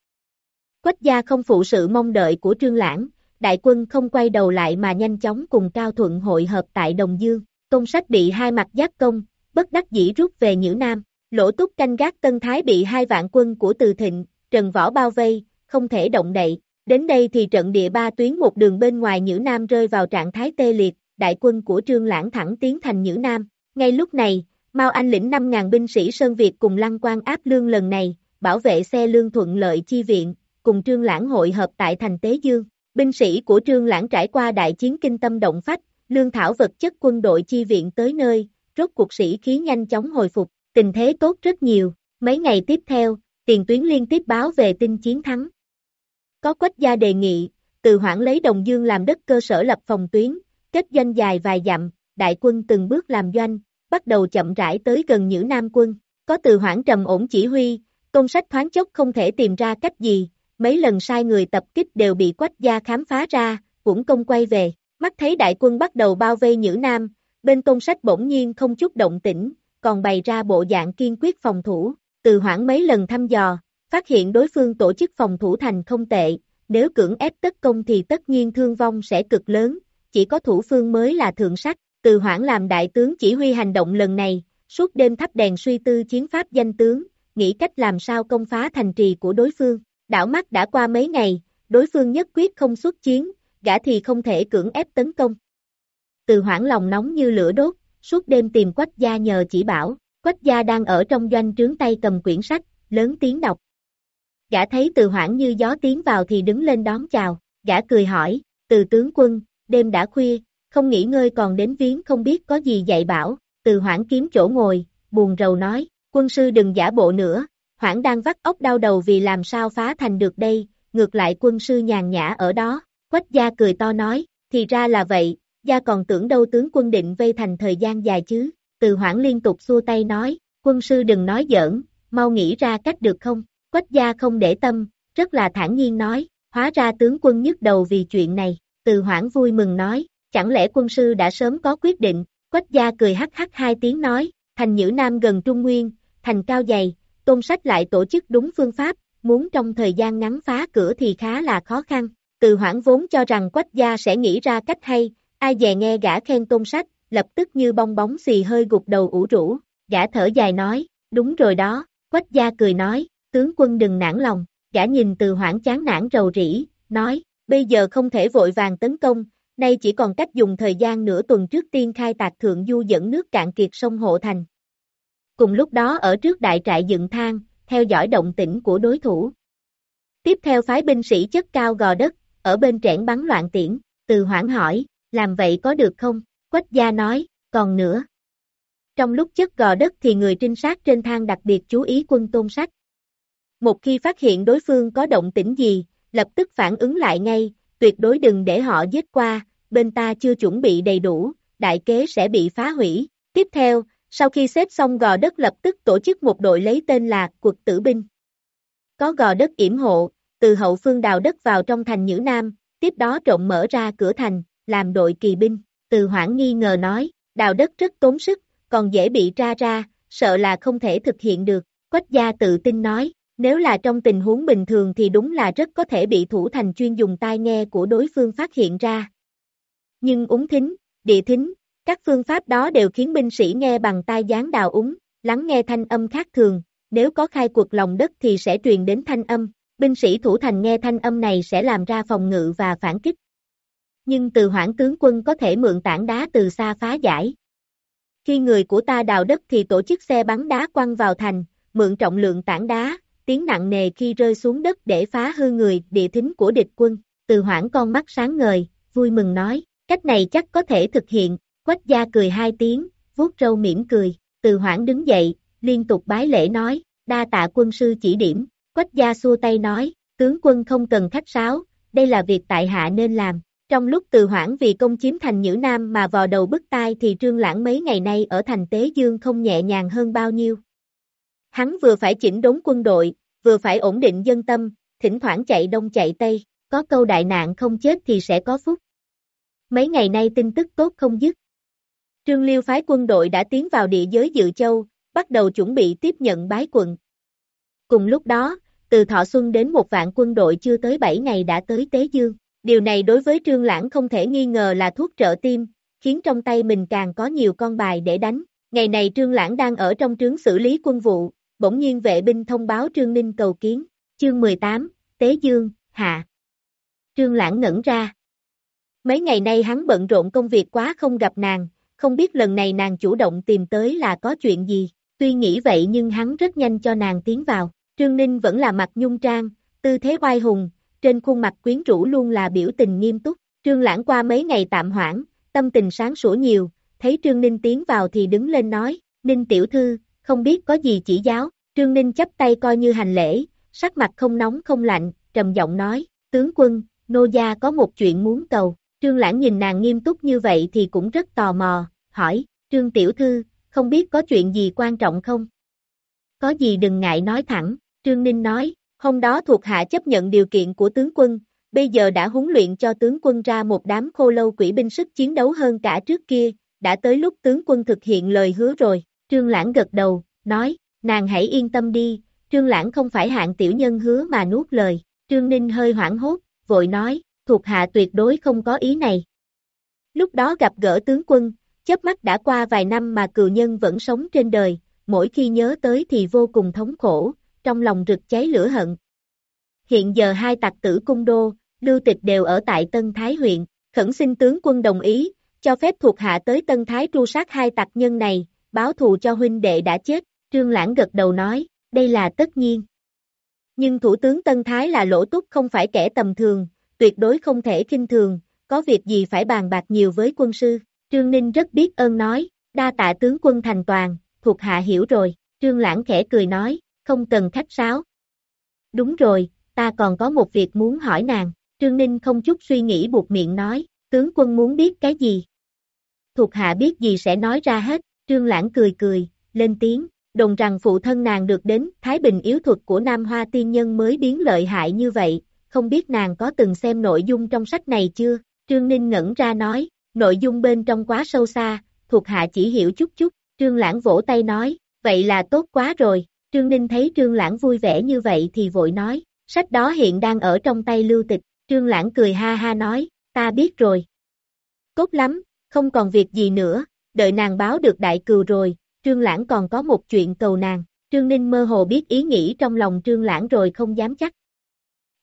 Quách gia không phụ sự mong đợi của Trương Lãng, đại quân không quay đầu lại mà nhanh chóng cùng Cao Thuận hội hợp tại Đồng Dương, tôn sách bị hai mặt giáp công, bất đắc dĩ rút về Nhữ Nam, lỗ túc canh gác Tân Thái bị hai vạn quân của Từ Thịnh, Trần Võ bao vây, không thể động đậy, đến đây thì trận địa ba tuyến một đường bên ngoài Nhữ Nam rơi vào trạng thái tê liệt, đại quân của Trương Lãng thẳng tiến thành Nhữ Nam, ngay lúc này, Mao Anh lĩnh 5.000 binh sĩ Sơn Việt cùng Lăng Quan áp lương lần này, bảo vệ xe lương thuận lợi chi viện, cùng Trương Lãng hội hợp tại thành Tế Dương. Binh sĩ của Trương Lãng trải qua đại chiến kinh tâm động phách, lương thảo vật chất quân đội chi viện tới nơi, rốt cuộc sĩ khí nhanh chóng hồi phục, tình thế tốt rất nhiều. Mấy ngày tiếp theo, tiền tuyến liên tiếp báo về tin chiến thắng. Có quách gia đề nghị, từ hoãn lấy Đồng Dương làm đất cơ sở lập phòng tuyến, kết doanh dài vài dặm, đại quân từng bước làm doanh, bắt đầu chậm rãi tới gần Nhữ Nam quân. Có từ hoãn trầm ổn chỉ huy, công sách thoáng chốc không thể tìm ra cách gì, mấy lần sai người tập kích đều bị quách gia khám phá ra, cũng công quay về. Mắt thấy đại quân bắt đầu bao vây Nhữ Nam, bên công sách bỗng nhiên không chút động tĩnh, còn bày ra bộ dạng kiên quyết phòng thủ. Từ hoãn mấy lần thăm dò, phát hiện đối phương tổ chức phòng thủ thành không tệ, nếu cưỡng ép tất công thì tất nhiên thương vong sẽ cực lớn, chỉ có thủ phương mới là thượng sách. Từ hoãn làm đại tướng chỉ huy hành động lần này, suốt đêm thắp đèn suy tư chiến pháp danh tướng, nghĩ cách làm sao công phá thành trì của đối phương. Đảo mắt đã qua mấy ngày, đối phương nhất quyết không xuất chiến, gã thì không thể cưỡng ép tấn công. Từ hoảng lòng nóng như lửa đốt, suốt đêm tìm quách gia nhờ chỉ bảo, quách gia đang ở trong doanh trướng tay cầm quyển sách, lớn tiếng đọc. Gã thấy từ hoảng như gió tiến vào thì đứng lên đón chào, gã cười hỏi, từ tướng quân, đêm đã khuya, không nghỉ ngơi còn đến viếng không biết có gì dạy bảo, từ hoảng kiếm chỗ ngồi, buồn rầu nói, quân sư đừng giả bộ nữa, hoảng đang vắt ốc đau đầu vì làm sao phá thành được đây, ngược lại quân sư nhàn nhã ở đó, quách gia cười to nói, thì ra là vậy, gia còn tưởng đâu tướng quân định vây thành thời gian dài chứ, từ hoảng liên tục xua tay nói, quân sư đừng nói giỡn, mau nghĩ ra cách được không, quách gia không để tâm, rất là thản nhiên nói, hóa ra tướng quân nhức đầu vì chuyện này, từ hoảng vui mừng nói, chẳng lẽ quân sư đã sớm có quyết định, quách gia cười hắc hắc hai tiếng nói, thành Nhữ Nam gần Trung Nguyên, thành cao dày, tôn sách lại tổ chức đúng phương pháp, muốn trong thời gian ngắn phá cửa thì khá là khó khăn. Từ hoảng vốn cho rằng quách gia sẽ nghĩ ra cách hay, ai dè nghe gã khen tôn sách, lập tức như bong bóng xì hơi gục đầu ủ rũ, gã thở dài nói, đúng rồi đó, quách gia cười nói, tướng quân đừng nản lòng, gã nhìn từ hoảng chán nản rầu rĩ, nói, bây giờ không thể vội vàng tấn công, nay chỉ còn cách dùng thời gian nửa tuần trước tiên khai tạc thượng du dẫn nước cạn kiệt sông Hộ Thành. Cùng lúc đó ở trước đại trại dựng thang, theo dõi động tĩnh của đối thủ. Tiếp theo phái binh sĩ chất cao gò đất, ở bên trẻn bắn loạn tiễn, từ hoảng hỏi, làm vậy có được không? Quách gia nói, còn nữa. Trong lúc chất gò đất thì người trinh sát trên thang đặc biệt chú ý quân tôn sách. Một khi phát hiện đối phương có động tĩnh gì, lập tức phản ứng lại ngay, tuyệt đối đừng để họ giết qua, bên ta chưa chuẩn bị đầy đủ, đại kế sẽ bị phá hủy. Tiếp theo, sau khi xếp xong gò đất lập tức tổ chức một đội lấy tên là quật tử binh. Có gò đất yểm hộ, từ hậu phương đào đất vào trong thành Nhữ Nam, tiếp đó trộm mở ra cửa thành, làm đội kỳ binh, từ hoảng nghi ngờ nói, đào đất rất tốn sức, còn dễ bị tra ra, sợ là không thể thực hiện được, quách gia tự tin nói, nếu là trong tình huống bình thường thì đúng là rất có thể bị thủ thành chuyên dùng tai nghe của đối phương phát hiện ra. Nhưng úng thính, địa thính, các phương pháp đó đều khiến binh sĩ nghe bằng tai gián đào úng, lắng nghe thanh âm khác thường, nếu có khai cuộc lòng đất thì sẽ truyền đến thanh âm, binh sĩ thủ thành nghe thanh âm này sẽ làm ra phòng ngự và phản kích. Nhưng từ hoảng tướng quân có thể mượn tảng đá từ xa phá giải. Khi người của ta đào đất thì tổ chức xe bắn đá quăng vào thành, mượn trọng lượng tảng đá, tiếng nặng nề khi rơi xuống đất để phá hư người địa thính của địch quân. Từ hoảng con mắt sáng ngời, vui mừng nói, cách này chắc có thể thực hiện, quách gia cười hai tiếng, vuốt râu mỉm cười, từ hoảng đứng dậy, liên tục bái lễ nói, đa tạ quân sư chỉ điểm, quách gia xua tay nói, tướng quân không cần khách sáo, đây là việc tại hạ nên làm. Trong lúc từ hoãn vì công chiếm thành Nhữ Nam mà vò đầu bức tai thì trương lãng mấy ngày nay ở thành Tế Dương không nhẹ nhàng hơn bao nhiêu. Hắn vừa phải chỉnh đốn quân đội, vừa phải ổn định dân tâm, thỉnh thoảng chạy đông chạy tây, có câu đại nạn không chết thì sẽ có phúc. Mấy ngày nay tin tức tốt không dứt. Trương Liêu phái quân đội đã tiến vào địa giới Dự Châu, bắt đầu chuẩn bị tiếp nhận bái quận. Cùng lúc đó, từ Thọ Xuân đến một vạn quân đội chưa tới 7 ngày đã tới Tế Dương. Điều này đối với Trương Lãng không thể nghi ngờ là thuốc trợ tim, khiến trong tay mình càng có nhiều con bài để đánh. Ngày này Trương Lãng đang ở trong trướng xử lý quân vụ, bỗng nhiên vệ binh thông báo Trương Ninh cầu kiến. Chương 18, Tế Dương, Hạ. Trương Lãng ngẩn ra. Mấy ngày nay hắn bận rộn công việc quá không gặp nàng, không biết lần này nàng chủ động tìm tới là có chuyện gì. Tuy nghĩ vậy nhưng hắn rất nhanh cho nàng tiến vào. Trương Ninh vẫn là mặt nhung trang, tư thế oai hùng, trên khuôn mặt quyến rũ luôn là biểu tình nghiêm túc. Trương Lãng qua mấy ngày tạm hoãn, tâm tình sáng sủa nhiều, thấy Trương Ninh tiến vào thì đứng lên nói, Ninh tiểu thư, không biết có gì chỉ giáo. Trương Ninh chấp tay coi như hành lễ, sắc mặt không nóng không lạnh, trầm giọng nói, tướng quân, nô gia có một chuyện muốn cầu. Trương Lãng nhìn nàng nghiêm túc như vậy thì cũng rất tò mò, hỏi, Trương tiểu thư, không biết có chuyện gì quan trọng không? Có gì đừng ngại nói thẳng, Trương Ninh nói, hôm đó thuộc hạ chấp nhận điều kiện của tướng quân, bây giờ đã huấn luyện cho tướng quân ra một đám khô lâu quỷ binh sức chiến đấu hơn cả trước kia, đã tới lúc tướng quân thực hiện lời hứa rồi, Trương Lãng gật đầu, nói, nàng hãy yên tâm đi, Trương Lãng không phải hạng tiểu nhân hứa mà nuốt lời, Trương Ninh hơi hoảng hốt, vội nói, thuộc hạ tuyệt đối không có ý này. Lúc đó gặp gỡ tướng quân, chớp mắt đã qua vài năm mà cựu nhân vẫn sống trên đời, mỗi khi nhớ tới thì vô cùng thống khổ, trong lòng rực cháy lửa hận. Hiện giờ hai tặc tử cung đô, lưu tịch đều ở tại Tân Thái huyện, khẩn xin tướng quân đồng ý, cho phép thuộc hạ tới Tân Thái tru sát hai tặc nhân này, báo thù cho huynh đệ đã chết, Trương Lãng gật đầu nói, đây là tất nhiên. Nhưng Thủ tướng Tân Thái là lỗ túc không phải kẻ tầm thường, tuyệt đối không thể kinh thường, có việc gì phải bàn bạc nhiều với quân sư. Trương Ninh rất biết ơn nói, đa tạ tướng quân thành toàn, thuộc hạ hiểu rồi, Trương Lãng khẽ cười nói, không cần khách sáo. Đúng rồi, ta còn có một việc muốn hỏi nàng, Trương Ninh không chút suy nghĩ buộc miệng nói, tướng quân muốn biết cái gì? Thuộc hạ biết gì sẽ nói ra hết, Trương Lãng cười cười, lên tiếng, đồng rằng phụ thân nàng được đến Thái Bình yếu thuật của Nam Hoa Tiên Nhân mới biến lợi hại như vậy, không biết nàng có từng xem nội dung trong sách này chưa? Trương Ninh ngẩn ra nói, nội dung bên trong quá sâu xa, thuộc hạ chỉ hiểu chút chút, Trương Lãng vỗ tay nói, vậy là tốt quá rồi, Trương Ninh thấy Trương Lãng vui vẻ như vậy thì vội nói, sách đó hiện đang ở trong tay lưu tịch, Trương Lãng cười ha ha nói, ta biết rồi. Tốt lắm, không còn việc gì nữa, đợi nàng báo được đại cừu rồi, Trương Lãng còn có một chuyện cầu nàng, Trương Ninh mơ hồ biết ý nghĩ trong lòng Trương Lãng rồi không dám chắc.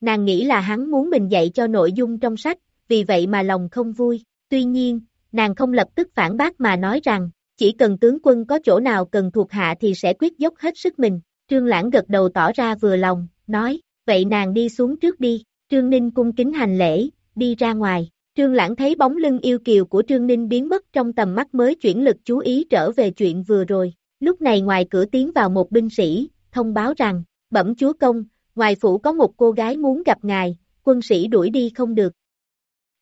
Nàng nghĩ là hắn muốn mình dạy cho nội dung trong sách, vì vậy mà lòng không vui, tuy nhiên, nàng không lập tức phản bác mà nói rằng, chỉ cần tướng quân có chỗ nào cần thuộc hạ thì sẽ quyết dốc hết sức mình. Trương Lãng gật đầu tỏ ra vừa lòng, nói, vậy nàng đi xuống trước đi. Trương Ninh cung kính hành lễ, đi ra ngoài. Trương Lãng thấy bóng lưng yêu kiều của Trương Ninh biến mất trong tầm mắt mới chuyển lực chú ý trở về chuyện vừa rồi. Lúc này ngoài cửa tiến vào một binh sĩ, thông báo rằng, bẩm chúa công, ngoài phủ có một cô gái muốn gặp ngài, quân sĩ đuổi đi không được.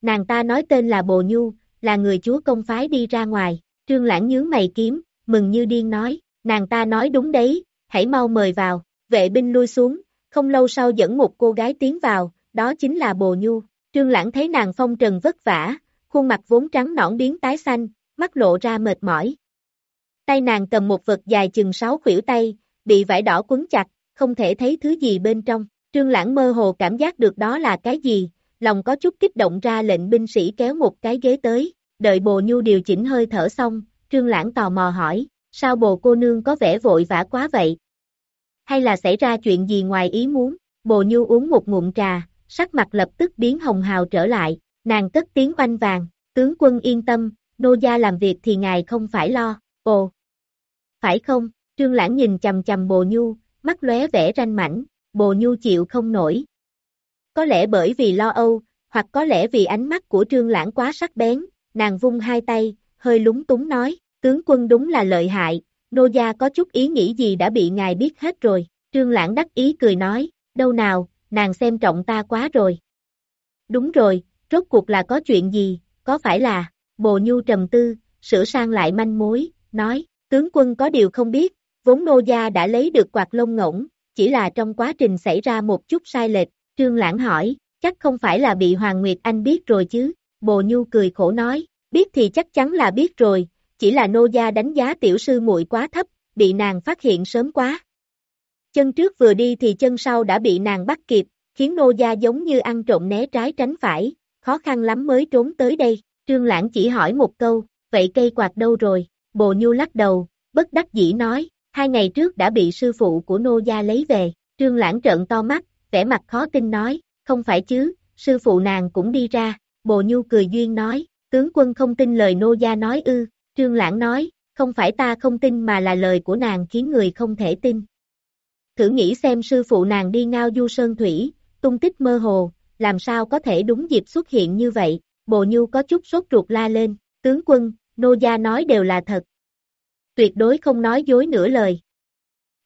Nàng ta nói tên là Bồ Nhu, là người chúa công phái đi ra ngoài. Trương Lãng nhướng mày kiếm, mừng như điên nói, nàng ta nói đúng đấy, hãy mau mời vào, vệ binh lui xuống, không lâu sau dẫn một cô gái tiến vào, đó chính là Bồ Nhu. Trương Lãng thấy nàng phong trần vất vả, khuôn mặt vốn trắng nõn biến tái xanh, mắt lộ ra mệt mỏi. Tay nàng cầm một vật dài chừng sáu khuỷu tay, bị vải đỏ quấn chặt, không thể thấy thứ gì bên trong. Trương Lãng mơ hồ cảm giác được đó là cái gì, lòng có chút kích động ra lệnh binh sĩ kéo một cái ghế tới, đợi bồ nhu điều chỉnh hơi thở xong, Trương Lãng tò mò hỏi, sao bồ cô nương có vẻ vội vã quá vậy? Hay là xảy ra chuyện gì ngoài ý muốn? Bồ nhu uống một ngụm trà, sắc mặt lập tức biến hồng hào trở lại, nàng cất tiếng oanh vàng, tướng quân yên tâm, nô gia làm việc thì ngài không phải lo, ồ. Phải không, trương lãng nhìn chầm chầm bồ nhu, mắt lóe vẻ ranh mảnh, bồ nhu chịu không nổi. Có lẽ bởi vì lo âu, hoặc có lẽ vì ánh mắt của trương lãng quá sắc bén, nàng vung hai tay, hơi lúng túng nói, tướng quân đúng là lợi hại, nô gia có chút ý nghĩ gì đã bị ngài biết hết rồi, trương lãng đắc ý cười nói, đâu nào, nàng xem trọng ta quá rồi. Đúng rồi, rốt cuộc là có chuyện gì, có phải là, bồ nhu trầm tư, sửa sang lại manh mối, nói, tướng quân có điều không biết, vốn nô gia đã lấy được quạt lông ngỗng, chỉ là trong quá trình xảy ra một chút sai lệch, trương lãng hỏi, chắc không phải là bị Hoàng Nguyệt Anh biết rồi chứ, bồ nhu cười khổ nói, biết thì chắc chắn là biết rồi, chỉ là nô gia đánh giá tiểu sư muội quá thấp, bị nàng phát hiện sớm quá. Chân trước vừa đi thì chân sau đã bị nàng bắt kịp, khiến nô gia giống như ăn trộm né trái tránh phải, khó khăn lắm mới trốn tới đây. Trương Lãng chỉ hỏi một câu, vậy cây quạt đâu rồi? Bồ Nhu lắc đầu, bất đắc dĩ nói, hai ngày trước đã bị sư phụ của nô gia lấy về. Trương Lãng trợn to mắt, vẻ mặt khó tin nói, không phải chứ, sư phụ nàng cũng đi ra. Bồ Nhu cười duyên nói, tướng quân không tin lời nô gia nói ư. Trương Lãng nói, không phải ta không tin mà là lời của nàng khiến người không thể tin. Thử nghĩ xem sư phụ nàng đi ngao du sơn thủy, tung tích mơ hồ, làm sao có thể đúng dịp xuất hiện như vậy, bồ nhu có chút sốt ruột la lên, tướng quân, nô gia nói đều là thật. Tuyệt đối không nói dối nửa lời.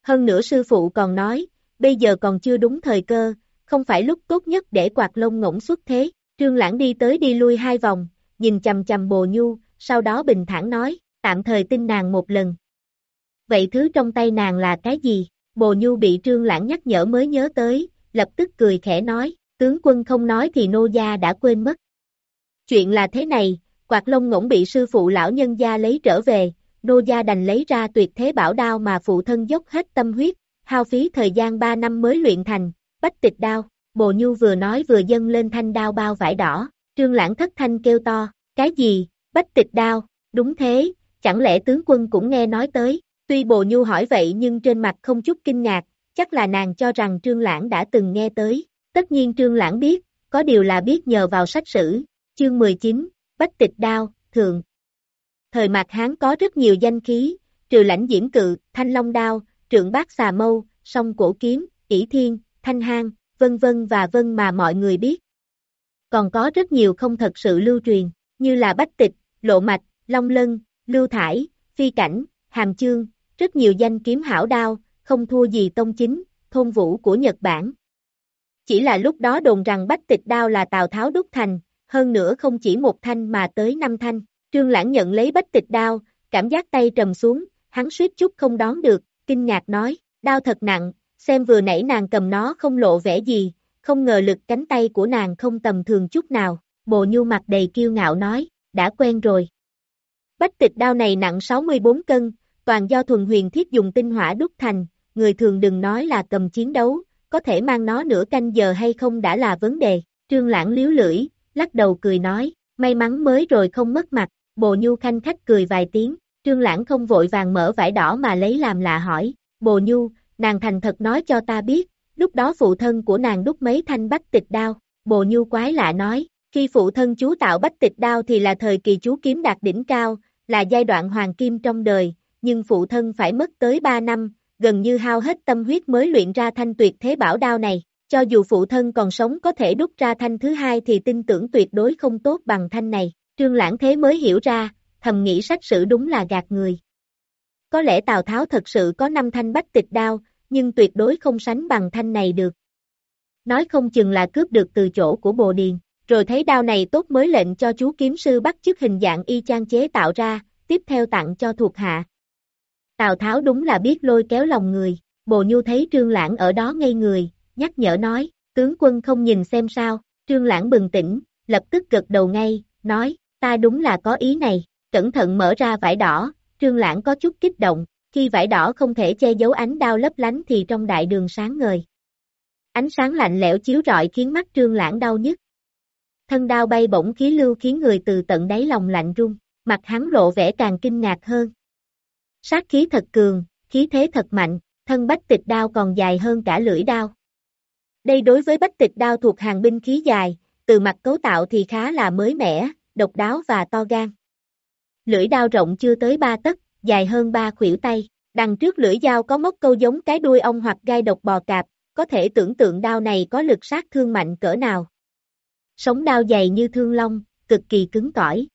Hơn nữa sư phụ còn nói, bây giờ còn chưa đúng thời cơ, không phải lúc tốt nhất để quạt lông ngỗng xuất thế, trương lãng đi tới đi lui hai vòng, nhìn chầm chầm bồ nhu, sau đó bình thản nói, tạm thời tin nàng một lần. Vậy thứ trong tay nàng là cái gì? Bồ Nhu bị trương lãng nhắc nhở mới nhớ tới, lập tức cười khẽ nói, tướng quân không nói thì nô gia đã quên mất. Chuyện là thế này, quạt lông ngỗng bị sư phụ lão nhân gia lấy trở về, nô gia đành lấy ra tuyệt thế bảo đao mà phụ thân dốc hết tâm huyết, hao phí thời gian 3 năm mới luyện thành, bách tịch đao, bồ nhu vừa nói vừa dâng lên thanh đao bao vải đỏ, trương lãng thất thanh kêu to, cái gì, bách tịch đao, đúng thế, chẳng lẽ tướng quân cũng nghe nói tới, tuy bồ nhu hỏi vậy nhưng trên mặt không chút kinh ngạc, chắc là nàng cho rằng trương lãng đã từng nghe tới, tất nhiên trương lãng biết, có điều là biết nhờ vào sách sử, chương 19, Bách Tịch Đao, Thượng. Thời mạc Hán có rất nhiều danh khí, trừ lãnh diễm cự, thanh long đao, trượng bát xà mâu, song cổ kiếm, ỷ thiên, thanh hang, vân vân và vân mà mọi người biết. Còn có rất nhiều không thật sự lưu truyền, như là bách tịch, lộ mạch, long lân, lưu thải, phi cảnh, hàm chương, rất nhiều danh kiếm hảo đao, không thua gì tông chính, thôn vũ của Nhật Bản. Chỉ là lúc đó đồn rằng bách tịch đao là Tào Tháo đúc thành, hơn nữa không chỉ một thanh mà tới năm thanh. Trương Lãng nhận lấy bách tịch đao, cảm giác tay trầm xuống, hắn suýt chút không đón được, kinh ngạc nói, đao thật nặng, xem vừa nãy nàng cầm nó không lộ vẻ gì, không ngờ lực cánh tay của nàng không tầm thường chút nào, bồ nhu mặt đầy kiêu ngạo nói, đã quen rồi. Bách tịch đao này nặng 64 cân, toàn do thuần huyền thiết dùng tinh hỏa đúc thành, người thường đừng nói là cầm chiến đấu, có thể mang nó nửa canh giờ hay không đã là vấn đề. Trương Lãng liếu lưỡi, lắc đầu cười nói, may mắn mới rồi không mất mặt, bồ nhu khanh khách cười vài tiếng, Trương Lãng không vội vàng mở vải đỏ mà lấy làm lạ hỏi, bồ nhu, nàng thành thật nói cho ta biết, lúc đó phụ thân của nàng đúc mấy thanh bách tịch đao, bồ nhu quái lạ nói, khi phụ thân chú tạo bách tịch đao thì là thời kỳ chú kiếm đạt đỉnh cao, là giai đoạn hoàng kim trong đời, nhưng phụ thân phải mất tới 3 năm, gần như hao hết tâm huyết mới luyện ra thanh tuyệt thế bảo đao này. Cho dù phụ thân còn sống có thể đúc ra thanh thứ hai thì tin tưởng tuyệt đối không tốt bằng thanh này. Trương Lãng thế mới hiểu ra, thầm nghĩ sách sử đúng là gạt người. Có lẽ Tào Tháo thật sự có năm thanh bách tịch đao, nhưng tuyệt đối không sánh bằng thanh này được. Nói không chừng là cướp được từ chỗ của Bồ Điền, rồi thấy đao này tốt mới lệnh cho chú kiếm sư bắt chước hình dạng y chang chế tạo ra, tiếp theo tặng cho thuộc hạ. Tào Tháo đúng là biết lôi kéo lòng người, Bồ Nhu thấy Trương Lãng ở đó ngây người, nhắc nhở nói, tướng quân không nhìn xem sao, Trương Lãng bừng tỉnh, lập tức gật đầu ngay, nói, ta đúng là có ý này, cẩn thận mở ra vải đỏ, Trương Lãng có chút kích động, khi vải đỏ không thể che giấu ánh đao lấp lánh thì trong đại đường sáng ngời. Ánh sáng lạnh lẽo chiếu rọi khiến mắt Trương Lãng đau nhức. Thân đao bay bổng khí lưu khiến người từ tận đáy lòng lạnh run, mặt hắn lộ vẻ càng kinh ngạc hơn. Sát khí thật cường, khí thế thật mạnh, thân bách tịch đao còn dài hơn cả lưỡi đao. Đây đối với bách tịch đao thuộc hàng binh khí dài, từ mặt cấu tạo thì khá là mới mẻ, độc đáo và to gan. Lưỡi đao rộng chưa tới 3 tấc, dài hơn 3 khuỷu tay, đằng trước lưỡi dao có móc câu giống cái đuôi ong hoặc gai độc bò cạp, có thể tưởng tượng đao này có lực sát thương mạnh cỡ nào. Sống đao dày như thương long, cực kỳ cứng cỏi.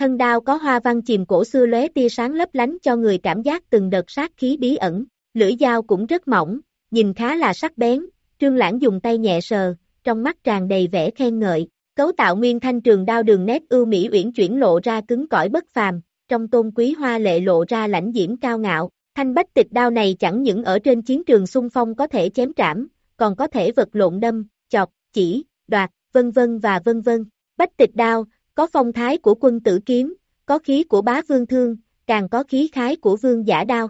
Thân đao có hoa văn chìm cổ xưa lóe tia sáng lấp lánh cho người cảm giác từng đợt sát khí bí ẩn, lưỡi dao cũng rất mỏng, nhìn khá là sắc bén, trương lãng dùng tay nhẹ sờ, trong mắt tràn đầy vẻ khen ngợi, cấu tạo nguyên thanh trường đao đường nét ưu mỹ uyển chuyển lộ ra cứng cỏi bất phàm, trong tôn quý hoa lệ lộ ra lãnh diễm cao ngạo, thanh bách tịch đao này chẳng những ở trên chiến trường xung phong có thể chém trảm, còn có thể vật lộn đâm, chọc, chỉ, đoạt, vân vân và vân vân. Bách tịch đao, có phong thái của quân tử kiếm, có khí của bá vương thương, càng có khí khái của vương giả đao.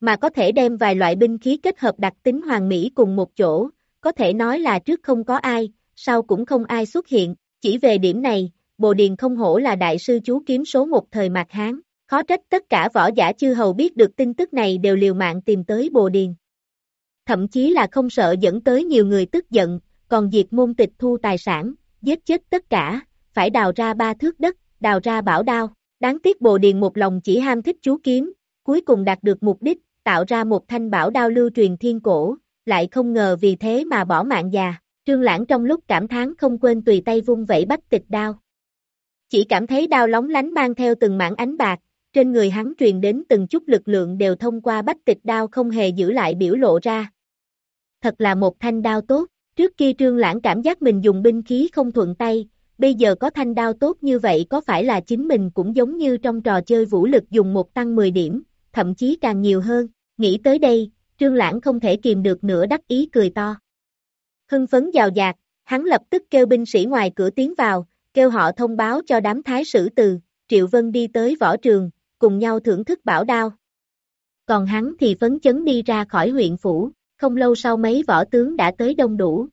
Mà có thể đem vài loại binh khí kết hợp đặc tính hoàng mỹ cùng một chỗ, có thể nói là trước không có ai, sau cũng không ai xuất hiện, chỉ về điểm này, Bồ Điền không hổ là đại sư chú kiếm số một thời mạc Hán, khó trách tất cả võ giả chư hầu biết được tin tức này đều liều mạng tìm tới Bồ Điền. Thậm chí là không sợ dẫn tới nhiều người tức giận, còn diệt môn tịch thu tài sản, giết chết tất cả, phải đào ra ba thước đất, đào ra bảo đao. Đáng tiếc Bồ Điền một lòng chỉ ham thích chú kiếm, cuối cùng đạt được mục đích, tạo ra một thanh bảo đao lưu truyền thiên cổ, lại không ngờ vì thế mà bỏ mạng già. Trương Lãng trong lúc cảm thán không quên tùy tay vung vẫy bách tịch đao. Chỉ cảm thấy đao lóng lánh mang theo từng mảng ánh bạc, trên người hắn truyền đến từng chút lực lượng đều thông qua bách tịch đao không hề giữ lại biểu lộ ra. Thật là một thanh đao tốt, trước kia Trương Lãng cảm giác mình dùng binh khí không thuận tay, bây giờ có thanh đao tốt như vậy có phải là chính mình cũng giống như trong trò chơi vũ lực dùng một tăng 10 điểm, thậm chí càng nhiều hơn, nghĩ tới đây, Trương Lãng không thể kìm được nữa đắc ý cười to. Hưng phấn giàu dạt, hắn lập tức kêu binh sĩ ngoài cửa tiến vào, kêu họ thông báo cho đám thái sử từ, Triệu Vân đi tới võ trường, cùng nhau thưởng thức bảo đao. Còn hắn thì phấn chấn đi ra khỏi huyện phủ, không lâu sau mấy võ tướng đã tới đông đủ.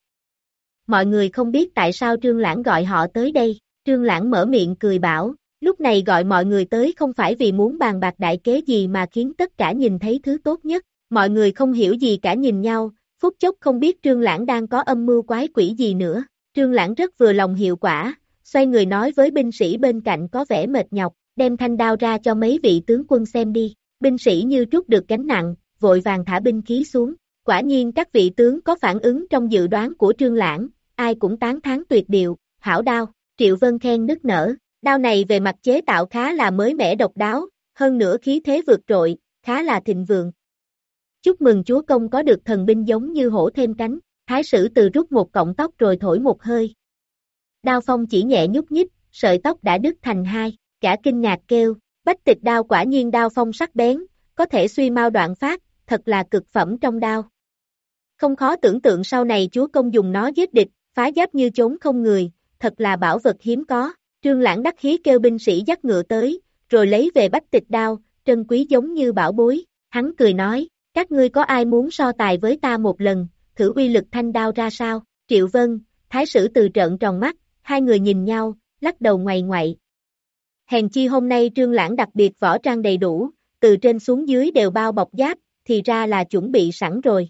Mọi người không biết tại sao Trương Lãng gọi họ tới đây, Trương Lãng mở miệng cười bảo, lúc này gọi mọi người tới không phải vì muốn bàn bạc đại kế gì mà khiến tất cả nhìn thấy thứ tốt nhất, mọi người không hiểu gì cả nhìn nhau, phút chốc không biết Trương Lãng đang có âm mưu quái quỷ gì nữa, Trương Lãng rất vừa lòng hiệu quả, xoay người nói với binh sĩ bên cạnh có vẻ mệt nhọc, đem thanh đao ra cho mấy vị tướng quân xem đi, binh sĩ như trút được gánh nặng, vội vàng thả binh khí xuống, quả nhiên các vị tướng có phản ứng trong dự đoán của Trương Lãng, ai cũng tán thán tuyệt điệu, hảo đao, Triệu Vân khen nức nở, đao này về mặt chế tạo khá là mới mẻ độc đáo, hơn nữa khí thế vượt trội, khá là thịnh vượng. Chúc mừng chúa công có được thần binh giống như hổ thêm cánh, thái sử từ rút một cọng tóc rồi thổi một hơi. Đao phong chỉ nhẹ nhúc nhích, sợi tóc đã đứt thành hai, cả kinh ngạc kêu, bách tịch đao quả nhiên đao phong sắc bén, có thể suy mau đoạn phát, thật là cực phẩm trong đao. Không khó tưởng tượng sau này chúa công dùng nó giết địch, phá giáp như chốn không người, thật là bảo vật hiếm có. Trương Lãng đắc khí kêu binh sĩ dắt ngựa tới, rồi lấy về bách tịch đao, trân quý giống như bảo bối. Hắn cười nói, các ngươi có ai muốn so tài với ta một lần, thử uy lực thanh đao ra sao? Triệu Vân, Thái sử từ trợn tròn mắt, hai người nhìn nhau, lắc đầu ngoài ngoại. Hèn chi hôm nay Trương Lãng đặc biệt võ trang đầy đủ, từ trên xuống dưới đều bao bọc giáp, thì ra là chuẩn bị sẵn rồi.